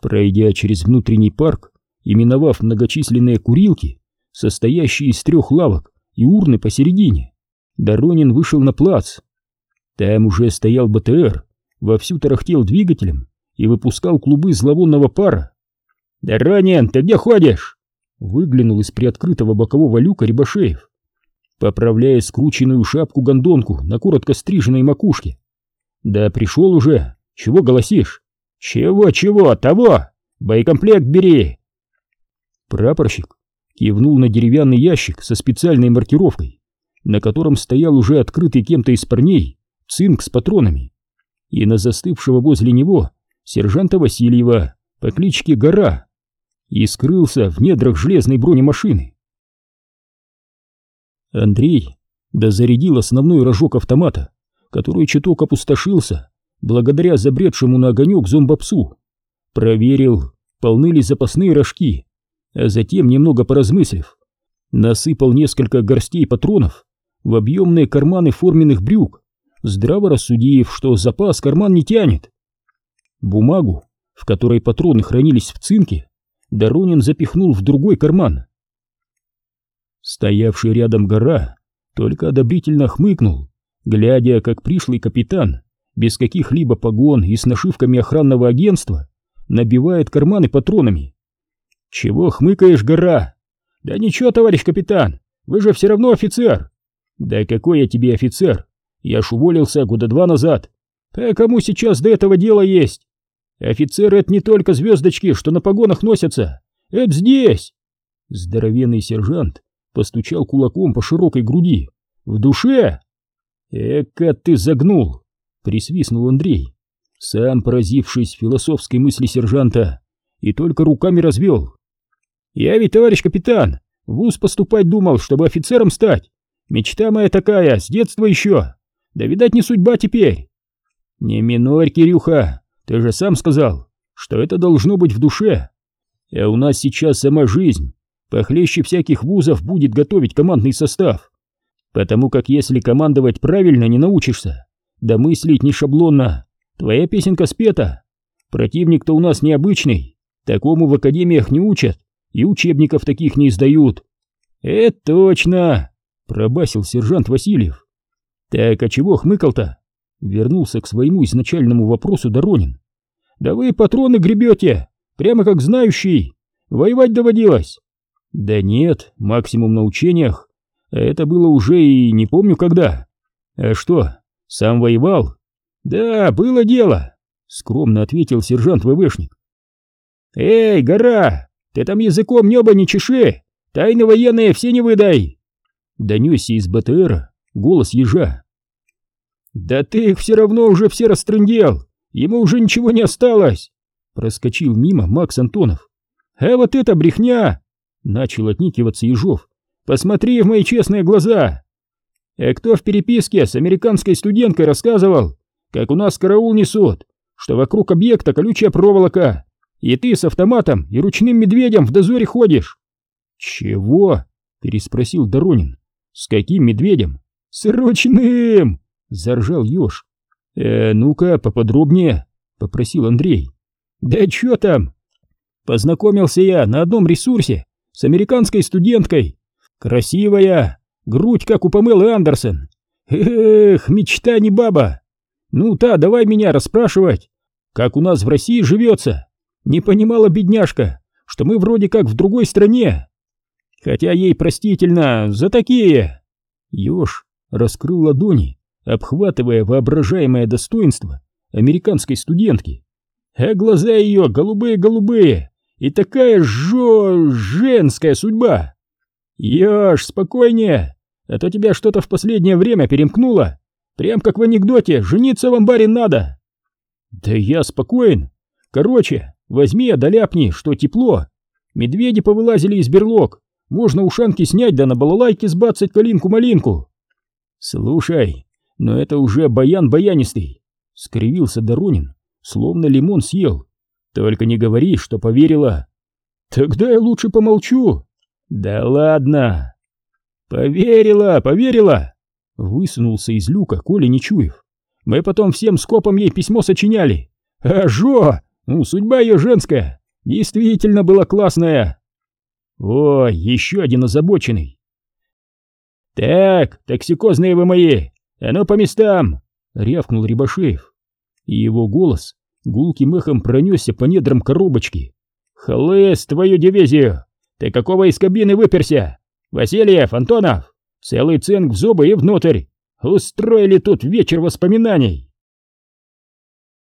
Пройдя через внутренний парк и миновав многочисленные курилки, состоящие из трех лавок и урны посередине, Доронин вышел на плац. Там уже стоял БТР, вовсю тарахтел двигателем и выпускал клубы зловонного пара. «Доронин, ты где ходишь?» Выглянул из приоткрытого бокового люка Рябошеев, поправляя скрученную шапку-гондонку на коротко стриженной макушке. «Да пришел уже, чего голосишь?» «Чего-чего, того! Боекомплект бери!» Прапорщик кивнул на деревянный ящик со специальной маркировкой, на котором стоял уже открытый кем-то из парней цинк с патронами, и на застывшего возле него сержанта Васильева по кличке Гора, и скрылся в недрах железной бронемашины. Андрей дозарядил основной рожок автомата, который чуток опустошился благодаря забредшему на огонек зомбопсу. Проверил, полны ли запасные рожки, а затем, немного поразмыслив, насыпал несколько горстей патронов в объемные карманы форменных брюк, здраво рассудив, что запас карман не тянет. Бумагу, в которой патроны хранились в цинке, Доронин запихнул в другой карман. Стоявший рядом гора только одобрительно хмыкнул, глядя, как пришлый капитан, без каких-либо погон и с нашивками охранного агентства, набивает карманы патронами. «Чего хмыкаешь, гора?» «Да ничего, товарищ капитан, вы же все равно офицер!» «Да какой я тебе офицер? Я ж уволился года два назад. А кому сейчас до этого дела есть? Офицеры — это не только звездочки, что на погонах носятся. Это здесь!» Здоровенный сержант постучал кулаком по широкой груди. «В душе?» «Эка ты загнул!» — присвистнул Андрей, сам поразившись философской мысли сержанта, и только руками развел. «Я ведь, товарищ капитан, в вуз поступать думал, чтобы офицером стать. Мечта моя такая, с детства еще. Да, видать, не судьба теперь». «Не минорь, Кирюха, ты же сам сказал, что это должно быть в душе. А у нас сейчас сама жизнь похлеще всяких вузов будет готовить командный состав. Потому как если командовать правильно не научишься, да мыслить не шаблонно, твоя песенка спета. Противник-то у нас необычный, такому в академиях не учат и учебников таких не издают. Это точно, пробасил сержант Васильев. Так, а чего хмыкал-то? Вернулся к своему изначальному вопросу Доронин. Да вы патроны гребете, прямо как знающий. Воевать доводилось. Да нет, максимум на учениях. Это было уже и не помню когда. А что, сам воевал? Да, было дело, скромно ответил сержант ВВшник. Эй, гора, ты там языком небо не чеши, тайны военные все не выдай. Донесся из БТРа голос ежа. Да ты их все равно уже все растрындел, ему уже ничего не осталось. Проскочил мимо Макс Антонов. А вот это брехня! Начал отникиваться Ежов. Посмотри в мои честные глаза. А кто в переписке с американской студенткой рассказывал, как у нас караул несут, что вокруг объекта колючая проволока, и ты с автоматом и ручным медведем в дозоре ходишь? Чего? переспросил Доронин. С каким медведем? С ручным! заржал Ёж. Э, ну-ка, поподробнее, попросил Андрей. Да чё там? Познакомился я на одном ресурсе с американской студенткой. Красивая, грудь, как у Памелы Андерсон. Эх, мечта не баба. Ну, та, давай меня расспрашивать, как у нас в России живется. Не понимала бедняжка, что мы вроде как в другой стране. Хотя ей простительно за такие. Ёж раскрыл ладони, обхватывая воображаемое достоинство американской студентки. А глаза ее голубые-голубые, и такая жо... женская судьба. Ёж, спокойнее, а то тебя что-то в последнее время перемкнуло. Прям как в анекдоте, жениться в амбаре надо. Да я спокоен. Короче, возьми, доляпни, что тепло. Медведи повылазили из берлог. Можно ушанки снять, да на балалайке сбацать калинку-малинку. Слушай, но это уже баян баянистый. Скривился Доронин, словно лимон съел. Только не говори, что поверила. Тогда я лучше помолчу. Да ладно. Поверила, поверила. Высунулся из люка Коля Нечуев. Мы потом всем скопом ей письмо сочиняли. А жо! Ну, судьба ее женская. Действительно была классная. Ой, еще один озабоченный. Так, токсикозные вы мои, а ну по местам! Рявкнул Рябошеев. И его голос гулким эхом пронесся по недрам коробочки. Хлыст твою дивизию! Ты какого из кабины выперся? Васильев, Антонов! Целый цинк в зубы и внутрь! Устроили тут вечер воспоминаний!